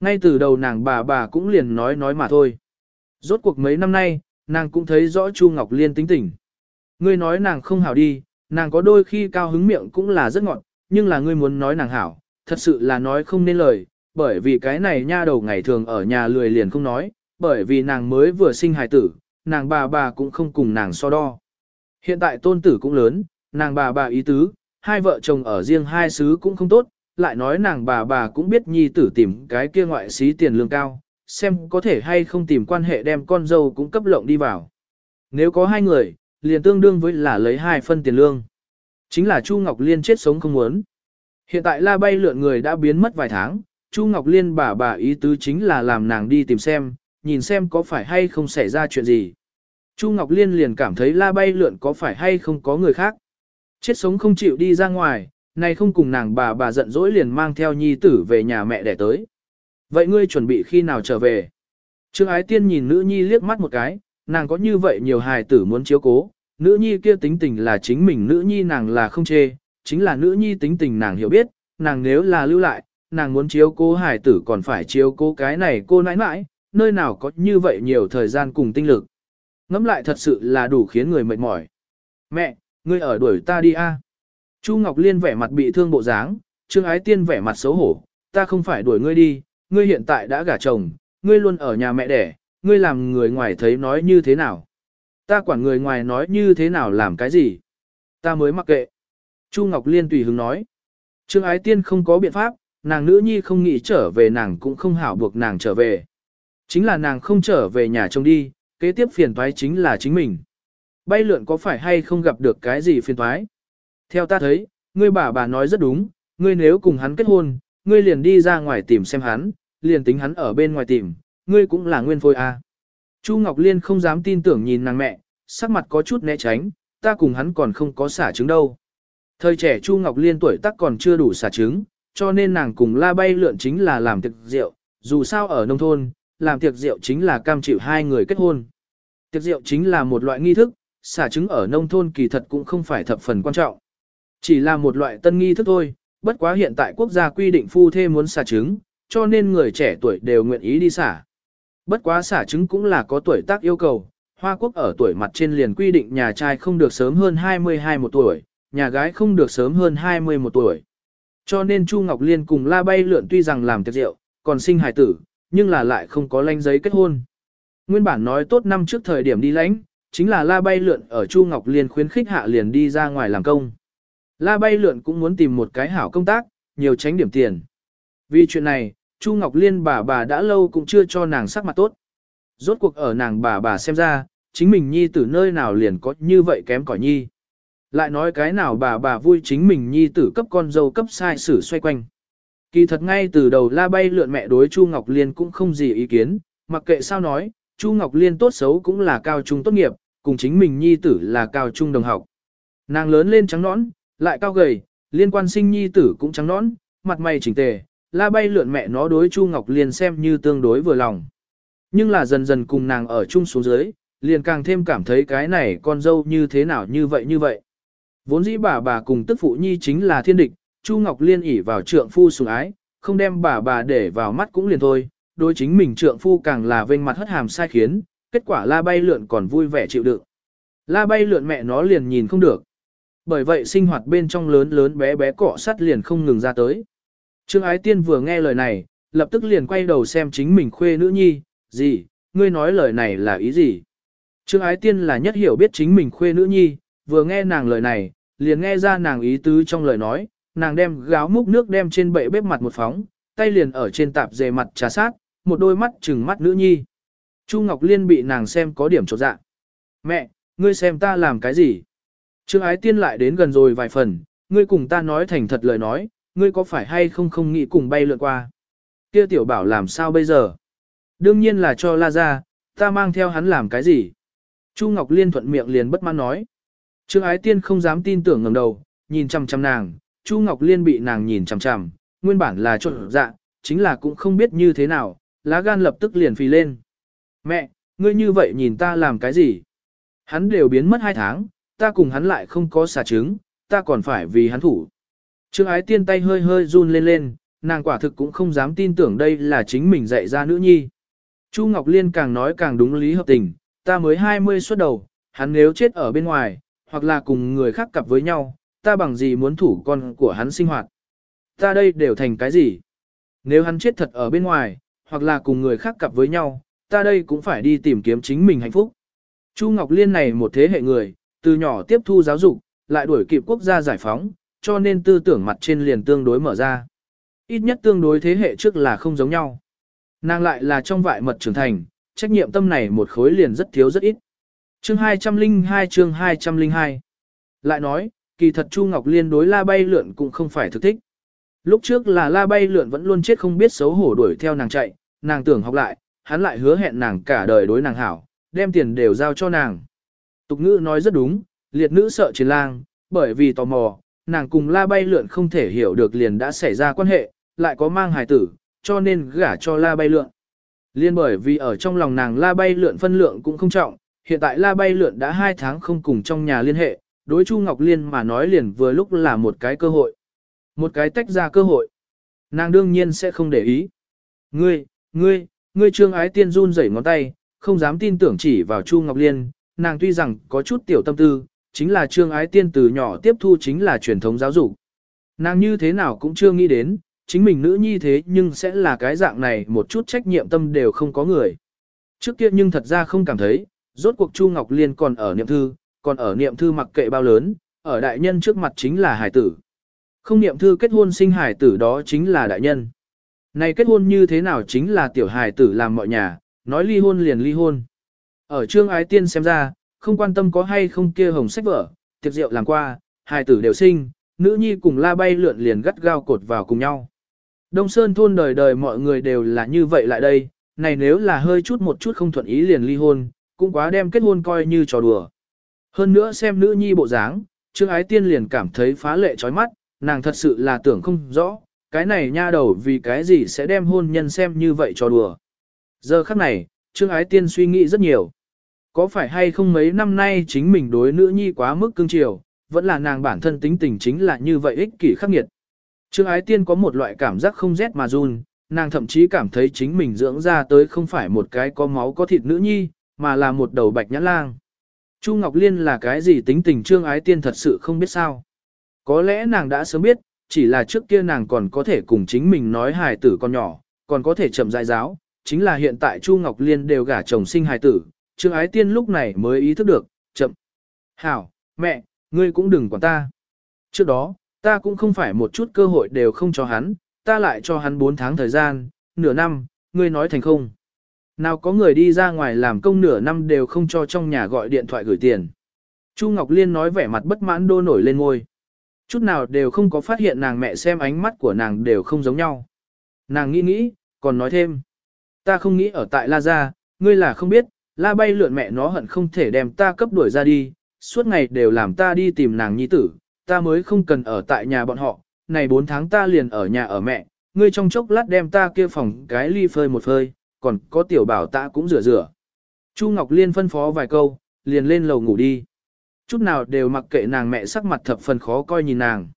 Ngay từ đầu nàng bà bà cũng liền nói nói mà thôi. Rốt cuộc mấy năm nay, nàng cũng thấy rõ Chu Ngọc Liên tính tình. Ngươi nói nàng không hảo đi, nàng có đôi khi cao hứng miệng cũng là rất ngọt, nhưng là ngươi muốn nói nàng hảo, thật sự là nói không nên lời, bởi vì cái này nha đầu ngày thường ở nhà lười liền không nói, bởi vì nàng mới vừa sinh hài tử, nàng bà bà cũng không cùng nàng so đo. Hiện tại tôn tử cũng lớn, nàng bà bà ý tứ, hai vợ chồng ở riêng hai xứ cũng không tốt, lại nói nàng bà bà cũng biết nhi tử tìm cái kia ngoại xí tiền lương cao, xem có thể hay không tìm quan hệ đem con dâu cũng cấp lộng đi vào. Nếu có hai người, liền tương đương với là lấy hai phân tiền lương. Chính là Chu Ngọc Liên chết sống không muốn. Hiện tại la bay lượn người đã biến mất vài tháng, Chu Ngọc Liên bà bà ý tứ chính là làm nàng đi tìm xem, nhìn xem có phải hay không xảy ra chuyện gì. Chu Ngọc Liên liền cảm thấy la bay lượn có phải hay không có người khác. Chết sống không chịu đi ra ngoài, nay không cùng nàng bà bà giận dỗi liền mang theo nhi tử về nhà mẹ đẻ tới. Vậy ngươi chuẩn bị khi nào trở về? Trương Ái Tiên nhìn nữ nhi liếc mắt một cái, nàng có như vậy nhiều hài tử muốn chiếu cố, nữ nhi kia tính tình là chính mình nữ nhi nàng là không chê, chính là nữ nhi tính tình nàng hiểu biết, nàng nếu là lưu lại, nàng muốn chiếu cố hài tử còn phải chiếu cố cái này cô nãi nãi, nơi nào có như vậy nhiều thời gian cùng tinh lực. Ngắm lại thật sự là đủ khiến người mệt mỏi. Mẹ, ngươi ở đuổi ta đi a. Chu Ngọc Liên vẻ mặt bị thương bộ dáng, Trương Ái Tiên vẻ mặt xấu hổ, ta không phải đuổi ngươi đi, ngươi hiện tại đã gả chồng, ngươi luôn ở nhà mẹ đẻ, ngươi làm người ngoài thấy nói như thế nào. Ta quản người ngoài nói như thế nào làm cái gì. Ta mới mặc kệ. Chu Ngọc Liên tùy hứng nói. Trương Ái Tiên không có biện pháp, nàng nữ nhi không nghĩ trở về nàng cũng không hảo buộc nàng trở về. Chính là nàng không trở về nhà trông đi, kế tiếp phiền toái chính là chính mình. Bay lượn có phải hay không gặp được cái gì phiền toái? Theo ta thấy, ngươi bà bà nói rất đúng, ngươi nếu cùng hắn kết hôn, ngươi liền đi ra ngoài tìm xem hắn, liền tính hắn ở bên ngoài tìm, ngươi cũng là nguyên phôi à? Chu Ngọc Liên không dám tin tưởng nhìn nàng mẹ, sắc mặt có chút né tránh, ta cùng hắn còn không có xả trứng đâu. Thời trẻ Chu Ngọc Liên tuổi tác còn chưa đủ xả trứng, cho nên nàng cùng la bay lượn chính là làm tiệc rượu, dù sao ở nông thôn, làm tiệc rượu chính là cam chịu hai người kết hôn. Tiệc rượu chính là một loại nghi thức, xả trứng ở nông thôn kỳ thật cũng không phải thập phần quan trọng. Chỉ là một loại tân nghi thức thôi, bất quá hiện tại quốc gia quy định phu thê muốn xả trứng, cho nên người trẻ tuổi đều nguyện ý đi xả. Bất quá xả trứng cũng là có tuổi tác yêu cầu, Hoa Quốc ở tuổi mặt trên liền quy định nhà trai không được sớm hơn 22 một tuổi, nhà gái không được sớm hơn 21 tuổi. Cho nên Chu Ngọc Liên cùng La Bay Lượn tuy rằng làm tiệc rượu, còn sinh hài tử, nhưng là lại không có lanh giấy kết hôn. Nguyên bản nói tốt năm trước thời điểm đi lãnh, chính là La Bay Lượn ở Chu Ngọc Liên khuyến khích hạ liền đi ra ngoài làm công. La Bay Lượn cũng muốn tìm một cái hảo công tác, nhiều tránh điểm tiền. Vì chuyện này, Chu Ngọc Liên bà bà đã lâu cũng chưa cho nàng sắc mặt tốt. Rốt cuộc ở nàng bà bà xem ra, chính mình nhi tử nơi nào liền có như vậy kém cỏi nhi. Lại nói cái nào bà bà vui chính mình nhi tử cấp con dâu cấp sai sử xoay quanh. Kỳ thật ngay từ đầu la bay lượn mẹ đối Chu Ngọc Liên cũng không gì ý kiến, mặc kệ sao nói, Chu Ngọc Liên tốt xấu cũng là cao trung tốt nghiệp, cùng chính mình nhi tử là cao trung đồng học. Nàng lớn lên trắng nõn, lại cao gầy, liên quan sinh nhi tử cũng trắng nõn, mặt mày chỉnh tề, la bay lượn mẹ nó đối Chu Ngọc Liên xem như tương đối vừa lòng. Nhưng là dần dần cùng nàng ở chung xuống dưới, liền càng thêm cảm thấy cái này con dâu như thế nào như vậy như vậy. Vốn dĩ bà bà cùng tức phụ nhi chính là thiên địch, Chu Ngọc Liên ỉ vào trượng phu sủng ái, không đem bà bà để vào mắt cũng liền thôi, đối chính mình trượng phu càng là vênh mặt hất hàm sai khiến, kết quả la bay lượn còn vui vẻ chịu đựng. La bay lượn mẹ nó liền nhìn không được. Bởi vậy sinh hoạt bên trong lớn lớn bé bé cọ sắt liền không ngừng ra tới. Trương Ái Tiên vừa nghe lời này, lập tức liền quay đầu xem chính mình khuê nữ nhi, gì, ngươi nói lời này là ý gì? Trương Ái Tiên là nhất hiểu biết chính mình khuê nữ nhi, vừa nghe nàng lời này, liền nghe ra nàng ý tứ trong lời nói, nàng đem gáo múc nước đem trên bệ bếp mặt một phóng, tay liền ở trên tạp dề mặt trà sát, một đôi mắt trừng mắt nữ nhi. Chu Ngọc Liên bị nàng xem có điểm trột dạ. Mẹ, ngươi xem ta làm cái gì? Trương Ái Tiên lại đến gần rồi vài phần, ngươi cùng ta nói thành thật lời nói, ngươi có phải hay không không nghĩ cùng bay lượn qua? Kia tiểu bảo làm sao bây giờ? Đương nhiên là cho la ra, ta mang theo hắn làm cái gì? Chu Ngọc Liên thuận miệng liền bất mãn nói. Trương Ái Tiên không dám tin tưởng ngẩng đầu, nhìn chằm chằm nàng, Chu Ngọc Liên bị nàng nhìn chằm chằm, nguyên bản là trộn dạ, chính là cũng không biết như thế nào, lá gan lập tức liền phì lên. Mẹ, ngươi như vậy nhìn ta làm cái gì? Hắn đều biến mất hai tháng, ta cùng hắn lại không có xả trứng, ta còn phải vì hắn thủ. Trương ái tiên tay hơi hơi run lên lên, nàng quả thực cũng không dám tin tưởng đây là chính mình dạy ra nữ nhi. Chu Ngọc Liên càng nói càng đúng lý hợp tình, ta mới 20 xuất đầu, hắn nếu chết ở bên ngoài, hoặc là cùng người khác cặp với nhau, ta bằng gì muốn thủ con của hắn sinh hoạt. Ta đây đều thành cái gì? Nếu hắn chết thật ở bên ngoài, hoặc là cùng người khác cặp với nhau, ta đây cũng phải đi tìm kiếm chính mình hạnh phúc. Chu Ngọc Liên này một thế hệ người, từ nhỏ tiếp thu giáo dục, lại đuổi kịp quốc gia giải phóng, cho nên tư tưởng mặt trên liền tương đối mở ra. Ít nhất tương đối thế hệ trước là không giống nhau. Nàng lại là trong vại mật trưởng thành, trách nhiệm tâm này một khối liền rất thiếu rất ít. Chương 202 chương 202 Lại nói, kỳ thật Chu Ngọc Liên đối la bay lượn cũng không phải thực thích. Lúc trước là la bay lượn vẫn luôn chết không biết xấu hổ đuổi theo nàng chạy, nàng tưởng học lại, hắn lại hứa hẹn nàng cả đời đối nàng hảo, đem tiền đều giao cho nàng. Tục ngữ nói rất đúng, liệt nữ sợ chiến lang, bởi vì tò mò, nàng cùng la bay lượn không thể hiểu được liền đã xảy ra quan hệ, lại có mang hài tử, cho nên gả cho la bay lượn. Liên bởi vì ở trong lòng nàng la bay lượn phân lượng cũng không trọng, hiện tại la bay lượn đã hai tháng không cùng trong nhà liên hệ, đối Chu Ngọc Liên mà nói liền vừa lúc là một cái cơ hội. Một cái tách ra cơ hội. Nàng đương nhiên sẽ không để ý. Ngươi, ngươi, ngươi trương ái tiên run rẩy ngón tay, không dám tin tưởng chỉ vào Chu Ngọc Liên, nàng tuy rằng có chút tiểu tâm tư, chính là trương ái tiên từ nhỏ tiếp thu chính là truyền thống giáo dục. Nàng như thế nào cũng chưa nghĩ đến, chính mình nữ nhi thế nhưng sẽ là cái dạng này một chút trách nhiệm tâm đều không có người. Trước kia nhưng thật ra không cảm thấy, rốt cuộc Chu Ngọc Liên còn ở niệm thư, còn ở niệm thư mặc kệ bao lớn, ở đại nhân trước mặt chính là hải tử. Không niệm thư kết hôn sinh hải tử đó chính là đại nhân. Này kết hôn như thế nào chính là tiểu hải tử làm mọi nhà, nói ly hôn liền ly hôn. Ở trương ái tiên xem ra, không quan tâm có hay không kia hồng sách vở, tiệc rượu làm qua, hai tử đều sinh, nữ nhi cùng la bay lượn liền gắt gao cột vào cùng nhau. Đông Sơn thôn đời đời mọi người đều là như vậy lại đây, này nếu là hơi chút một chút không thuận ý liền ly hôn, cũng quá đem kết hôn coi như trò đùa. Hơn nữa xem nữ nhi bộ dáng, Trương Ái Tiên liền cảm thấy phá lệ chói mắt, nàng thật sự là tưởng không rõ, cái này nha đầu vì cái gì sẽ đem hôn nhân xem như vậy trò đùa. Giờ khắc này, Trương Ái Tiên suy nghĩ rất nhiều. Có phải hay không mấy năm nay chính mình đối nữ nhi quá mức cương chiều, vẫn là nàng bản thân tính tình chính là như vậy ích kỷ khắc nghiệt. Trương Ái Tiên có một loại cảm giác không rét mà run, nàng thậm chí cảm thấy chính mình dưỡng ra tới không phải một cái có máu có thịt nữ nhi, mà là một đầu bạch nhãn lang. Chu Ngọc Liên là cái gì tính tình Trương Ái Tiên thật sự không biết sao. Có lẽ nàng đã sớm biết, chỉ là trước kia nàng còn có thể cùng chính mình nói hài tử con nhỏ, còn có thể chậm dại giáo, chính là hiện tại Chu Ngọc Liên đều gả chồng sinh hài tử, Trương Ái Tiên lúc này mới ý thức được, chậm. Hảo, mẹ, ngươi cũng đừng quản ta. Trước đó, ta cũng không phải một chút cơ hội đều không cho hắn, ta lại cho hắn 4 tháng thời gian, nửa năm, ngươi nói thành không. Nào có người đi ra ngoài làm công nửa năm đều không cho trong nhà gọi điện thoại gửi tiền. Chu Ngọc Liên nói vẻ mặt bất mãn đô nổi lên ngôi. Chút nào đều không có phát hiện nàng mẹ xem ánh mắt của nàng đều không giống nhau. Nàng nghĩ nghĩ, còn nói thêm. Ta không nghĩ ở tại La Gia, ngươi là không biết, La bay lượn mẹ nó hận không thể đem ta cấp đuổi ra đi, suốt ngày đều làm ta đi tìm nàng nhi tử, ta mới không cần ở tại nhà bọn họ, này 4 tháng ta liền ở nhà ở mẹ, ngươi trong chốc lát đem ta kia phòng cái ly phơi một phơi, còn có tiểu bảo ta cũng rửa rửa. Chu Ngọc Liên phân phó vài câu, liền lên lầu ngủ đi. Chút nào đều mặc kệ nàng mẹ sắc mặt thập phần khó coi nhìn nàng.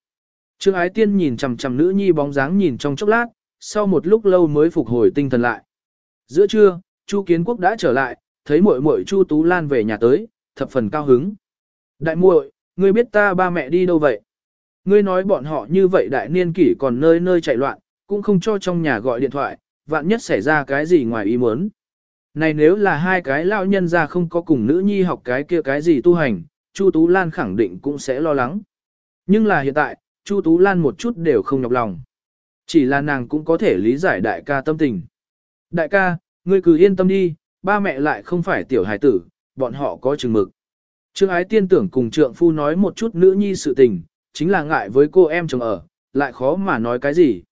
Trương Ái Tiên nhìn chằm chằm nữ nhi bóng dáng nhìn trong chốc lát, sau một lúc lâu mới phục hồi tinh thần lại. Giữa trưa, Chu Kiến Quốc đã trở lại, thấy muội muội Chu Tú Lan về nhà tới, thập phần cao hứng. Đại muội, ngươi biết ta ba mẹ đi đâu vậy? Ngươi nói bọn họ như vậy đại niên kỷ còn nơi nơi chạy loạn, cũng không cho trong nhà gọi điện thoại, vạn nhất xảy ra cái gì ngoài ý muốn. Này nếu là hai cái lão nhân ra không có cùng nữ nhi học cái kia cái gì tu hành, Chu Tú Lan khẳng định cũng sẽ lo lắng. Nhưng là hiện tại, Chu Tú Lan một chút đều không nhọc lòng. Chỉ là nàng cũng có thể lý giải đại ca tâm tình. Đại ca, ngươi cứ yên tâm đi, ba mẹ lại không phải tiểu hài tử, bọn họ có chừng mực. Trương ái tiên tưởng cùng trượng phu nói một chút nữ nhi sự tình, chính là ngại với cô em chồng ở, lại khó mà nói cái gì.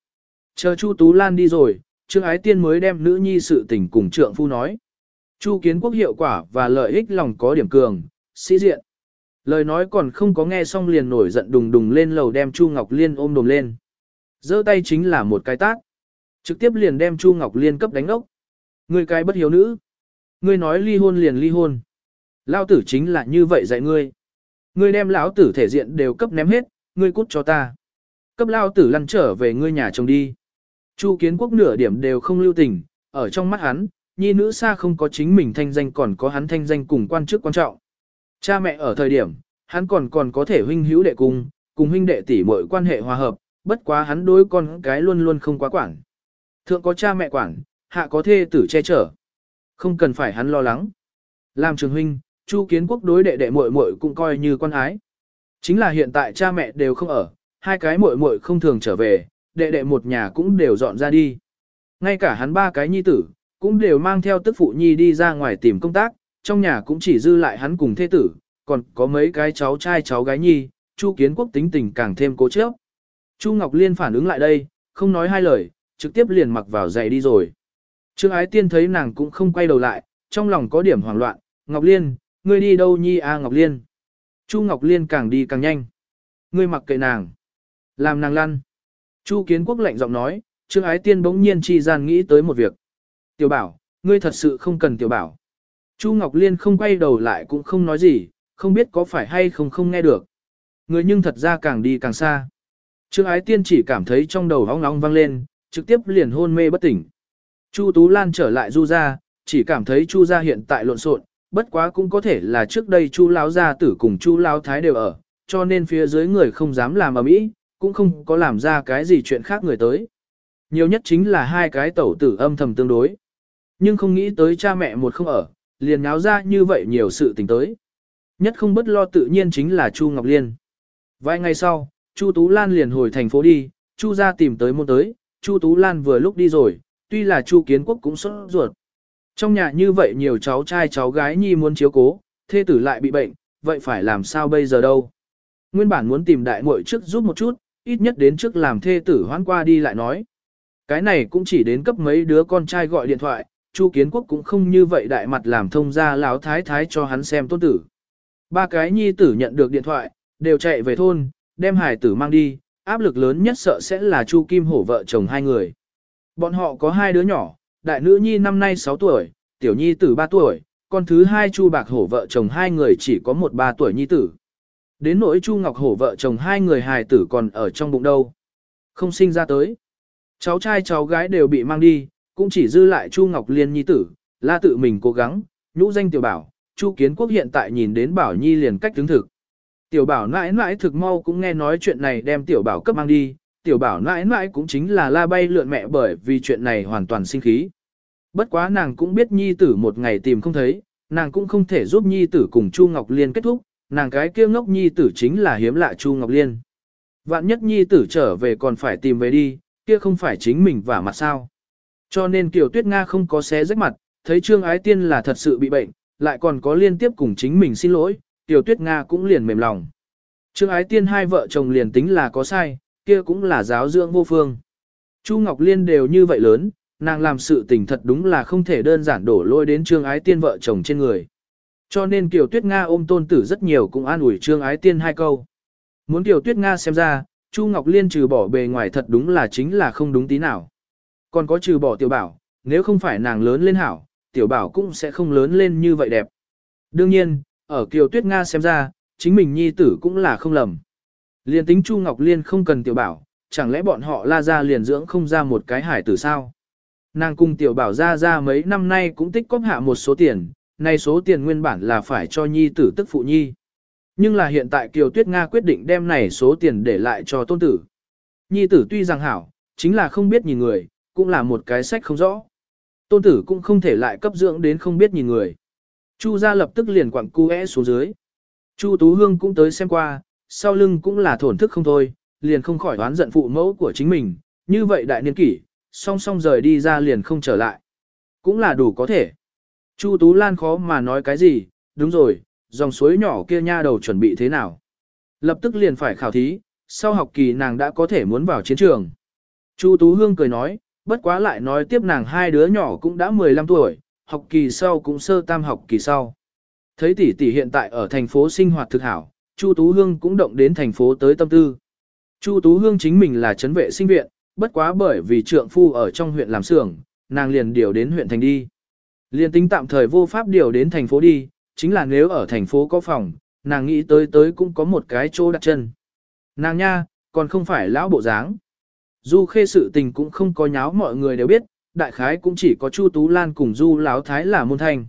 Chờ Chu Tú Lan đi rồi, Trương ái tiên mới đem nữ nhi sự tình cùng trượng phu nói. Chu kiến quốc hiệu quả và lợi ích lòng có điểm cường, sĩ diện. Lời nói còn không có nghe xong liền nổi giận đùng đùng lên lầu đem Chu Ngọc Liên ôm đồm lên. giơ tay chính là một cái tác, Trực tiếp liền đem Chu Ngọc Liên cấp đánh ốc. Người cái bất hiếu nữ. Ngươi nói ly hôn liền ly hôn. Lão tử chính là như vậy dạy ngươi. Ngươi đem lão tử thể diện đều cấp ném hết, ngươi cút cho ta. Cấp Lão tử lăn trở về ngươi nhà chồng đi. Chu kiến quốc nửa điểm đều không lưu tình, ở trong mắt hắn, nhi nữ xa không có chính mình thanh danh còn có hắn thanh danh cùng quan chức quan trọng. Cha mẹ ở thời điểm, hắn còn còn có thể huynh hữu đệ cùng, cùng huynh đệ tỷ muội quan hệ hòa hợp, bất quá hắn đối con cái luôn luôn không quá quản. Thượng có cha mẹ quản, hạ có thê tử che chở. Không cần phải hắn lo lắng. Làm trường huynh, Chu Kiến Quốc đối đệ đệ muội muội cũng coi như quan ái. Chính là hiện tại cha mẹ đều không ở, hai cái muội muội không thường trở về, đệ đệ một nhà cũng đều dọn ra đi. Ngay cả hắn ba cái nhi tử, cũng đều mang theo tức phụ nhi đi ra ngoài tìm công tác, trong nhà cũng chỉ dư lại hắn cùng thế tử, còn có mấy cái cháu trai cháu gái nhi, Chu Kiến Quốc tính tình càng thêm cố chấp. Chu Ngọc Liên phản ứng lại đây, không nói hai lời, trực tiếp liền mặc vào giày đi rồi. Trương Ái Tiên thấy nàng cũng không quay đầu lại, trong lòng có điểm hoảng loạn, Ngọc Liên, ngươi đi đâu nhi a à Ngọc Liên. Chu Ngọc Liên càng đi càng nhanh. Ngươi mặc kệ nàng. Làm nàng lăn. Chu Kiến Quốc lạnh giọng nói, Trương Ái Tiên bỗng nhiên chi gian nghĩ tới một việc. Tiểu bảo, ngươi thật sự không cần tiểu bảo. Chu Ngọc Liên không quay đầu lại cũng không nói gì, không biết có phải hay không không nghe được. Người nhưng thật ra càng đi càng xa. Trương Ái Tiên chỉ cảm thấy trong đầu hóng nóng vang lên, trực tiếp liền hôn mê bất tỉnh. Chu Tú Lan trở lại Du gia, chỉ cảm thấy Chu gia hiện tại lộn xộn, bất quá cũng có thể là trước đây Chu lão gia tử cùng Chu lão thái đều ở, cho nên phía dưới người không dám làm ở mỹ, cũng không có làm ra cái gì chuyện khác người tới. Nhiều nhất chính là hai cái tẩu tử âm thầm tương đối. Nhưng không nghĩ tới cha mẹ một không ở, liền náo ra như vậy nhiều sự tình tới. Nhất không bất lo tự nhiên chính là Chu Ngọc Liên. Vài ngày sau, Chu Tú Lan liền hồi thành phố đi, Chu ra tìm tới môn tới, Chu Tú Lan vừa lúc đi rồi, tuy là Chu Kiến Quốc cũng sốt ruột. Trong nhà như vậy nhiều cháu trai cháu gái nhi muốn chiếu cố, thê tử lại bị bệnh, vậy phải làm sao bây giờ đâu. Nguyên bản muốn tìm đại muội trước giúp một chút, ít nhất đến trước làm thê tử hoãn qua đi lại nói. Cái này cũng chỉ đến cấp mấy đứa con trai gọi điện thoại, Chu Kiến Quốc cũng không như vậy đại mặt làm thông ra lão thái thái cho hắn xem tôn tử. Ba cái nhi tử nhận được điện thoại, đều chạy về thôn, đem hải tử mang đi, áp lực lớn nhất sợ sẽ là Chu Kim Hổ vợ chồng hai người. Bọn họ có hai đứa nhỏ, đại nữ nhi năm nay 6 tuổi, tiểu nhi tử 3 tuổi, con thứ hai Chu Bạc Hổ vợ chồng hai người chỉ có một 3 tuổi nhi tử. Đến nỗi Chu Ngọc Hổ vợ chồng hai người hài tử còn ở trong bụng đâu. Không sinh ra tới. Cháu trai cháu gái đều bị mang đi, cũng chỉ dư lại Chu Ngọc Liên nhi tử, la tự mình cố gắng, nhũ danh tiểu bảo, Chu Kiến Quốc hiện tại nhìn đến Bảo Nhi liền cách tướng thực. Tiểu bảo nãi nãi thực mau cũng nghe nói chuyện này đem tiểu bảo cấp mang đi, tiểu bảo nãi nãi cũng chính là la bay lượn mẹ bởi vì chuyện này hoàn toàn sinh khí. Bất quá nàng cũng biết nhi tử một ngày tìm không thấy, nàng cũng không thể giúp nhi tử cùng Chu Ngọc Liên kết thúc, nàng cái kia ngốc nhi tử chính là hiếm lạ Chu Ngọc Liên. Vạn nhất nhi tử trở về còn phải tìm về đi, kia không phải chính mình vả mặt sao. Cho nên Kiều Tuyết Nga không có xé rách mặt, thấy Trương Ái Tiên là thật sự bị bệnh, lại còn có liên tiếp cùng chính mình xin lỗi, Kiều Tuyết Nga cũng liền mềm lòng. Trương Ái Tiên hai vợ chồng liền tính là có sai, kia cũng là giáo dưỡng vô phương. Chu Ngọc Liên đều như vậy lớn, nàng làm sự tình thật đúng là không thể đơn giản đổ lôi đến Trương Ái Tiên vợ chồng trên người. Cho nên Kiều Tuyết Nga ôm tôn tử rất nhiều cũng an ủi Trương Ái Tiên hai câu. Muốn Kiều Tuyết Nga xem ra, Chu Ngọc Liên trừ bỏ bề ngoài thật đúng là chính là không đúng tí nào. Còn có trừ bỏ tiểu bảo, nếu không phải nàng lớn lên hảo, tiểu bảo cũng sẽ không lớn lên như vậy đẹp. Đương nhiên, ở Kiều Tuyết Nga xem ra, chính mình nhi tử cũng là không lầm. Liên tính Chu Ngọc Liên không cần tiểu bảo, chẳng lẽ bọn họ la ra liền dưỡng không ra một cái hải tử sao? Nàng cùng tiểu bảo ra ra mấy năm nay cũng tích cóp hạ một số tiền, nay số tiền nguyên bản là phải cho nhi tử tức phụ nhi. Nhưng là hiện tại Kiều Tuyết Nga quyết định đem này số tiền để lại cho tôn tử. Nhi tử tuy rằng hảo, chính là không biết nhìn người, cũng là một cái sách không rõ. Tôn tử cũng không thể lại cấp dưỡng đến không biết nhìn người. Chu gia lập tức liền quặng cu xuống dưới. Chu Tú Hương cũng tới xem qua, sau lưng cũng là thổn thức không thôi, liền không khỏi đoán giận phụ mẫu của chính mình, như vậy đại niên kỷ, song song rời đi ra liền không trở lại. Cũng là đủ có thể. Chu Tú Lan khó mà nói cái gì, đúng rồi, dòng suối nhỏ kia nha đầu chuẩn bị thế nào. Lập tức liền phải khảo thí, sau học kỳ nàng đã có thể muốn vào chiến trường. Chu Tú Hương cười nói, bất quá lại nói tiếp nàng hai đứa nhỏ cũng đã 15 tuổi, học kỳ sau cũng sơ tam học kỳ sau. Thấy tỷ tỷ hiện tại ở thành phố sinh hoạt thực hảo, Chu Tú Hương cũng động đến thành phố tới tâm tư. Chu Tú Hương chính mình là chấn vệ sinh viện, bất quá bởi vì trượng phu ở trong huyện làm xưởng, nàng liền điều đến huyện thành đi. Liền tính tạm thời vô pháp điều đến thành phố đi, chính là nếu ở thành phố có phòng, nàng nghĩ tới tới cũng có một cái chỗ đặt chân. Nàng nha, còn không phải lão bộ dáng. Du khê sự tình cũng không có nháo mọi người đều biết, đại khái cũng chỉ có Chu Tú Lan cùng Du Lão Thái là môn thành.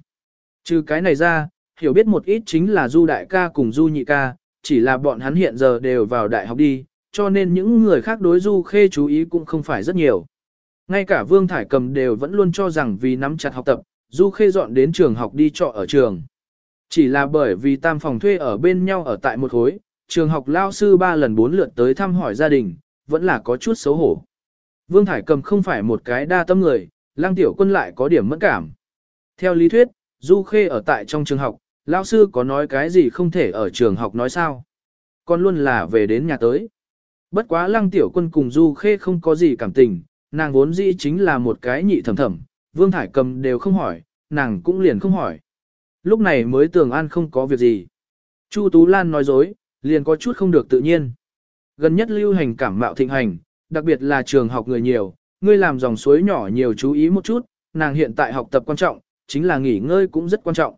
Trừ cái này ra, hiểu biết một ít chính là Du Đại ca cùng Du Nhị ca, chỉ là bọn hắn hiện giờ đều vào đại học đi, cho nên những người khác đối Du Khê chú ý cũng không phải rất nhiều. Ngay cả Vương Thải Cầm đều vẫn luôn cho rằng vì nắm chặt học tập, Du Khê dọn đến trường học đi trọ ở trường. Chỉ là bởi vì tam phòng thuê ở bên nhau ở tại một khối, trường học lao sư ba lần bốn lượt tới thăm hỏi gia đình, vẫn là có chút xấu hổ. Vương Thải Cầm không phải một cái đa tâm người, lang tiểu quân lại có điểm mẫn cảm. Theo lý thuyết, Du Khê ở tại trong trường học, Lão sư có nói cái gì không thể ở trường học nói sao. Con luôn là về đến nhà tới. Bất quá lăng tiểu quân cùng Du Khê không có gì cảm tình, nàng vốn dĩ chính là một cái nhị thầm thầm, Vương Thải Cầm đều không hỏi, nàng cũng liền không hỏi. Lúc này mới tưởng an không có việc gì. Chu Tú Lan nói dối, liền có chút không được tự nhiên. Gần nhất lưu hành cảm mạo thịnh hành, đặc biệt là trường học người nhiều, ngươi làm dòng suối nhỏ nhiều chú ý một chút, nàng hiện tại học tập quan trọng, chính là nghỉ ngơi cũng rất quan trọng.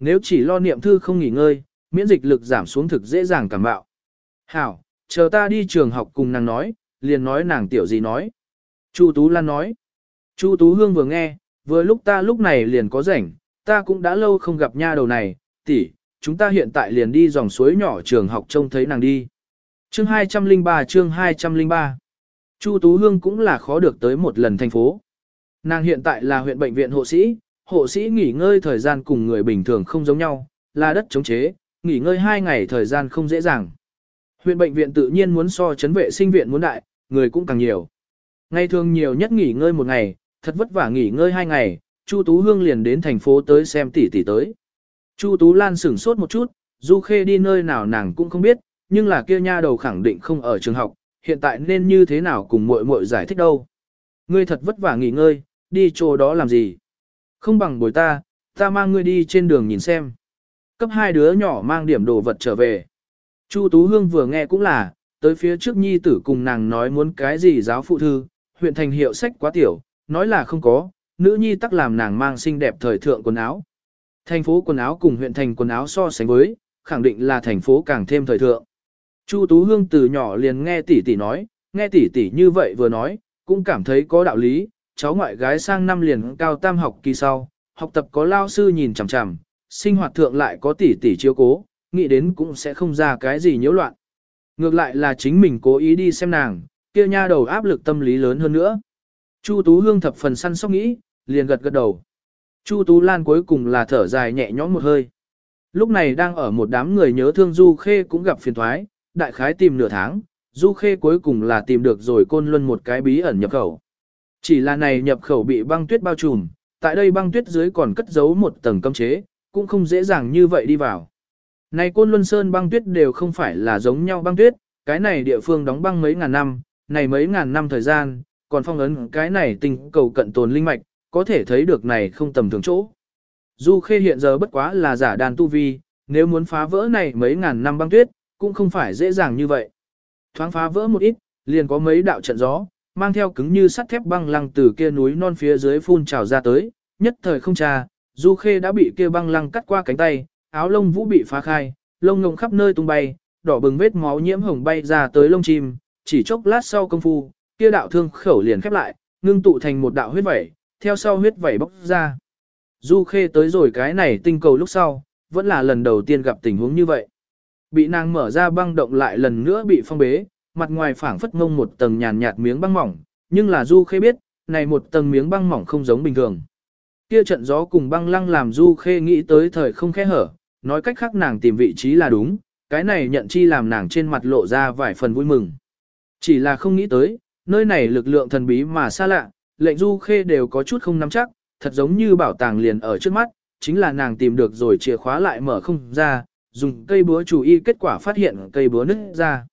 Nếu chỉ lo niệm thư không nghỉ ngơi, miễn dịch lực giảm xuống thực dễ dàng cảm mạo. Hảo, chờ ta đi trường học cùng nàng nói, liền nói nàng tiểu gì nói. Chu Tú Lan nói. Chu Tú Hương vừa nghe, vừa lúc ta lúc này liền có rảnh, ta cũng đã lâu không gặp nha đầu này, tỷ, chúng ta hiện tại liền đi dòng suối nhỏ trường học trông thấy nàng đi. Chương 203 chương 203 Chu Tú Hương cũng là khó được tới một lần thành phố. Nàng hiện tại là huyện bệnh viện hộ sĩ, hộ sĩ nghỉ ngơi thời gian cùng người bình thường không giống nhau, là đất chống chế, nghỉ ngơi 2 ngày thời gian không dễ dàng. Huyện bệnh viện tự nhiên muốn so chấn vệ sinh viện muốn đại, người cũng càng nhiều. Ngày thường nhiều nhất nghỉ ngơi một ngày, thật vất vả nghỉ ngơi 2 ngày, Chu Tú Hương liền đến thành phố tới xem tỷ tỷ tới. Chu Tú Lan sửng sốt một chút, Du Khê đi nơi nào nàng cũng không biết, nhưng là kia nha đầu khẳng định không ở trường học, hiện tại nên như thế nào cùng muội muội giải thích đâu. Ngươi thật vất vả nghỉ ngơi, đi chỗ đó làm gì? Không bằng bồi ta, ta mang ngươi đi trên đường nhìn xem. Cấp hai đứa nhỏ mang điểm đồ vật trở về. Chu Tú Hương vừa nghe cũng là, tới phía trước nhi tử cùng nàng nói muốn cái gì giáo phụ thư, huyện thành hiệu sách quá tiểu, nói là không có, nữ nhi tắc làm nàng mang xinh đẹp thời thượng quần áo. Thành phố quần áo cùng huyện thành quần áo so sánh với, khẳng định là thành phố càng thêm thời thượng. Chu Tú Hương từ nhỏ liền nghe tỷ tỷ nói, nghe tỷ tỷ như vậy vừa nói, cũng cảm thấy có đạo lý, cháu ngoại gái sang năm liền cao tam học kỳ sau, học tập có lao sư nhìn chằm chằm, sinh hoạt thượng lại có tỷ tỷ chiếu cố, nghĩ đến cũng sẽ không ra cái gì nhiễu loạn. Ngược lại là chính mình cố ý đi xem nàng, kia nha đầu áp lực tâm lý lớn hơn nữa. Chu Tú Hương thập phần săn sóc nghĩ, liền gật gật đầu. Chu Tú Lan cuối cùng là thở dài nhẹ nhõm một hơi. Lúc này đang ở một đám người nhớ thương Du Khê cũng gặp phiền thoái, đại khái tìm nửa tháng, Du Khê cuối cùng là tìm được rồi côn luân một cái bí ẩn nhập khẩu. Chỉ là này nhập khẩu bị băng tuyết bao trùm, tại đây băng tuyết dưới còn cất giấu một tầng cấm chế, cũng không dễ dàng như vậy đi vào. Này côn luân sơn băng tuyết đều không phải là giống nhau băng tuyết, cái này địa phương đóng băng mấy ngàn năm, này mấy ngàn năm thời gian, còn phong ấn cái này tình cầu cận tồn linh mạch, có thể thấy được này không tầm thường chỗ. Du Khê hiện giờ bất quá là giả đàn tu vi, nếu muốn phá vỡ này mấy ngàn năm băng tuyết, cũng không phải dễ dàng như vậy. Thoáng phá vỡ một ít, liền có mấy đạo trận gió, mang theo cứng như sắt thép băng lăng từ kia núi non phía dưới phun trào ra tới, nhất thời không trà, Du Khê đã bị kia băng lăng cắt qua cánh tay, áo lông vũ bị phá khai, lông ngông khắp nơi tung bay, đỏ bừng vết máu nhiễm hồng bay ra tới lông chim, Chỉ chốc lát sau công phu, kia đạo thương khẩu liền khép lại, ngưng tụ thành một đạo huyết vẩy, theo sau huyết vẩy bốc ra. Du Khê tới rồi cái này tinh cầu lúc sau, vẫn là lần đầu tiên gặp tình huống như vậy. Bị nàng mở ra băng động lại lần nữa bị phong bế, mặt ngoài phảng phất ngông một tầng nhàn nhạt miếng băng mỏng, nhưng là Du Khê biết, này một tầng miếng băng mỏng không giống bình thường. Kia trận gió cùng băng lăng làm Du Khê nghĩ tới thời không khẽ hở, nói cách khác nàng tìm vị trí là đúng, cái này nhận chi làm nàng trên mặt lộ ra vài phần vui mừng. Chỉ là không nghĩ tới, nơi này lực lượng thần bí mà xa lạ, lệnh Du Khê đều có chút không nắm chắc, thật giống như bảo tàng liền ở trước mắt, chính là nàng tìm được rồi chìa khóa lại mở không ra, dùng cây búa chủ y kết quả phát hiện cây búa nứt ra.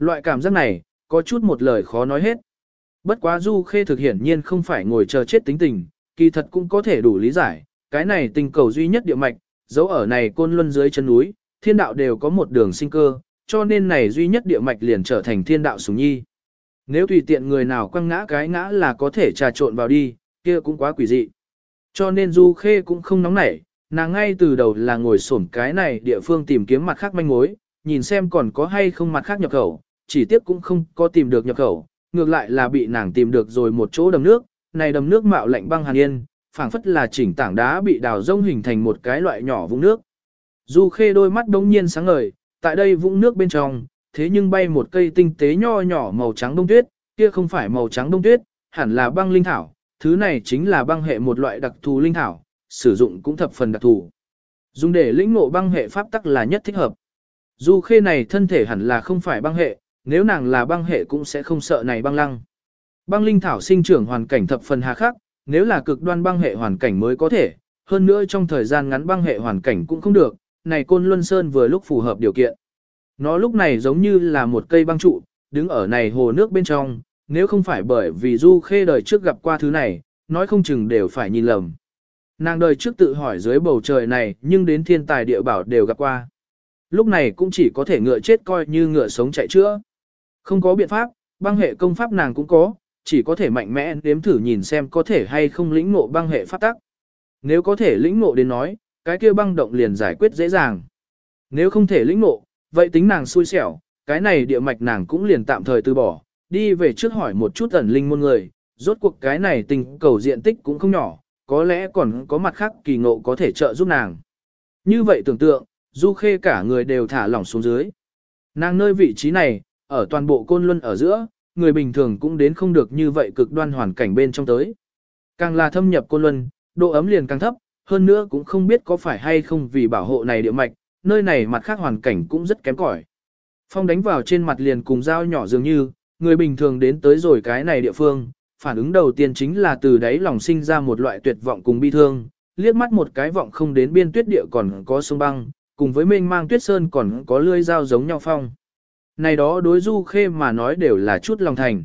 Loại cảm giác này, có chút một lời khó nói hết. Bất quá Du Khê thực hiển nhiên không phải ngồi chờ chết tính tình, kỳ thật cũng có thể đủ lý giải, cái này tình cầu duy nhất địa mạch, dấu ở này côn luân dưới chân núi, thiên đạo đều có một đường sinh cơ, cho nên này duy nhất địa mạch liền trở thành thiên đạo sủng nhi. Nếu tùy tiện người nào quăng ngã cái ngã là có thể trà trộn vào đi, kia cũng quá quỷ dị. Cho nên Du Khê cũng không nóng nảy, nàng ngay từ đầu là ngồi xổm cái này địa phương tìm kiếm mặt khác manh mối, nhìn xem còn có hay không mặt khác nhập khẩu, chỉ tiếc cũng không có tìm được nhập khẩu, ngược lại là bị nàng tìm được rồi một chỗ đầm nước, này đầm nước mạo lạnh băng hàn yên, phảng phất là chỉnh tảng đá bị đào rông hình thành một cái loại nhỏ vũng nước. Du Khê đôi mắt đống nhiên sáng ngời, tại đây vũng nước bên trong, thế nhưng bay một cây tinh tế nho nhỏ màu trắng đông tuyết, kia không phải màu trắng đông tuyết, hẳn là băng linh thảo, thứ này chính là băng hệ một loại đặc thù linh thảo, sử dụng cũng thập phần đặc thù. Dùng để lĩnh ngộ băng hệ pháp tắc là nhất thích hợp. Du Khê này thân thể hẳn là không phải băng hệ, nếu nàng là băng hệ cũng sẽ không sợ này băng lăng. Băng linh thảo sinh trưởng hoàn cảnh thập phần hà khắc, nếu là cực đoan băng hệ hoàn cảnh mới có thể, hơn nữa trong thời gian ngắn băng hệ hoàn cảnh cũng không được, này Côn Luân Sơn vừa lúc phù hợp điều kiện. Nó lúc này giống như là một cây băng trụ, đứng ở này hồ nước bên trong, nếu không phải bởi vì Du Khê đời trước gặp qua thứ này, nói không chừng đều phải nhìn lầm. Nàng đời trước tự hỏi dưới bầu trời này nhưng đến thiên tài địa bảo đều gặp qua. Lúc này cũng chỉ có thể ngựa chết coi như ngựa sống chạy chữa. Không có biện pháp, băng hệ công pháp nàng cũng có, chỉ có thể mạnh mẽ đếm thử nhìn xem có thể hay không lĩnh ngộ băng hệ pháp tắc. Nếu có thể lĩnh ngộ đến nói, cái kia băng động liền giải quyết dễ dàng. Nếu không thể lĩnh ngộ, vậy tính nàng xui xẻo, cái này địa mạch nàng cũng liền tạm thời từ bỏ, đi về trước hỏi một chút ẩn linh môn người, rốt cuộc cái này tình cầu diện tích cũng không nhỏ, có lẽ còn có mặt khác kỳ ngộ có thể trợ giúp nàng. Như vậy tưởng tượng, Du Khê cả người đều thả lỏng xuống dưới. Nàng nơi vị trí này, ở toàn bộ côn luân ở giữa, người bình thường cũng đến không được như vậy cực đoan hoàn cảnh bên trong tới. Càng là thâm nhập côn luân, độ ấm liền càng thấp, hơn nữa cũng không biết có phải hay không vì bảo hộ này địa mạch, nơi này mặt khác hoàn cảnh cũng rất kém cỏi. Phong đánh vào trên mặt liền cùng dao nhỏ dường như, người bình thường đến tới rồi cái này địa phương, phản ứng đầu tiên chính là từ đấy lòng sinh ra một loại tuyệt vọng cùng bi thương, liếc mắt một cái vọng không đến biên tuyết địa còn có sông băng, cùng với mênh mang tuyết sơn còn có lươi dao giống nhau phong. Này đó đối du khê mà nói đều là chút lòng thành.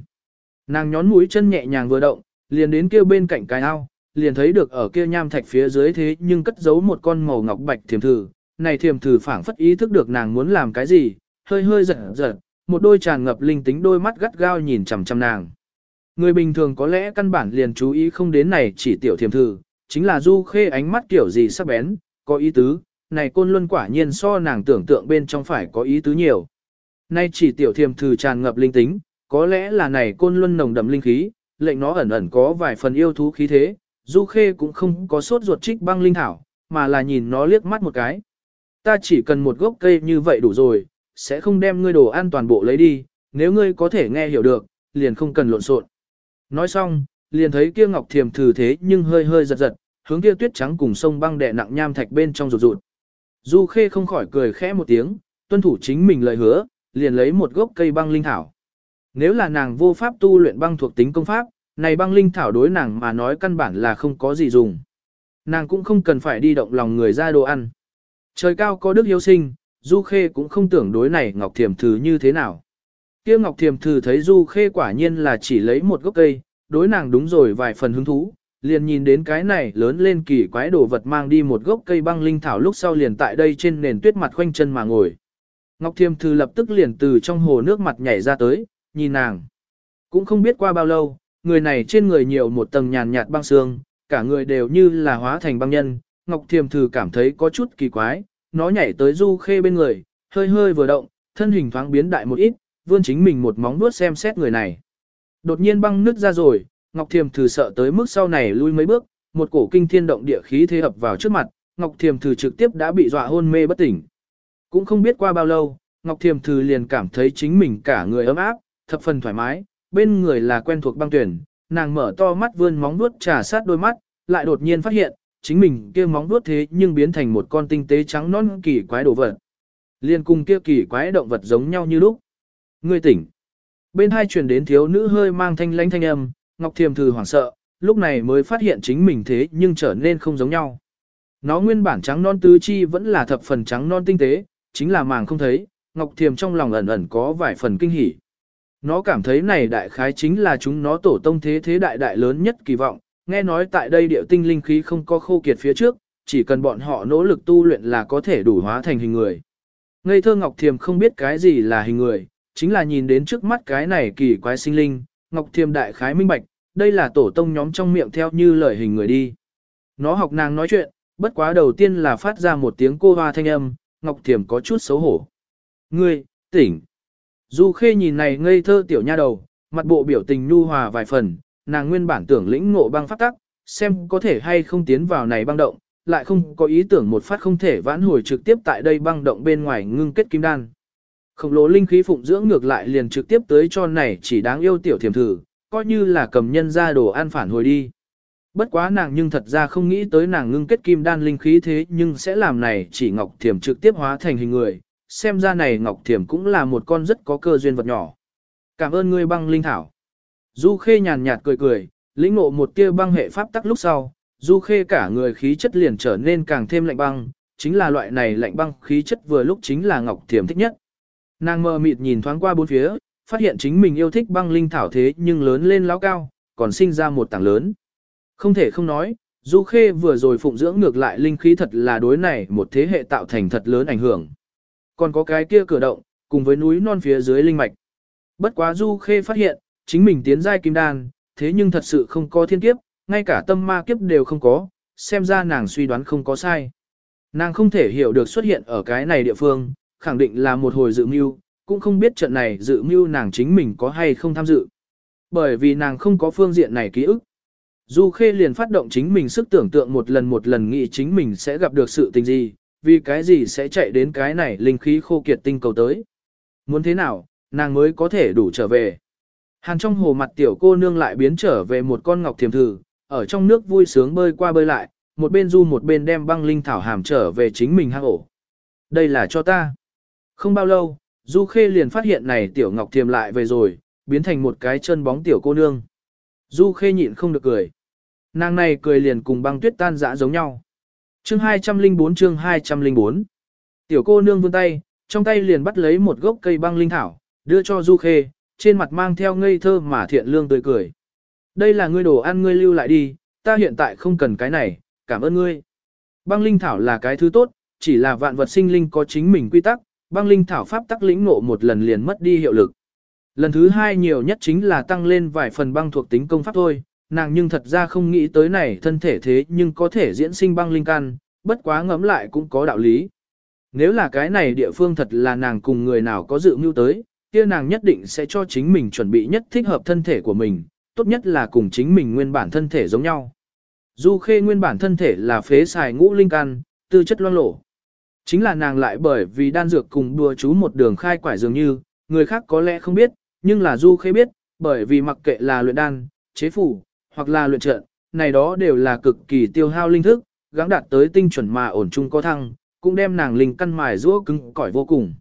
Nàng nhón mũi chân nhẹ nhàng vừa động, liền đến kia bên cạnh cái ao, liền thấy được ở kia nham thạch phía dưới thế nhưng cất giấu một con màu ngọc bạch thiềm thử. Này thiềm thử phảng phất ý thức được nàng muốn làm cái gì, hơi hơi giật giật, một đôi tràn ngập linh tính đôi mắt gắt gao nhìn chằm chằm nàng. Người bình thường có lẽ căn bản liền chú ý không đến này chỉ tiểu thiềm thử, chính là du khê ánh mắt kiểu gì sắc bén, có ý tứ, này côn luân quả nhiên so nàng tưởng tượng bên trong phải có ý tứ nhiều. Nay chỉ tiểu thiềm thử tràn ngập linh tính, có lẽ là này côn luân nồng đậm linh khí, lệnh nó ẩn ẩn có vài phần yêu thú khí thế, du khê cũng không có sốt ruột trích băng linh thảo, mà là nhìn nó liếc mắt một cái. Ta chỉ cần một gốc cây như vậy đủ rồi, sẽ không đem ngươi đồ ăn toàn bộ lấy đi, nếu ngươi có thể nghe hiểu được, liền không cần lộn xộn. Nói xong, liền thấy kia ngọc thiềm thử thế nhưng hơi hơi giật giật, hướng kia tuyết trắng cùng sông băng đè nặng nham thạch bên trong rụt rụt. Du Khê không khỏi cười khẽ một tiếng, tuân thủ chính mình lời hứa, liền lấy một gốc cây băng linh thảo. Nếu là nàng vô pháp tu luyện băng thuộc tính công pháp, này băng linh thảo đối nàng mà nói căn bản là không có gì dùng. Nàng cũng không cần phải đi động lòng người ra đồ ăn. Trời cao có đức hiếu sinh, Du Khê cũng không tưởng đối này Ngọc Thiềm thừ như thế nào. Kia Ngọc Thiềm thừ thấy Du Khê quả nhiên là chỉ lấy một gốc cây, đối nàng đúng rồi vài phần hứng thú, liền nhìn đến cái này lớn lên kỳ quái đồ vật mang đi một gốc cây băng linh thảo lúc sau liền tại đây trên nền tuyết mặt khoanh chân mà ngồi. Ngọc Thiềm Thư lập tức liền từ trong hồ nước mặt nhảy ra tới, nhìn nàng. Cũng không biết qua bao lâu, người này trên người nhiều một tầng nhàn nhạt băng xương, cả người đều như là hóa thành băng nhân. Ngọc Thiềm Thư cảm thấy có chút kỳ quái, nó nhảy tới Du Khê bên người, hơi hơi vừa động, thân hình thoáng biến đại một ít, vươn chính mình một móng vuốt xem xét người này. Đột nhiên băng nứt ra rồi, Ngọc Thiềm thử sợ tới mức sau này lui mấy bước, một cổ kinh thiên động địa khí thế ập vào trước mặt, Ngọc Thiềm thử trực tiếp đã bị dọa hôn mê bất tỉnh. Cũng không biết qua bao lâu, Ngọc Thiềm thư liền cảm thấy chính mình cả người ấm áp, thập phần thoải mái, bên người là quen thuộc băng tuyển, nàng mở to mắt vươn móng vuốt trà sát đôi mắt, lại đột nhiên phát hiện, chính mình kia móng vuốt thế nhưng biến thành một con tinh tế trắng non kỳ quái đồ vật. Liên cùng kia kỳ quái động vật giống nhau như lúc. Ngươi tỉnh. Bên hai truyền đến thiếu nữ hơi mang thanh lãnh thanh âm, Ngọc Thiềm Thư hoảng sợ, lúc này mới phát hiện chính mình thế nhưng trở nên không giống nhau. Nó nguyên bản trắng non tứ chi vẫn là thập phần trắng non tinh tế, chính là màng không thấy, Ngọc Thiềm trong lòng ẩn ẩn có vài phần kinh hỉ. Nó cảm thấy này đại khái chính là chúng nó tổ tông thế thế đại đại lớn nhất kỳ vọng, nghe nói tại đây điệu tinh linh khí không có khô kiệt phía trước, chỉ cần bọn họ nỗ lực tu luyện là có thể đủ hóa thành hình người. Ngây thơ Ngọc Thiềm không biết cái gì là hình người, chính là nhìn đến trước mắt cái này kỳ quái sinh linh, Ngọc Thiềm đại khái minh bạch, đây là tổ tông nhóm trong miệng theo như lời hình người đi. Nó học nàng nói chuyện, bất quá đầu tiên là phát ra một tiếng cô hoa thanh âm, Ngọc Thiềm có chút xấu hổ. Ngươi, tỉnh. Du Khê nhìn này ngây thơ tiểu nha đầu, mặt bộ biểu tình nhu hòa vài phần, nàng nguyên bản tưởng lĩnh ngộ băng phát tắc, xem có thể hay không tiến vào này băng động, lại không có ý tưởng một phát không thể vãn hồi trực tiếp tại đây băng động bên ngoài ngưng kết kim đan. Khổng lồ linh khí phụng dưỡng ngược lại liền trực tiếp tới cho này chỉ đáng yêu tiểu thiềm thử, coi như là cầm nhân ra đồ ăn phản hồi đi. Bất quá nàng nhưng thật ra không nghĩ tới nàng ngưng kết kim đan linh khí thế nhưng sẽ làm này chỉ ngọc thiểm trực tiếp hóa thành hình người, xem ra này ngọc thiểm cũng là một con rất có cơ duyên vật nhỏ. Cảm ơn ngươi băng linh thảo. Du khê nhàn nhạt cười cười, lĩnh ngộ một tia băng hệ pháp tắc lúc sau, du khê cả người khí chất liền trở nên càng thêm lạnh băng, chính là loại này lạnh băng khí chất vừa lúc chính là ngọc thiểm thích nhất. Nàng mơ mịt nhìn thoáng qua bốn phía, phát hiện chính mình yêu thích băng linh thảo thế nhưng lớn lên lão cao, còn sinh ra một tảng lớn. Không thể không nói, Du Khê vừa rồi phụng dưỡng ngược lại linh khí thật là đối này một thế hệ tạo thành thật lớn ảnh hưởng. Còn có cái kia cửa động, cùng với núi non phía dưới linh mạch. Bất quá Du Khê phát hiện, chính mình tiến giai kim đan, thế nhưng thật sự không có thiên kiếp, ngay cả tâm ma kiếp đều không có, xem ra nàng suy đoán không có sai. Nàng không thể hiểu được xuất hiện ở cái này địa phương, khẳng định là một hồi dự mưu, cũng không biết trận này dự mưu nàng chính mình có hay không tham dự. Bởi vì nàng không có phương diện này ký ức. Du Khê liền phát động chính mình sức tưởng tượng một lần một lần nghĩ chính mình sẽ gặp được sự tình gì, vì cái gì sẽ chạy đến cái này linh khí khô kiệt tinh cầu tới. Muốn thế nào, nàng mới có thể đủ trở về. Hàng trong hồ mặt tiểu cô nương lại biến trở về một con ngọc thiềm thử, ở trong nước vui sướng bơi qua bơi lại, một bên du một bên đem băng linh thảo hàm trở về chính mình hang ổ. Đây là cho ta. Không bao lâu, Du Khê liền phát hiện này tiểu ngọc thiềm lại về rồi, biến thành một cái chân bóng tiểu cô nương. Du Khê nhịn không được cười. Nàng này cười liền cùng băng tuyết tan dã giống nhau. Chương 204 chương 204 Tiểu cô nương vươn tay, trong tay liền bắt lấy một gốc cây băng linh thảo, đưa cho Du Khê, trên mặt mang theo ngây thơ mà thiện lương tươi cười. Đây là ngươi đồ ăn ngươi lưu lại đi, ta hiện tại không cần cái này, cảm ơn ngươi. Băng linh thảo là cái thứ tốt, chỉ là vạn vật sinh linh có chính mình quy tắc, băng linh thảo pháp tắc lĩnh ngộ một lần liền mất đi hiệu lực. Lần thứ hai nhiều nhất chính là tăng lên vài phần băng thuộc tính công pháp thôi, nàng nhưng thật ra không nghĩ tới này thân thể thế nhưng có thể diễn sinh băng linh căn, bất quá ngẫm lại cũng có đạo lý. Nếu là cái này địa phương thật là nàng cùng người nào có dự mưu tới, kia nàng nhất định sẽ cho chính mình chuẩn bị nhất thích hợp thân thể của mình, tốt nhất là cùng chính mình nguyên bản thân thể giống nhau. Du khê nguyên bản thân thể là phế xài ngũ linh căn, tư chất loang lổ. Chính là nàng lại bởi vì đan dược cùng đùa chú một đường khai quải dường như, người khác có lẽ không biết, nhưng là Du Khê biết, bởi vì mặc kệ là luyện đan, chế phủ, hoặc là luyện trận, này đó đều là cực kỳ tiêu hao linh thức, gắng đạt tới tinh chuẩn mà ổn chung có thăng, cũng đem nàng linh căn mài rũa cứng cỏi vô cùng.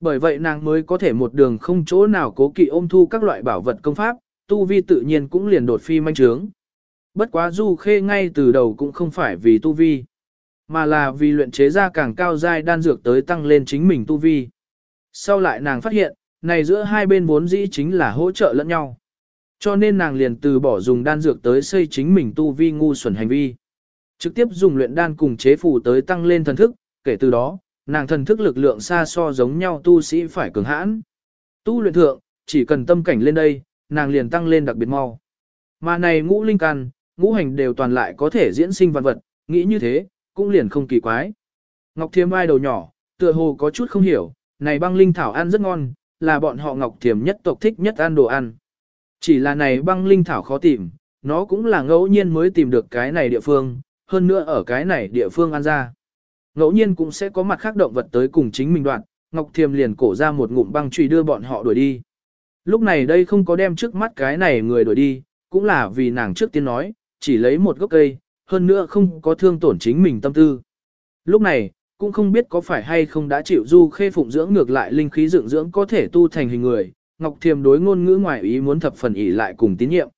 Bởi vậy nàng mới có thể một đường không chỗ nào cố kỵ ôm thu các loại bảo vật công pháp, tu vi tự nhiên cũng liền đột phi manh trướng. Bất quá Du Khê ngay từ đầu cũng không phải vì tu vi mà là vì luyện chế ra càng cao giai đan dược tới tăng lên chính mình tu vi. Sau lại nàng phát hiện, này giữa hai bên vốn dĩ chính là hỗ trợ lẫn nhau. Cho nên nàng liền từ bỏ dùng đan dược tới xây chính mình tu vi ngu xuẩn hành vi. Trực tiếp dùng luyện đan cùng chế phù tới tăng lên thần thức, kể từ đó, nàng thần thức lực lượng xa so giống nhau tu sĩ phải cường hãn. Tu luyện thượng, chỉ cần tâm cảnh lên đây, nàng liền tăng lên đặc biệt mau. Mà này ngũ linh căn, ngũ hành đều toàn lại có thể diễn sinh văn vật, nghĩ như thế, cũng liền không kỳ quái. Ngọc Thiêm ai đầu nhỏ, tựa hồ có chút không hiểu, này băng linh thảo ăn rất ngon, là bọn họ Ngọc Thiềm nhất tộc thích nhất ăn đồ ăn. Chỉ là này băng linh thảo khó tìm, nó cũng là ngẫu nhiên mới tìm được cái này địa phương, hơn nữa ở cái này địa phương ăn ra. Ngẫu nhiên cũng sẽ có mặt khác động vật tới cùng chính mình đoạn, Ngọc Thiềm liền cổ ra một ngụm băng truy đưa bọn họ đuổi đi. Lúc này đây không có đem trước mắt cái này người đuổi đi, cũng là vì nàng trước tiên nói, chỉ lấy một gốc cây, hơn nữa không có thương tổn chính mình tâm tư. Lúc này, cũng không biết có phải hay không đã chịu du khê phụng dưỡng ngược lại linh khí dưỡng dưỡng có thể tu thành hình người, Ngọc Thiềm đối ngôn ngữ ngoài ý muốn thập phần ỉ lại cùng tín nhiệm.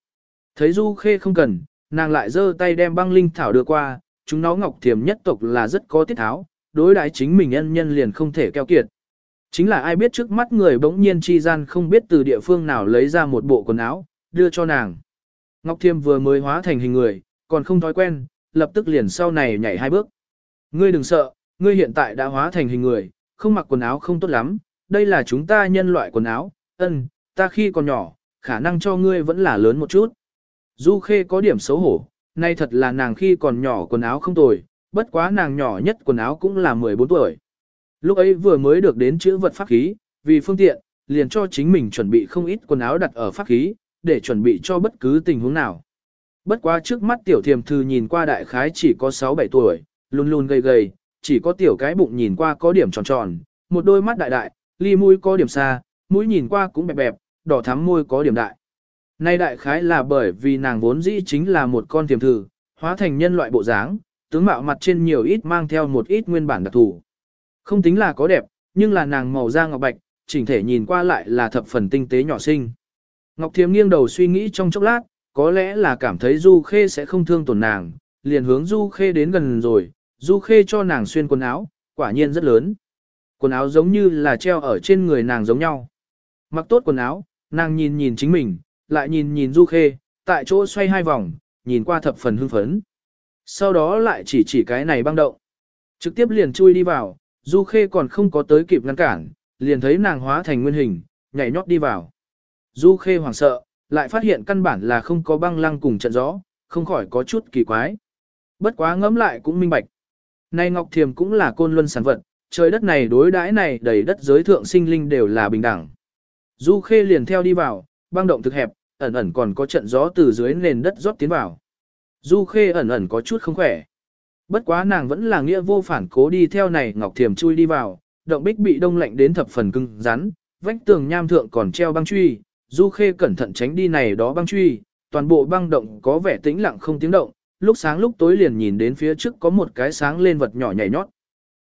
Thấy du khê không cần, nàng lại giơ tay đem băng linh thảo đưa qua, chúng nó Ngọc Thiềm nhất tộc là rất có tiết tháo, đối đãi chính mình nhân nhân liền không thể keo kiệt. Chính là ai biết trước mắt người bỗng nhiên chi gian không biết từ địa phương nào lấy ra một bộ quần áo, đưa cho nàng. Ngọc Thiêm vừa mới hóa thành hình người, còn không thói quen, lập tức liền sau này nhảy hai bước. Ngươi đừng sợ, ngươi hiện tại đã hóa thành hình người, không mặc quần áo không tốt lắm, đây là chúng ta nhân loại quần áo, ân, ta khi còn nhỏ, khả năng cho ngươi vẫn là lớn một chút. Du Khê có điểm xấu hổ, nay thật là nàng khi còn nhỏ quần áo không tồi, bất quá nàng nhỏ nhất quần áo cũng là 14 tuổi. Lúc ấy vừa mới được đến chữ vật pháp khí, vì phương tiện, liền cho chính mình chuẩn bị không ít quần áo đặt ở pháp khí, để chuẩn bị cho bất cứ tình huống nào. Bất quá trước mắt tiểu thiềm thư nhìn qua đại khái chỉ có 6-7 tuổi, luôn luôn gầy gầy, chỉ có tiểu cái bụng nhìn qua có điểm tròn tròn, một đôi mắt đại đại, ly mũi có điểm xa, mũi nhìn qua cũng bẹp bẹp, đỏ thắm môi có điểm đại. Nay đại khái là bởi vì nàng vốn dĩ chính là một con thiềm thử, hóa thành nhân loại bộ dáng, tướng mạo mặt trên nhiều ít mang theo một ít nguyên bản đặc thù. Không tính là có đẹp, nhưng là nàng màu da ngọc bạch, chỉnh thể nhìn qua lại là thập phần tinh tế nhỏ xinh. Ngọc Thiềm nghiêng đầu suy nghĩ trong chốc lát, có lẽ là cảm thấy Du Khê sẽ không thương tổn nàng, liền hướng Du Khê đến gần rồi, Du Khê cho nàng xuyên quần áo, quả nhiên rất lớn. Quần áo giống như là treo ở trên người nàng giống nhau. Mặc tốt quần áo, nàng nhìn nhìn chính mình, lại nhìn nhìn Du Khê, tại chỗ xoay hai vòng, nhìn qua thập phần hưng phấn. Sau đó lại chỉ chỉ cái này băng động. Trực tiếp liền chui đi vào, Du Khê còn không có tới kịp ngăn cản, liền thấy nàng hóa thành nguyên hình, nhảy nhót đi vào. Du Khê hoảng sợ, lại phát hiện căn bản là không có băng lăng cùng trận gió, không khỏi có chút kỳ quái. Bất quá ngẫm lại cũng minh bạch. Nay Ngọc Thiềm cũng là côn luân sản vật, trời đất này đối đãi này đầy đất giới thượng sinh linh đều là bình đẳng. Du Khê liền theo đi vào, băng động thực hẹp, ẩn ẩn còn có trận gió từ dưới nền đất rót tiến vào. Du Khê ẩn ẩn có chút không khỏe. Bất quá nàng vẫn là nghĩa vô phản cố đi theo này Ngọc Thiềm chui đi vào, động bích bị đông lạnh đến thập phần cứng rắn, vách tường nham thượng còn treo băng truy, Du Khê cẩn thận tránh đi này đó băng truy, toàn bộ băng động có vẻ tĩnh lặng không tiếng động, lúc sáng lúc tối liền nhìn đến phía trước có một cái sáng lên vật nhỏ nhảy nhót.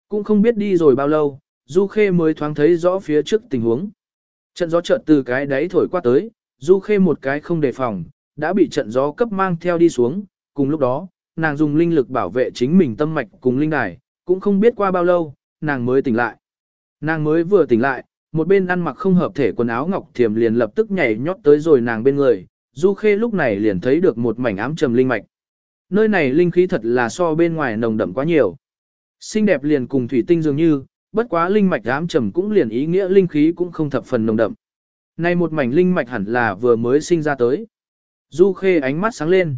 Cũng không biết đi rồi bao lâu, Du Khê mới thoáng thấy rõ phía trước tình huống. Trận gió chợt từ cái đáy thổi qua tới, Du Khê một cái không đề phòng, đã bị trận gió cấp mang theo đi xuống, cùng lúc đó, nàng dùng linh lực bảo vệ chính mình tâm mạch cùng linh đài, cũng không biết qua bao lâu, nàng mới tỉnh lại. Nàng mới vừa tỉnh lại, một bên ăn mặc không hợp thể quần áo ngọc thiềm liền lập tức nhảy nhót tới rồi nàng bên người, Du Khê lúc này liền thấy được một mảnh ám trầm linh mạch. Nơi này linh khí thật là so bên ngoài nồng đậm quá nhiều. Xinh đẹp liền cùng thủy tinh dường như, bất quá linh mạch ám trầm cũng liền ý nghĩa linh khí cũng không thập phần nồng đậm. Nay một mảnh linh mạch hẳn là vừa mới sinh ra tới. Du Khê ánh mắt sáng lên.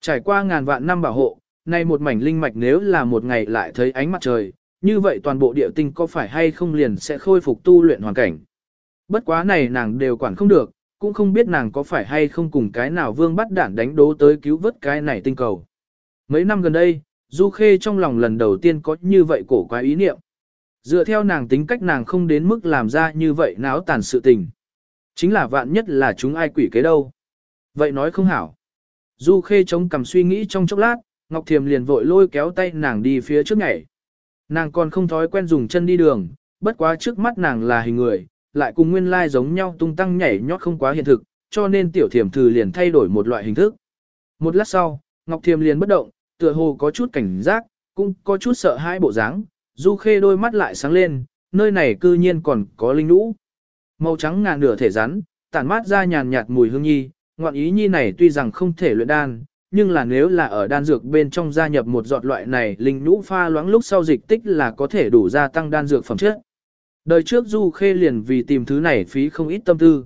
Trải qua ngàn vạn năm bảo hộ, nay một mảnh linh mạch nếu là một ngày lại thấy ánh mặt trời, như vậy toàn bộ địa tinh có phải hay không liền sẽ khôi phục tu luyện hoàn cảnh. Bất quá này nàng đều quản không được, cũng không biết nàng có phải hay không cùng cái nào vương bắt đản đánh đố tới cứu vớt cái này tinh cầu. Mấy năm gần đây, Du Khê trong lòng lần đầu tiên có như vậy cổ quái ý niệm. Dựa theo nàng tính cách nàng không đến mức làm ra như vậy náo tàn sự tình. Chính là vạn nhất là chúng ai quỷ kế đâu. Vậy nói không hảo. Du Khê chống cầm suy nghĩ trong chốc lát, Ngọc Thiềm liền vội lôi kéo tay nàng đi phía trước nhảy. Nàng còn không thói quen dùng chân đi đường, bất quá trước mắt nàng là hình người, lại cùng nguyên lai giống nhau tung tăng nhảy nhót không quá hiện thực, cho nên tiểu thiềm thử liền thay đổi một loại hình thức. Một lát sau, Ngọc Thiềm liền bất động, tựa hồ có chút cảnh giác, cũng có chút sợ hãi bộ dáng. Du Khê đôi mắt lại sáng lên, nơi này cư nhiên còn có linh nũ. Màu trắng ngàn nửa thể rắn, tản mát ra nhàn nhạt mùi hương nhi, ngoạn ý nhi này tuy rằng không thể luyện đan, nhưng là nếu là ở đan dược bên trong gia nhập một giọt loại này linh nhũ pha loãng lúc sau dịch tích là có thể đủ gia tăng đan dược phẩm chất. Đời trước Du Khê liền vì tìm thứ này phí không ít tâm tư.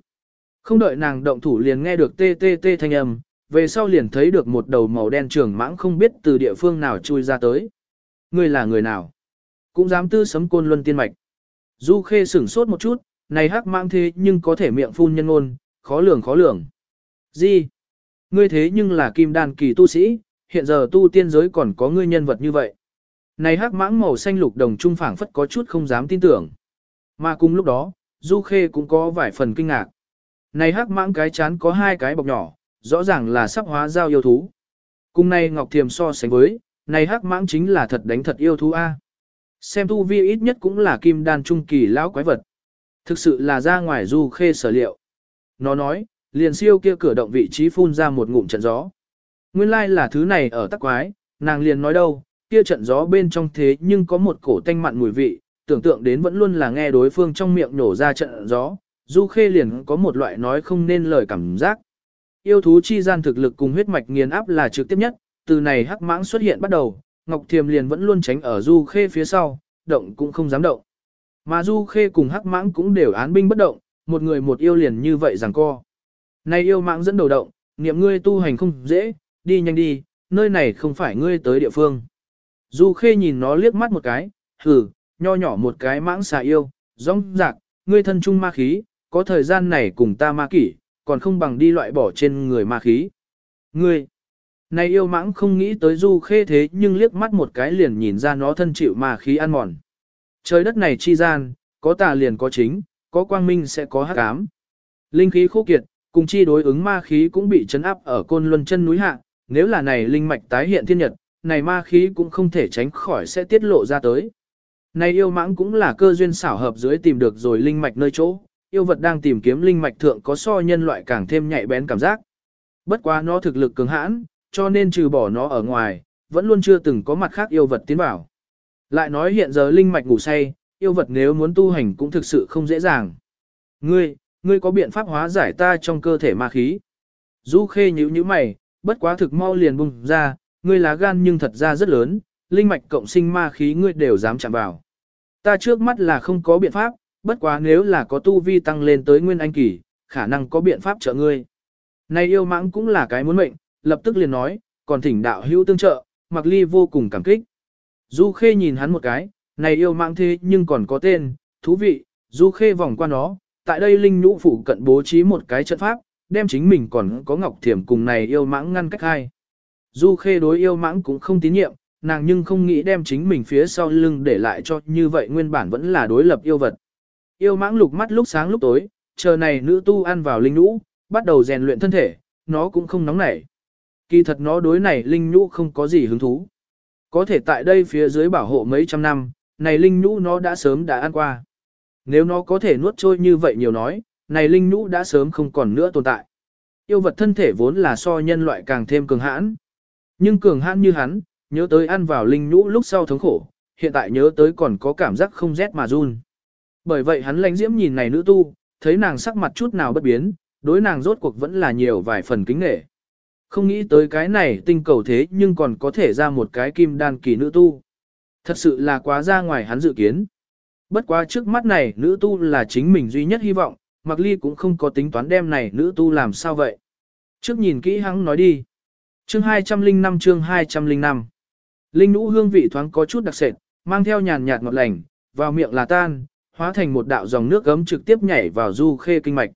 Không đợi nàng động thủ liền nghe được tê tê tê thanh âm, về sau liền thấy được một đầu màu đen trưởng mãng không biết từ địa phương nào chui ra tới. Người là người nào? Cũng dám tư sấm côn luân tiên mạch. Du Khê sửng sốt một chút, này hắc mãng thế nhưng có thể miệng phun nhân ngôn, khó lường khó lường. Gì? Ngươi thế nhưng là kim đan kỳ tu sĩ, hiện giờ tu tiên giới còn có ngươi nhân vật như vậy. Này hắc mãng màu xanh lục đồng trung phảng phất có chút không dám tin tưởng. Mà cùng lúc đó, Du Khê cũng có vài phần kinh ngạc. Này hắc mãng cái chán có hai cái bọc nhỏ, rõ ràng là sắp hóa giao yêu thú. Cùng này Ngọc Thiềm so sánh với, này hắc mãng chính là thật đánh thật yêu thú A. Xem tu vi ít nhất cũng là kim đan trung kỳ lão quái vật. Thực sự là ra ngoài Du Khê sở liệu. Nó nói, liền siêu kia cửa động vị trí phun ra một ngụm trận gió. Nguyên lai là thứ này ở tắc quái, nàng liền nói đâu, kia trận gió bên trong thế nhưng có một cổ tanh mặn mùi vị, tưởng tượng đến vẫn luôn là nghe đối phương trong miệng nổ ra trận gió, Du Khê liền có một loại nói không nên lời cảm giác. Yêu thú chi gian thực lực cùng huyết mạch nghiền áp là trực tiếp nhất, từ này hắc mãng xuất hiện bắt đầu, Ngọc Thiềm liền vẫn luôn tránh ở Du Khê phía sau, động cũng không dám động. Mà Du Khê cùng hắc mãng cũng đều án binh bất động, một người một yêu liền như vậy rằng co. Này yêu mãng dẫn đầu động, niệm ngươi tu hành không dễ, đi nhanh đi, nơi này không phải ngươi tới địa phương. Du Khê nhìn nó liếc mắt một cái, hừ, nho nhỏ một cái mãng xà yêu, rong rạc, ngươi thân trung ma khí, có thời gian này cùng ta ma kỷ, còn không bằng đi loại bỏ trên người ma khí. Ngươi, này yêu mãng không nghĩ tới Du Khê thế nhưng liếc mắt một cái liền nhìn ra nó thân chịu mà khí ăn mòn. Trời đất này chi gian, có tà liền có chính, có quang minh sẽ có hắc ám. Linh khí khô kiệt, cùng chi đối ứng ma khí cũng bị chấn áp ở côn luân chân núi hạ, nếu là này linh mạch tái hiện thiên nhật, này ma khí cũng không thể tránh khỏi sẽ tiết lộ ra tới. Này yêu mãng cũng là cơ duyên xảo hợp dưới tìm được rồi linh mạch nơi chỗ, yêu vật đang tìm kiếm linh mạch thượng có so nhân loại càng thêm nhạy bén cảm giác. Bất quá nó thực lực cường hãn, cho nên trừ bỏ nó ở ngoài, vẫn luôn chưa từng có mặt khác yêu vật tiến vào. Lại nói hiện giờ linh mạch ngủ say, yêu vật nếu muốn tu hành cũng thực sự không dễ dàng. Ngươi, ngươi có biện pháp hóa giải ta trong cơ thể ma khí. Du khê nhíu nhíu mày, bất quá thực mau liền bùng ra, ngươi lá gan nhưng thật ra rất lớn, linh mạch cộng sinh ma khí ngươi đều dám chạm vào. Ta trước mắt là không có biện pháp, bất quá nếu là có tu vi tăng lên tới nguyên anh kỳ, khả năng có biện pháp trợ ngươi. Này yêu mãng cũng là cái muốn mệnh, lập tức liền nói, còn thỉnh đạo hữu tương trợ, mặc ly vô cùng cảm kích. Du khê nhìn hắn một cái, này yêu mãng thế nhưng còn có tên, thú vị, du khê vòng qua nó, tại đây linh nhũ phủ cận bố trí một cái trận pháp, đem chính mình còn có ngọc thiểm cùng này yêu mãng ngăn cách hai. Du khê đối yêu mãng cũng không tín nhiệm, nàng nhưng không nghĩ đem chính mình phía sau lưng để lại cho như vậy nguyên bản vẫn là đối lập yêu vật. Yêu mãng lục mắt lúc sáng lúc tối, chờ này nữ tu ăn vào linh nhũ, bắt đầu rèn luyện thân thể, nó cũng không nóng nảy. Kỳ thật nó đối này linh nhũ không có gì hứng thú. Có thể tại đây phía dưới bảo hộ mấy trăm năm, này linh nhũ nó đã sớm đã ăn qua. Nếu nó có thể nuốt trôi như vậy nhiều nói, này linh nhũ đã sớm không còn nữa tồn tại. Yêu vật thân thể vốn là so nhân loại càng thêm cường hãn. Nhưng cường hãn như hắn, nhớ tới ăn vào linh nhũ lúc sau thống khổ, hiện tại nhớ tới còn có cảm giác không rét mà run. Bởi vậy hắn lãnh diễm nhìn này nữ tu, thấy nàng sắc mặt chút nào bất biến, đối nàng rốt cuộc vẫn là nhiều vài phần kính nghệ. Không nghĩ tới cái này tinh cầu thế nhưng còn có thể ra một cái kim đan kỳ nữ tu. Thật sự là quá ra ngoài hắn dự kiến. Bất quá trước mắt này nữ tu là chính mình duy nhất hy vọng, Mạc Ly cũng không có tính toán đem này nữ tu làm sao vậy. Trước nhìn kỹ hắn nói đi. Chương 205 chương 205 Linh nũ hương vị thoáng có chút đặc sệt, mang theo nhàn nhạt ngọt lành, vào miệng là tan, hóa thành một đạo dòng nước gấm trực tiếp nhảy vào du khê kinh mạch.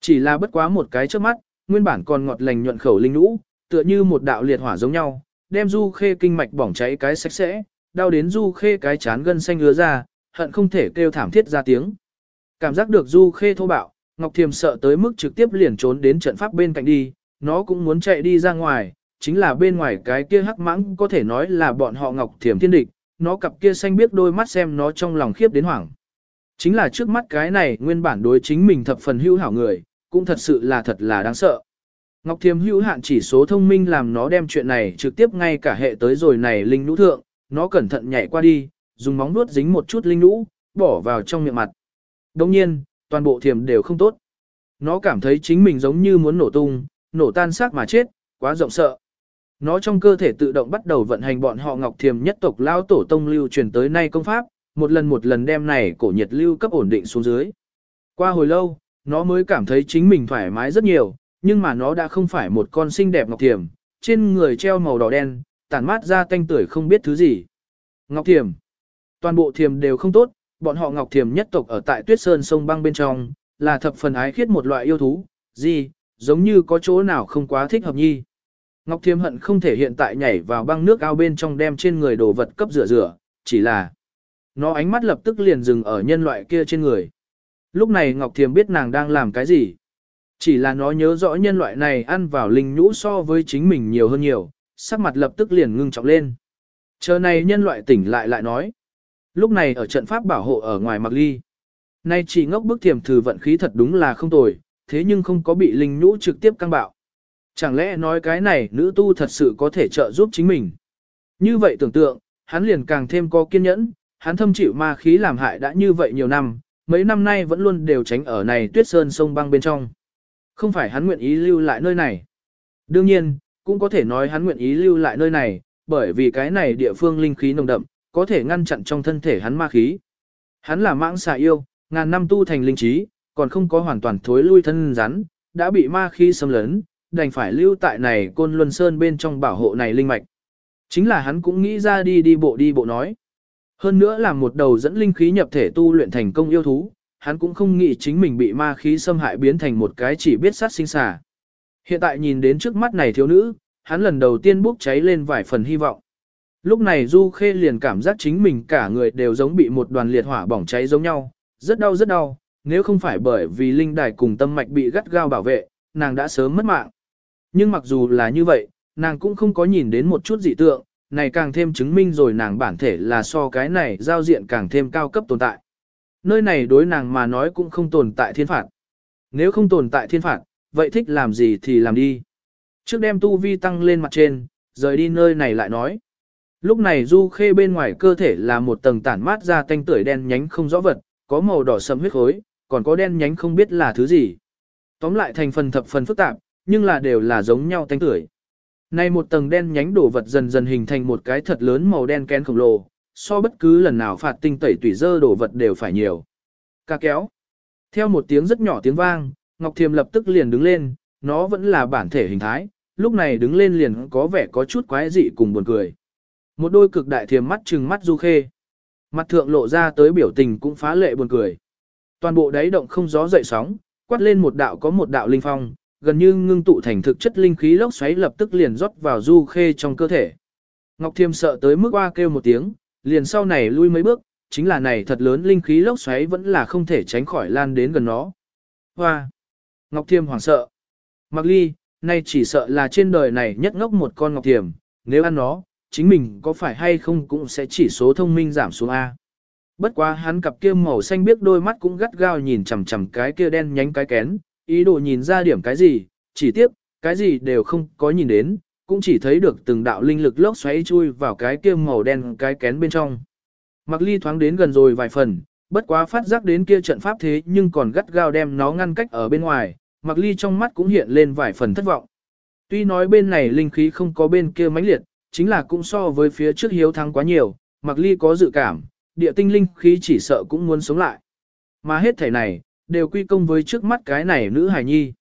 Chỉ là bất quá một cái trước mắt, nguyên bản còn ngọt lành nhuận khẩu linh nũ, tựa như một đạo liệt hỏa giống nhau, đem du khê kinh mạch bỏng cháy cái sạch sẽ, đau đến du khê cái chán gân xanh ứa ra, hận không thể kêu thảm thiết ra tiếng. Cảm giác được du khê thô bạo, Ngọc Thiềm sợ tới mức trực tiếp liền trốn đến trận pháp bên cạnh đi, nó cũng muốn chạy đi ra ngoài, chính là bên ngoài cái kia hắc mãng có thể nói là bọn họ Ngọc Thiềm thiên địch, nó cặp kia xanh biết đôi mắt xem nó trong lòng khiếp đến hoảng. Chính là trước mắt cái này nguyên bản đối chính mình thập phần hữu hảo người, cũng thật sự là thật là đáng sợ. Ngọc Thiềm hữu hạn chỉ số thông minh làm nó đem chuyện này trực tiếp ngay cả hệ tới rồi này linh nũ thượng, nó cẩn thận nhảy qua đi, dùng móng vuốt dính một chút linh nũ bỏ vào trong miệng mặt. Đồng nhiên, toàn bộ thiềm đều không tốt. Nó cảm thấy chính mình giống như muốn nổ tung, nổ tan xác mà chết, quá rộng sợ. Nó trong cơ thể tự động bắt đầu vận hành bọn họ ngọc thiềm nhất tộc lao tổ tông lưu truyền tới nay công pháp, một lần một lần đem này cổ nhiệt lưu cấp ổn định xuống dưới. Qua hồi lâu, nó mới cảm thấy chính mình thoải mái rất nhiều, nhưng mà nó đã không phải một con xinh đẹp ngọc thiểm, trên người treo màu đỏ đen, tản mát ra tanh tưởi không biết thứ gì. Ngọc thiểm. Toàn bộ thiểm đều không tốt, bọn họ Ngọc thiểm nhất tộc ở tại Tuyết Sơn sông băng bên trong, là thập phần ái khiết một loại yêu thú, gì, giống như có chỗ nào không quá thích hợp nhi. Ngọc thiểm hận không thể hiện tại nhảy vào băng nước ao bên trong đem trên người đồ vật cấp rửa rửa, chỉ là nó ánh mắt lập tức liền dừng ở nhân loại kia trên người. Lúc này Ngọc Thiềm biết nàng đang làm cái gì. Chỉ là nó nhớ rõ nhân loại này ăn vào linh nhũ so với chính mình nhiều hơn nhiều, sắc mặt lập tức liền ngưng trọng lên. Chờ này nhân loại tỉnh lại lại nói. Lúc này ở trận pháp bảo hộ ở ngoài mặc ly. Nay chỉ ngốc bức thiềm thử vận khí thật đúng là không tồi, thế nhưng không có bị linh nhũ trực tiếp căng bạo. Chẳng lẽ nói cái này nữ tu thật sự có thể trợ giúp chính mình. Như vậy tưởng tượng, hắn liền càng thêm có kiên nhẫn, hắn thâm chịu ma khí làm hại đã như vậy nhiều năm, mấy năm nay vẫn luôn đều tránh ở này tuyết sơn sông băng bên trong. Không phải hắn nguyện ý lưu lại nơi này. Đương nhiên, cũng có thể nói hắn nguyện ý lưu lại nơi này, bởi vì cái này địa phương linh khí nồng đậm, có thể ngăn chặn trong thân thể hắn ma khí. Hắn là mãng xà yêu, ngàn năm tu thành linh trí, còn không có hoàn toàn thối lui thân rắn, đã bị ma khí xâm lấn, đành phải lưu tại này côn luân sơn bên trong bảo hộ này linh mạch. Chính là hắn cũng nghĩ ra đi đi bộ đi bộ nói. Hơn nữa là một đầu dẫn linh khí nhập thể tu luyện thành công yêu thú, hắn cũng không nghĩ chính mình bị ma khí xâm hại biến thành một cái chỉ biết sát sinh xà. Hiện tại nhìn đến trước mắt này thiếu nữ, hắn lần đầu tiên bốc cháy lên vài phần hy vọng. Lúc này Du Khê liền cảm giác chính mình cả người đều giống bị một đoàn liệt hỏa bỏng cháy giống nhau, rất đau rất đau, nếu không phải bởi vì linh đài cùng tâm mạch bị gắt gao bảo vệ, nàng đã sớm mất mạng. Nhưng mặc dù là như vậy, nàng cũng không có nhìn đến một chút dị tượng, này càng thêm chứng minh rồi nàng bản thể là so cái này giao diện càng thêm cao cấp tồn tại. Nơi này đối nàng mà nói cũng không tồn tại thiên phạt. Nếu không tồn tại thiên phạt, vậy thích làm gì thì làm đi. Trước đem tu vi tăng lên mặt trên, rời đi nơi này lại nói. Lúc này du khê bên ngoài cơ thể là một tầng tản mát ra tanh tưởi đen nhánh không rõ vật, có màu đỏ sẫm huyết khối, còn có đen nhánh không biết là thứ gì. Tóm lại thành phần thập phần phức tạp, nhưng là đều là giống nhau tanh tưởi. Này một tầng đen nhánh đổ vật dần dần hình thành một cái thật lớn màu đen kén khổng lồ, so bất cứ lần nào phạt tinh tẩy tủy dơ đổ vật đều phải nhiều. Ca kéo. Theo một tiếng rất nhỏ tiếng vang, Ngọc Thiềm lập tức liền đứng lên, nó vẫn là bản thể hình thái, lúc này đứng lên liền có vẻ có chút quái dị cùng buồn cười. Một đôi cực đại thiềm mắt trừng mắt du khê. Mặt thượng lộ ra tới biểu tình cũng phá lệ buồn cười. Toàn bộ đáy động không gió dậy sóng, quát lên một đạo có một đạo linh phong, gần như ngưng tụ thành thực chất linh khí lốc xoáy lập tức liền rót vào du khê trong cơ thể. Ngọc Thiêm sợ tới mức qua kêu một tiếng, liền sau này lui mấy bước, chính là này thật lớn linh khí lốc xoáy vẫn là không thể tránh khỏi lan đến gần nó. Hoa! Ngọc Thiêm hoảng sợ. Mặc ly, nay chỉ sợ là trên đời này nhất ngốc một con Ngọc Thiềm, nếu ăn nó, chính mình có phải hay không cũng sẽ chỉ số thông minh giảm xuống A. Bất quá hắn cặp kia màu xanh biết đôi mắt cũng gắt gao nhìn chằm chằm cái kia đen nhánh cái kén, ý đồ nhìn ra điểm cái gì, chỉ tiếp, cái gì đều không có nhìn đến, cũng chỉ thấy được từng đạo linh lực lốc xoáy chui vào cái kia màu đen cái kén bên trong. Mặc ly thoáng đến gần rồi vài phần, bất quá phát giác đến kia trận pháp thế nhưng còn gắt gao đem nó ngăn cách ở bên ngoài, mặc ly trong mắt cũng hiện lên vài phần thất vọng. Tuy nói bên này linh khí không có bên kia mãnh liệt, chính là cũng so với phía trước hiếu thắng quá nhiều, mặc ly có dự cảm, địa tinh linh khí chỉ sợ cũng muốn sống lại. Mà hết thể này, đều quy công với trước mắt cái này nữ hài nhi.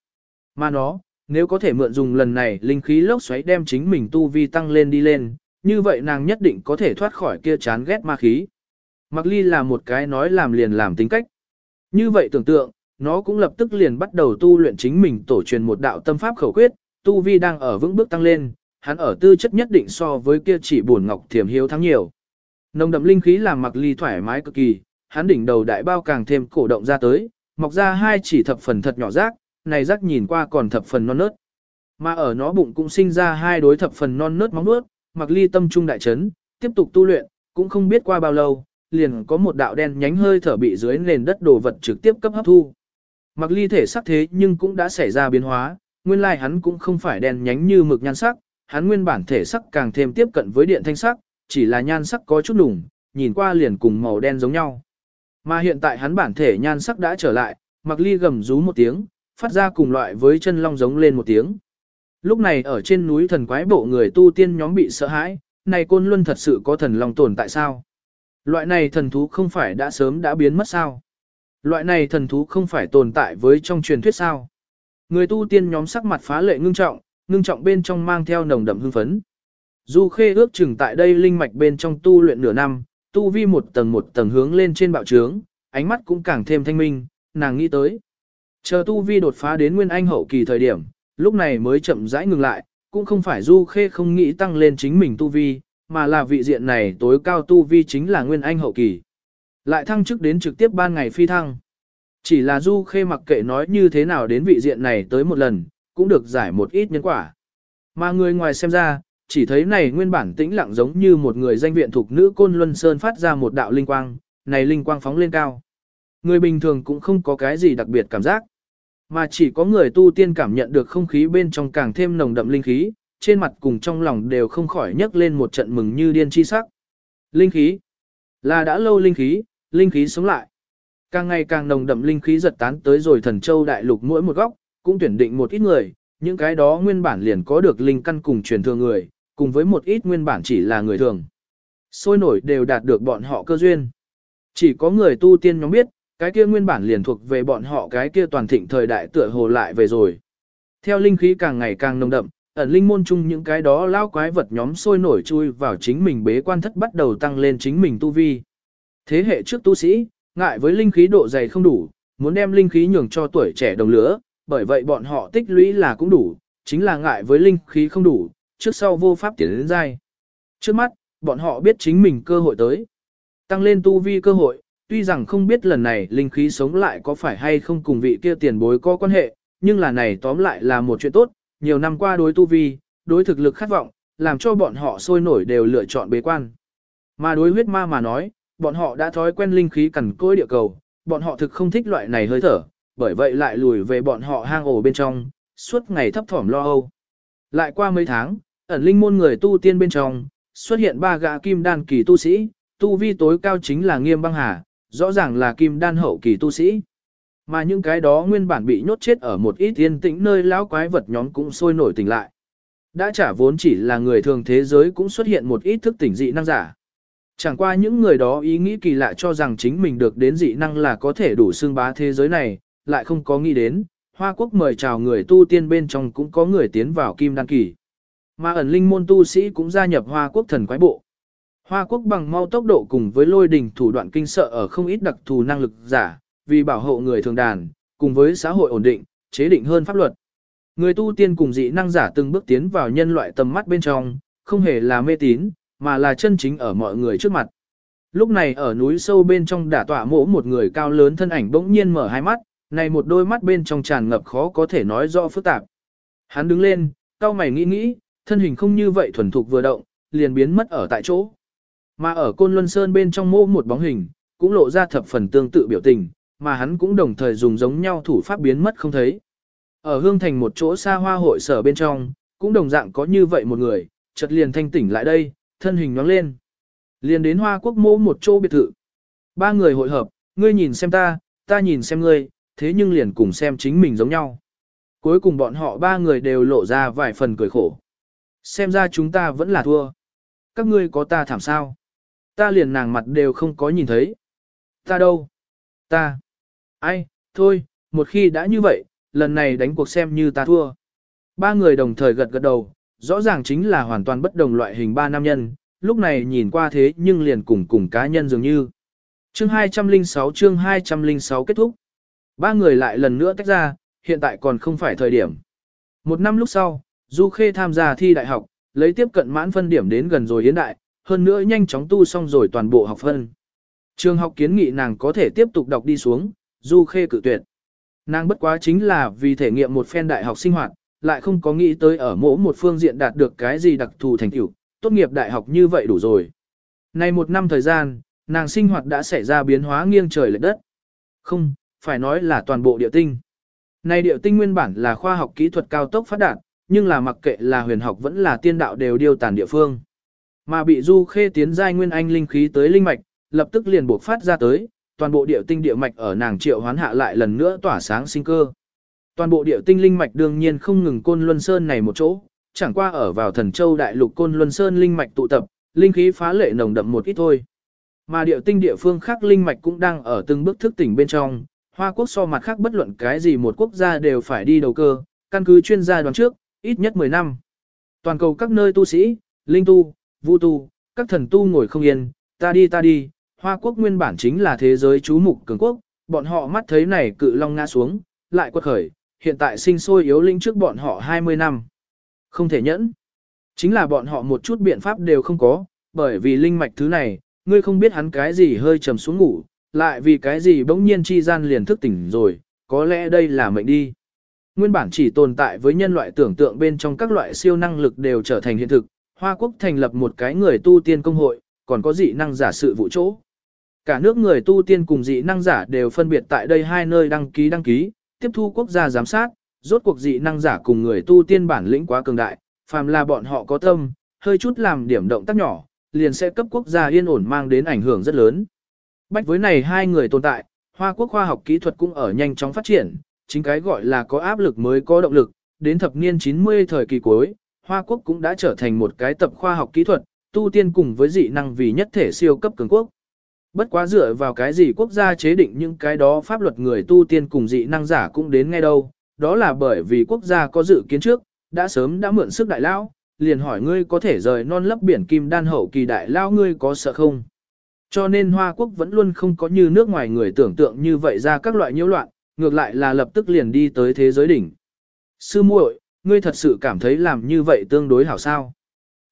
Mà nó, nếu có thể mượn dùng lần này linh khí lốc xoáy đem chính mình tu vi tăng lên đi lên, như vậy nàng nhất định có thể thoát khỏi kia chán ghét ma khí. Mặc ly là một cái nói làm liền làm tính cách. Như vậy tưởng tượng, nó cũng lập tức liền bắt đầu tu luyện chính mình tổ truyền một đạo tâm pháp khẩu quyết, tu vi đang ở vững bước tăng lên, hắn ở tư chất nhất định so với kia chỉ buồn ngọc thiểm hiếu thắng nhiều. Nồng đậm linh khí làm mặc ly thoải mái cực kỳ, hắn đỉnh đầu đại bao càng thêm cổ động ra tới, mọc ra hai chỉ thập phần thật nhỏ rác, này rác nhìn qua còn thập phần non nớt. Mà ở nó bụng cũng sinh ra hai đối thập phần non nớt móng nuốt, mặc ly tâm trung đại chấn, tiếp tục tu luyện, cũng không biết qua bao lâu, liền có một đạo đen nhánh hơi thở bị dưới nền đất đồ vật trực tiếp cấp hấp thu. Mặc ly thể sắc thế nhưng cũng đã xảy ra biến hóa, nguyên lai hắn cũng không phải đen nhánh như mực nhan sắc, hắn nguyên bản thể sắc càng thêm tiếp cận với điện thanh sắc, chỉ là nhan sắc có chút đủng, nhìn qua liền cùng màu đen giống nhau. Mà hiện tại hắn bản thể nhan sắc đã trở lại, mặc ly gầm rú một tiếng, phát ra cùng loại với chân long giống lên một tiếng. Lúc này ở trên núi thần quái bộ người tu tiên nhóm bị sợ hãi, này côn luân thật sự có thần long tồn tại sao? Loại này thần thú không phải đã sớm đã biến mất sao? Loại này thần thú không phải tồn tại với trong truyền thuyết sao? Người tu tiên nhóm sắc mặt phá lệ ngưng trọng, ngưng trọng bên trong mang theo nồng đậm hưng phấn. Du Khê ước chừng tại đây linh mạch bên trong tu luyện nửa năm, tu vi một tầng một tầng hướng lên trên bạo trướng, ánh mắt cũng càng thêm thanh minh, nàng nghĩ tới. Chờ tu vi đột phá đến nguyên anh hậu kỳ thời điểm, lúc này mới chậm rãi ngừng lại, cũng không phải du khê không nghĩ tăng lên chính mình tu vi, mà là vị diện này tối cao tu vi chính là nguyên anh hậu kỳ. Lại thăng chức đến trực tiếp ban ngày phi thăng. Chỉ là du khê mặc kệ nói như thế nào đến vị diện này tới một lần, cũng được giải một ít nhân quả. Mà người ngoài xem ra, chỉ thấy này nguyên bản tĩnh lặng giống như một người danh viện thuộc nữ Côn Luân Sơn phát ra một đạo linh quang, này linh quang phóng lên cao. Người bình thường cũng không có cái gì đặc biệt cảm giác, mà chỉ có người tu tiên cảm nhận được không khí bên trong càng thêm nồng đậm linh khí, trên mặt cùng trong lòng đều không khỏi nhấc lên một trận mừng như điên chi sắc. Linh khí là đã lâu linh khí, linh khí sống lại. Càng ngày càng nồng đậm linh khí giật tán tới rồi thần châu đại lục mỗi một góc, cũng tuyển định một ít người, những cái đó nguyên bản liền có được linh căn cùng truyền thừa người, cùng với một ít nguyên bản chỉ là người thường. Sôi nổi đều đạt được bọn họ cơ duyên. Chỉ có người tu tiên nhóm biết, cái kia nguyên bản liền thuộc về bọn họ cái kia toàn thịnh thời đại tựa hồ lại về rồi. Theo linh khí càng ngày càng nồng đậm, ẩn linh môn chung những cái đó lao quái vật nhóm sôi nổi chui vào chính mình bế quan thất bắt đầu tăng lên chính mình tu vi. Thế hệ trước tu sĩ, ngại với linh khí độ dày không đủ, muốn đem linh khí nhường cho tuổi trẻ đồng lứa, bởi vậy bọn họ tích lũy là cũng đủ, chính là ngại với linh khí không đủ, trước sau vô pháp tiến đến dai. Trước mắt, bọn họ biết chính mình cơ hội tới. Tăng lên tu vi cơ hội, tuy rằng không biết lần này linh khí sống lại có phải hay không cùng vị kia tiền bối có quan hệ, nhưng là này tóm lại là một chuyện tốt, nhiều năm qua đối tu vi, đối thực lực khát vọng, làm cho bọn họ sôi nổi đều lựa chọn bế quan. Mà đối huyết ma mà nói, bọn họ đã thói quen linh khí cằn cỗi địa cầu, bọn họ thực không thích loại này hơi thở, bởi vậy lại lùi về bọn họ hang ổ bên trong, suốt ngày thấp thỏm lo âu. Lại qua mấy tháng, ẩn linh môn người tu tiên bên trong, xuất hiện ba gã kim đan kỳ tu sĩ, tu vi tối cao chính là nghiêm băng hà, rõ ràng là kim đan hậu kỳ tu sĩ. Mà những cái đó nguyên bản bị nhốt chết ở một ít yên tĩnh nơi lão quái vật nhóm cũng sôi nổi tỉnh lại. Đã trả vốn chỉ là người thường thế giới cũng xuất hiện một ít thức tỉnh dị năng giả. Chẳng qua những người đó ý nghĩ kỳ lạ cho rằng chính mình được đến dị năng là có thể đủ xương bá thế giới này, lại không có nghĩ đến, Hoa Quốc mời chào người tu tiên bên trong cũng có người tiến vào kim đan kỳ. Mà ẩn linh môn tu sĩ cũng gia nhập Hoa Quốc thần quái bộ. Hoa Quốc bằng mau tốc độ cùng với lôi đình thủ đoạn kinh sợ ở không ít đặc thù năng lực giả, vì bảo hộ người thường đàn, cùng với xã hội ổn định, chế định hơn pháp luật. Người tu tiên cùng dị năng giả từng bước tiến vào nhân loại tầm mắt bên trong, không hề là mê tín, mà là chân chính ở mọi người trước mặt. Lúc này ở núi sâu bên trong đả tỏa mỗ một người cao lớn thân ảnh bỗng nhiên mở hai mắt, này một đôi mắt bên trong tràn ngập khó có thể nói rõ phức tạp. Hắn đứng lên, cao mày nghĩ nghĩ, thân hình không như vậy thuần thục vừa động, liền biến mất ở tại chỗ. Mà ở Côn Luân Sơn bên trong mô một bóng hình, cũng lộ ra thập phần tương tự biểu tình, mà hắn cũng đồng thời dùng giống nhau thủ pháp biến mất không thấy. Ở hương thành một chỗ xa hoa hội sở bên trong, cũng đồng dạng có như vậy một người, chợt liền thanh tỉnh lại đây, thân hình nhoáng lên. Liền đến hoa quốc mô một chỗ biệt thự. Ba người hội hợp, ngươi nhìn xem ta, ta nhìn xem ngươi, thế nhưng liền cùng xem chính mình giống nhau. Cuối cùng bọn họ ba người đều lộ ra vài phần cười khổ. Xem ra chúng ta vẫn là thua. Các ngươi có ta thảm sao? Ta liền nàng mặt đều không có nhìn thấy. Ta đâu? Ta. Ai, thôi, một khi đã như vậy, lần này đánh cuộc xem như ta thua. Ba người đồng thời gật gật đầu, rõ ràng chính là hoàn toàn bất đồng loại hình ba nam nhân, lúc này nhìn qua thế nhưng liền cùng cùng cá nhân dường như. Chương 206 chương 206 kết thúc. Ba người lại lần nữa tách ra, hiện tại còn không phải thời điểm. Một năm lúc sau, Du Khê tham gia thi đại học, lấy tiếp cận mãn phân điểm đến gần rồi hiến đại, hơn nữa nhanh chóng tu xong rồi toàn bộ học phân. Trường học kiến nghị nàng có thể tiếp tục đọc đi xuống, Du Khê cự tuyệt. Nàng bất quá chính là vì thể nghiệm một phen đại học sinh hoạt, lại không có nghĩ tới ở mỗi một phương diện đạt được cái gì đặc thù thành tựu, tốt nghiệp đại học như vậy đủ rồi. Nay một năm thời gian, nàng sinh hoạt đã xảy ra biến hóa nghiêng trời lệch đất. Không, phải nói là toàn bộ địa tinh. Nay địa tinh nguyên bản là khoa học kỹ thuật cao tốc phát đạt, nhưng là mặc kệ là huyền học vẫn là tiên đạo đều điều tàn địa phương. Mà bị du khê tiến giai nguyên anh linh khí tới linh mạch, lập tức liền buộc phát ra tới, toàn bộ địa tinh địa mạch ở nàng triệu hoán hạ lại lần nữa tỏa sáng sinh cơ. Toàn bộ địa tinh linh mạch đương nhiên không ngừng côn luân sơn này một chỗ, chẳng qua ở vào thần châu đại lục côn luân sơn linh mạch tụ tập, linh khí phá lệ nồng đậm một ít thôi. Mà địa tinh địa phương khác linh mạch cũng đang ở từng bước thức tỉnh bên trong, Hoa quốc so mặt khác bất luận cái gì một quốc gia đều phải đi đầu cơ, căn cứ chuyên gia đoán trước, ít nhất 10 năm. Toàn cầu các nơi tu sĩ, linh tu, vu tu, các thần tu ngồi không yên, Ta đi ta đi, Hoa quốc nguyên bản chính là thế giới chú mục cường quốc, bọn họ mắt thấy này cự long ngã xuống, lại quật khởi, hiện tại sinh sôi yếu linh trước bọn họ 20 năm. Không thể nhẫn. Chính là bọn họ một chút biện pháp đều không có, bởi vì linh mạch thứ này, ngươi không biết hắn cái gì hơi trầm xuống ngủ, lại vì cái gì bỗng nhiên chi gian liền thức tỉnh rồi, có lẽ đây là mệnh đi. Nguyên bản chỉ tồn tại với nhân loại tưởng tượng bên trong các loại siêu năng lực đều trở thành hiện thực, Hoa Quốc thành lập một cái người tu tiên công hội, còn có dị năng giả sự vụ chỗ. Cả nước người tu tiên cùng dị năng giả đều phân biệt tại đây hai nơi đăng ký đăng ký, tiếp thu quốc gia giám sát, rốt cuộc dị năng giả cùng người tu tiên bản lĩnh quá cường đại, phàm là bọn họ có tâm, hơi chút làm điểm động tác nhỏ, liền sẽ cấp quốc gia yên ổn mang đến ảnh hưởng rất lớn. Bách với này hai người tồn tại, Hoa Quốc khoa học kỹ thuật cũng ở nhanh chóng phát triển, chính cái gọi là có áp lực mới có động lực, đến thập niên 90 thời kỳ cuối, Hoa Quốc cũng đã trở thành một cái tập khoa học kỹ thuật, tu tiên cùng với dị năng vì nhất thể siêu cấp cường quốc. Bất quá dựa vào cái gì quốc gia chế định những cái đó pháp luật người tu tiên cùng dị năng giả cũng đến ngay đâu, đó là bởi vì quốc gia có dự kiến trước, đã sớm đã mượn sức đại lao, liền hỏi ngươi có thể rời non lấp biển kim đan hậu kỳ đại lao ngươi có sợ không? Cho nên Hoa Quốc vẫn luôn không có như nước ngoài người tưởng tượng như vậy ra các loại nhiễu loạn, ngược lại là lập tức liền đi tới thế giới đỉnh. Sư muội, ngươi thật sự cảm thấy làm như vậy tương đối hảo sao?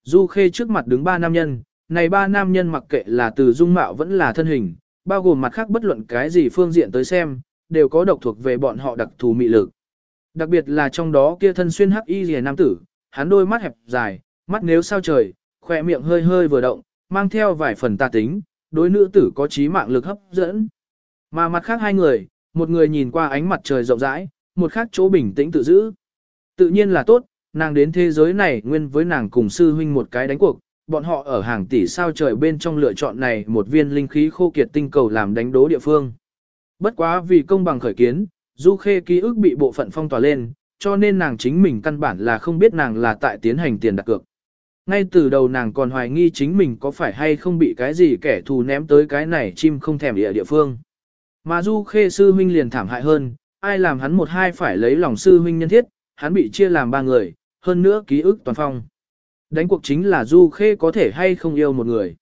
Du Khê trước mặt đứng ba nam nhân, này ba nam nhân mặc kệ là từ dung mạo vẫn là thân hình, bao gồm mặt khác bất luận cái gì phương diện tới xem, đều có độc thuộc về bọn họ đặc thù mị lực. Đặc biệt là trong đó kia thân xuyên hắc y rìa nam tử, hắn đôi mắt hẹp dài, mắt nếu sao trời, khỏe miệng hơi hơi vừa động, mang theo vài phần tà tính, đối nữ tử có trí mạng lực hấp dẫn. Mà mặt khác hai người, một người nhìn qua ánh mặt trời rộng rãi, một khác chỗ bình tĩnh tự giữ. Tự nhiên là tốt, nàng đến thế giới này nguyên với nàng cùng sư huynh một cái đánh cuộc, bọn họ ở hàng tỷ sao trời bên trong lựa chọn này một viên linh khí khô kiệt tinh cầu làm đánh đố địa phương. Bất quá vì công bằng khởi kiến, Du Khê ký ức bị bộ phận phong tỏa lên, cho nên nàng chính mình căn bản là không biết nàng là tại tiến hành tiền đặt cược. Ngay từ đầu nàng còn hoài nghi chính mình có phải hay không bị cái gì kẻ thù ném tới cái này chim không thèm địa địa phương. Mà Du Khê sư huynh liền thảm hại hơn, ai làm hắn một hai phải lấy lòng sư huynh nhân thiết, hắn bị chia làm ba người, hơn nữa ký ức toàn phong. Đánh cuộc chính là Du Khê có thể hay không yêu một người.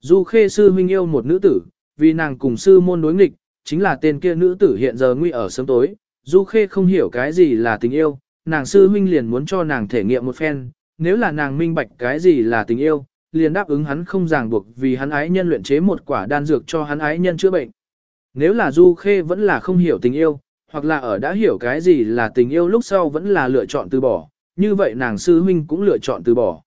Du Khê sư huynh yêu một nữ tử, vì nàng cùng sư môn đối nghịch, chính là tên kia nữ tử hiện giờ nguy ở sớm tối. Du Khê không hiểu cái gì là tình yêu, nàng sư huynh liền muốn cho nàng thể nghiệm một phen, nếu là nàng minh bạch cái gì là tình yêu, liền đáp ứng hắn không ràng buộc vì hắn ái nhân luyện chế một quả đan dược cho hắn ái nhân chữa bệnh. Nếu là Du Khê vẫn là không hiểu tình yêu, hoặc là ở đã hiểu cái gì là tình yêu lúc sau vẫn là lựa chọn từ bỏ, như vậy nàng sư huynh cũng lựa chọn từ bỏ.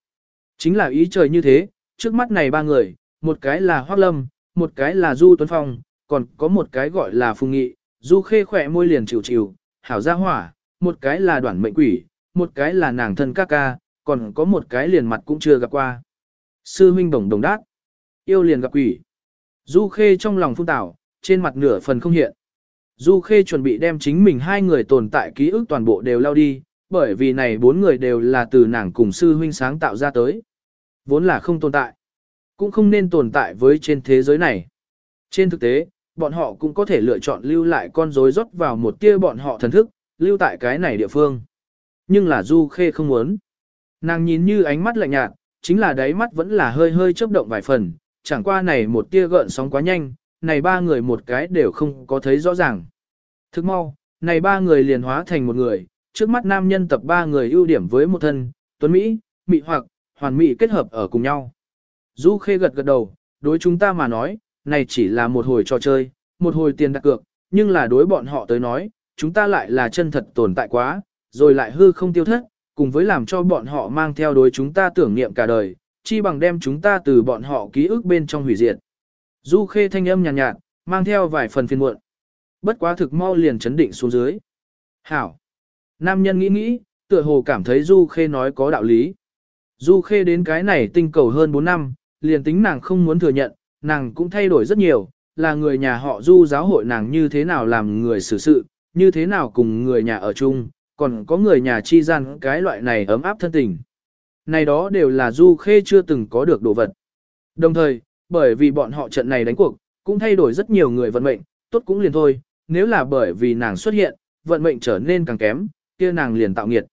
Chính là ý trời như thế, trước mắt này ba người, một cái là Hoác Lâm, một cái là Du Tuấn Phong, còn có một cái gọi là Phùng Nghị, Du Khê khỏe môi liền chịu chịu, hảo gia hỏa, một cái là đoản mệnh quỷ, một cái là nàng thân ca ca, còn có một cái liền mặt cũng chưa gặp qua. Sư huynh đồng đồng đát, yêu liền gặp quỷ. Du Khê trong lòng phun tảo, trên mặt nửa phần không hiện. Du Khê chuẩn bị đem chính mình hai người tồn tại ký ức toàn bộ đều lao đi, bởi vì này bốn người đều là từ nàng cùng sư huynh sáng tạo ra tới. Vốn là không tồn tại, cũng không nên tồn tại với trên thế giới này. Trên thực tế, bọn họ cũng có thể lựa chọn lưu lại con rối rót vào một tia bọn họ thần thức, lưu tại cái này địa phương. Nhưng là Du Khê không muốn. Nàng nhìn như ánh mắt lạnh nhạt, chính là đáy mắt vẫn là hơi hơi chớp động vài phần, chẳng qua này một tia gợn sóng quá nhanh, này ba người một cái đều không có thấy rõ ràng. Thức mau, này ba người liền hóa thành một người, trước mắt nam nhân tập ba người ưu điểm với một thân, tuấn Mỹ, mỹ hoặc, hoàn mỹ kết hợp ở cùng nhau. Du Khê gật gật đầu, đối chúng ta mà nói, này chỉ là một hồi trò chơi, một hồi tiền đặt cược, nhưng là đối bọn họ tới nói, chúng ta lại là chân thật tồn tại quá, rồi lại hư không tiêu thất, cùng với làm cho bọn họ mang theo đối chúng ta tưởng niệm cả đời, chi bằng đem chúng ta từ bọn họ ký ức bên trong hủy diệt. Du Khê thanh âm nhàn nhạt, nhạt, mang theo vài phần phiền muộn. Bất quá thực mau liền chấn định xuống dưới. Hảo. Nam nhân nghĩ nghĩ, tựa hồ cảm thấy Du Khê nói có đạo lý. Du Khê đến cái này tinh cầu hơn 4 năm, liền tính nàng không muốn thừa nhận, nàng cũng thay đổi rất nhiều, là người nhà họ Du giáo hội nàng như thế nào làm người xử sự, như thế nào cùng người nhà ở chung, còn có người nhà chi gian cái loại này ấm áp thân tình. Này đó đều là Du Khê chưa từng có được đồ vật. Đồng thời, bởi vì bọn họ trận này đánh cuộc, cũng thay đổi rất nhiều người vận mệnh, tốt cũng liền thôi, nếu là bởi vì nàng xuất hiện, vận mệnh trở nên càng kém, kia nàng liền tạo nghiệt.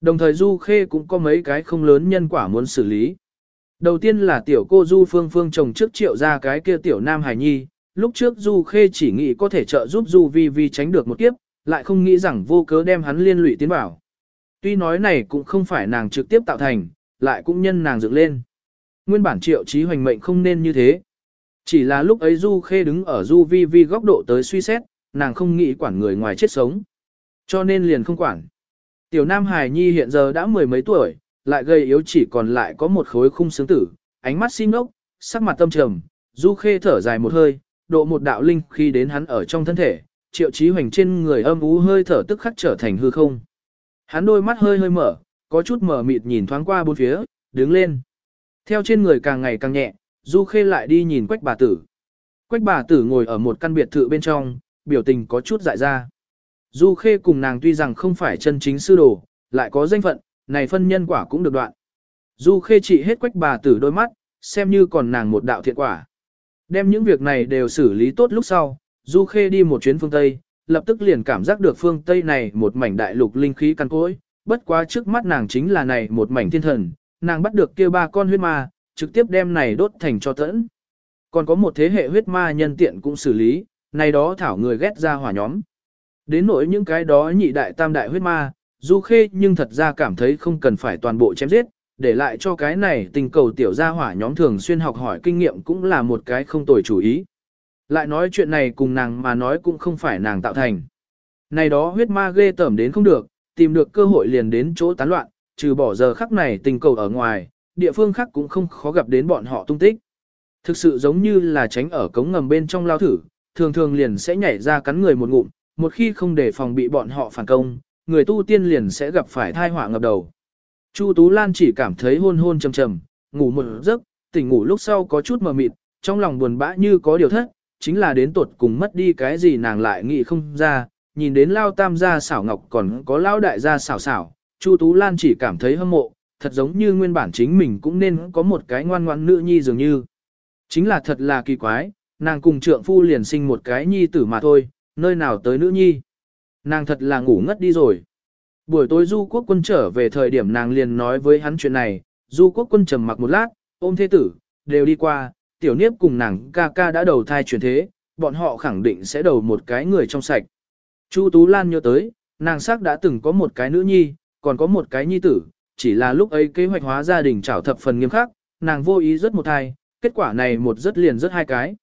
Đồng thời Du Khê cũng có mấy cái không lớn nhân quả muốn xử lý. Đầu tiên là tiểu cô Du Phương Phương chồng trước triệu ra cái kia tiểu nam hải nhi, lúc trước Du Khê chỉ nghĩ có thể trợ giúp Du Vi Vi tránh được một kiếp, lại không nghĩ rằng vô cớ đem hắn liên lụy tiến vào. Tuy nói này cũng không phải nàng trực tiếp tạo thành, lại cũng nhân nàng dựng lên. Nguyên bản triệu trí hoành mệnh không nên như thế. Chỉ là lúc ấy Du Khê đứng ở Du Vi Vi góc độ tới suy xét, nàng không nghĩ quản người ngoài chết sống. Cho nên liền không quản. Tiểu Nam Hải Nhi hiện giờ đã mười mấy tuổi, lại gây yếu chỉ còn lại có một khối khung sướng tử, ánh mắt xin ngốc, sắc mặt tâm trầm, Du Khê thở dài một hơi, độ một đạo linh khi đến hắn ở trong thân thể, triệu trí hoành trên người âm ú hơi thở tức khắc trở thành hư không. Hắn đôi mắt hơi hơi mở, có chút mở mịt nhìn thoáng qua bốn phía, đứng lên. Theo trên người càng ngày càng nhẹ, Du Khê lại đi nhìn quách bà tử. Quách bà tử ngồi ở một căn biệt thự bên trong, biểu tình có chút dại ra. Du Khê cùng nàng tuy rằng không phải chân chính sư đồ, lại có danh phận, này phân nhân quả cũng được đoạn. Du Khê trị hết quách bà tử đôi mắt, xem như còn nàng một đạo thiện quả. Đem những việc này đều xử lý tốt lúc sau, Du Khê đi một chuyến phương Tây, lập tức liền cảm giác được phương Tây này một mảnh đại lục linh khí căn cối, bất quá trước mắt nàng chính là này một mảnh thiên thần, nàng bắt được kia ba con huyết ma, trực tiếp đem này đốt thành cho tẫn. Còn có một thế hệ huyết ma nhân tiện cũng xử lý, này đó thảo người ghét ra hỏa nhóm. Đến nỗi những cái đó nhị đại tam đại huyết ma, Du Khê nhưng thật ra cảm thấy không cần phải toàn bộ chém giết, để lại cho cái này tình cầu tiểu gia hỏa nhóm thường xuyên học hỏi kinh nghiệm cũng là một cái không tồi chủ ý. Lại nói chuyện này cùng nàng mà nói cũng không phải nàng tạo thành. Này đó huyết ma ghê tởm đến không được, tìm được cơ hội liền đến chỗ tán loạn, trừ bỏ giờ khắc này tình cầu ở ngoài, địa phương khác cũng không khó gặp đến bọn họ tung tích. Thực sự giống như là tránh ở cống ngầm bên trong lao thử, thường thường liền sẽ nhảy ra cắn người một ngụm, một khi không để phòng bị bọn họ phản công, người tu tiên liền sẽ gặp phải thai họa ngập đầu. Chu Tú Lan chỉ cảm thấy hôn hôn trầm trầm, ngủ một giấc, tỉnh ngủ lúc sau có chút mờ mịt, trong lòng buồn bã như có điều thất, chính là đến tuột cùng mất đi cái gì nàng lại nghĩ không ra, nhìn đến lao tam gia xảo ngọc còn có lao đại gia xảo xảo, Chu Tú Lan chỉ cảm thấy hâm mộ, thật giống như nguyên bản chính mình cũng nên có một cái ngoan ngoãn nữ nhi dường như. Chính là thật là kỳ quái, nàng cùng trượng phu liền sinh một cái nhi tử mà thôi, nơi nào tới nữ nhi. Nàng thật là ngủ ngất đi rồi. Buổi tối du quốc quân trở về thời điểm nàng liền nói với hắn chuyện này, du quốc quân trầm mặc một lát, ôm thế tử, đều đi qua, tiểu niếp cùng nàng ca ca đã đầu thai chuyển thế, bọn họ khẳng định sẽ đầu một cái người trong sạch. Chu Tú Lan nhớ tới, nàng xác đã từng có một cái nữ nhi, còn có một cái nhi tử, chỉ là lúc ấy kế hoạch hóa gia đình trảo thập phần nghiêm khắc, nàng vô ý rất một thai, kết quả này một rất liền rất hai cái.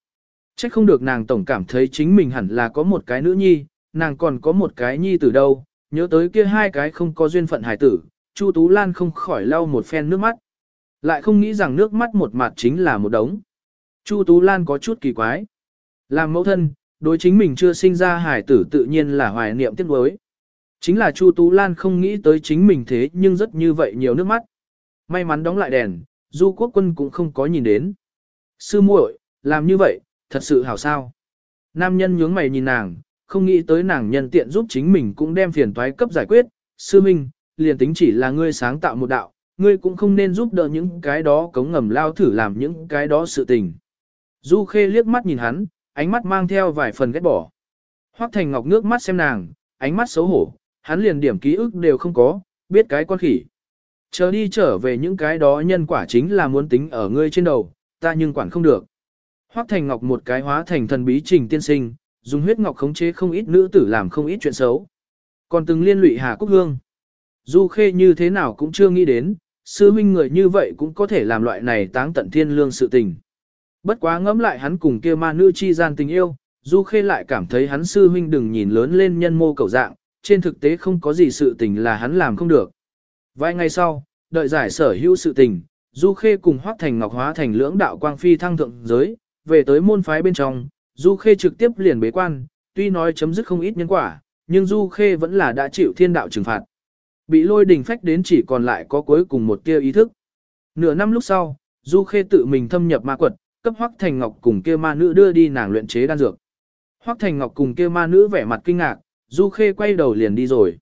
Chắc không được nàng tổng cảm thấy chính mình hẳn là có một cái nữ nhi, nàng còn có một cái nhi tử đâu, nhớ tới kia hai cái không có duyên phận hải tử, Chu Tú Lan không khỏi lau một phen nước mắt. Lại không nghĩ rằng nước mắt một mặt chính là một đống. Chu Tú Lan có chút kỳ quái. Làm mẫu thân, đối chính mình chưa sinh ra hải tử tự nhiên là hoài niệm tiếc nuối. Chính là Chu Tú Lan không nghĩ tới chính mình thế nhưng rất như vậy nhiều nước mắt. May mắn đóng lại đèn, Du Quốc Quân cũng không có nhìn đến. Sư muội, làm như vậy, thật sự hảo sao. Nam nhân nhướng mày nhìn nàng, không nghĩ tới nàng nhân tiện giúp chính mình cũng đem phiền toái cấp giải quyết. Sư Minh, liền tính chỉ là ngươi sáng tạo một đạo, ngươi cũng không nên giúp đỡ những cái đó cống ngầm lao thử làm những cái đó sự tình. Du Khê liếc mắt nhìn hắn, ánh mắt mang theo vài phần ghét bỏ. Hoắc Thành Ngọc nước mắt xem nàng, ánh mắt xấu hổ, hắn liền điểm ký ức đều không có, biết cái con khỉ. Chờ đi trở về những cái đó nhân quả chính là muốn tính ở ngươi trên đầu, ta nhưng quản không được. Hoắc Thành Ngọc một cái hóa thành thần bí trình tiên sinh, dùng huyết ngọc khống chế không ít nữ tử làm không ít chuyện xấu. Còn từng liên lụy Hà quốc Hương. Du Khê như thế nào cũng chưa nghĩ đến, sư minh người như vậy cũng có thể làm loại này táng tận thiên lương sự tình. Bất quá ngẫm lại hắn cùng kia ma nữ chi gian tình yêu, Du Khê lại cảm thấy hắn sư huynh đừng nhìn lớn lên nhân mô cầu dạng, trên thực tế không có gì sự tình là hắn làm không được. Vài ngày sau, đợi giải sở hữu sự tình, Du Khê cùng Hoắc Thành Ngọc hóa thành lưỡng đạo quang phi thăng thượng giới, về tới môn phái bên trong, Du Khê trực tiếp liền bế quan, tuy nói chấm dứt không ít nhân quả, nhưng Du Khê vẫn là đã chịu thiên đạo trừng phạt. Bị lôi đình phách đến chỉ còn lại có cuối cùng một tia ý thức. Nửa năm lúc sau, Du Khê tự mình thâm nhập ma quật, cấp Hoắc Thành Ngọc cùng kia ma nữ đưa đi nàng luyện chế đan dược. Hoắc Thành Ngọc cùng kia ma nữ vẻ mặt kinh ngạc, Du Khê quay đầu liền đi rồi.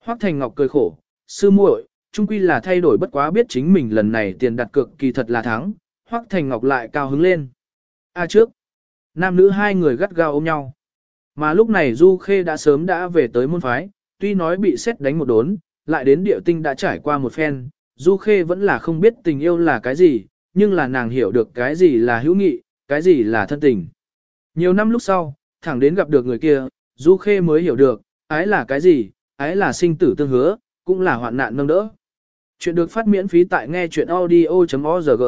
Hoắc Thành Ngọc cười khổ, sư muội, trung quy là thay đổi bất quá biết chính mình lần này tiền đặt cược kỳ thật là thắng. Hoắc Thành Ngọc lại cao hứng lên. A trước, nam nữ hai người gắt gao ôm nhau. Mà lúc này Du Khê đã sớm đã về tới môn phái, tuy nói bị xét đánh một đốn, lại đến địa tinh đã trải qua một phen, Du Khê vẫn là không biết tình yêu là cái gì, nhưng là nàng hiểu được cái gì là hữu nghị, cái gì là thân tình. Nhiều năm lúc sau, thẳng đến gặp được người kia, Du Khê mới hiểu được, ái là cái gì, ái là sinh tử tương hứa, cũng là hoạn nạn nâng đỡ. Chuyện được phát miễn phí tại nghe chuyện audio.org.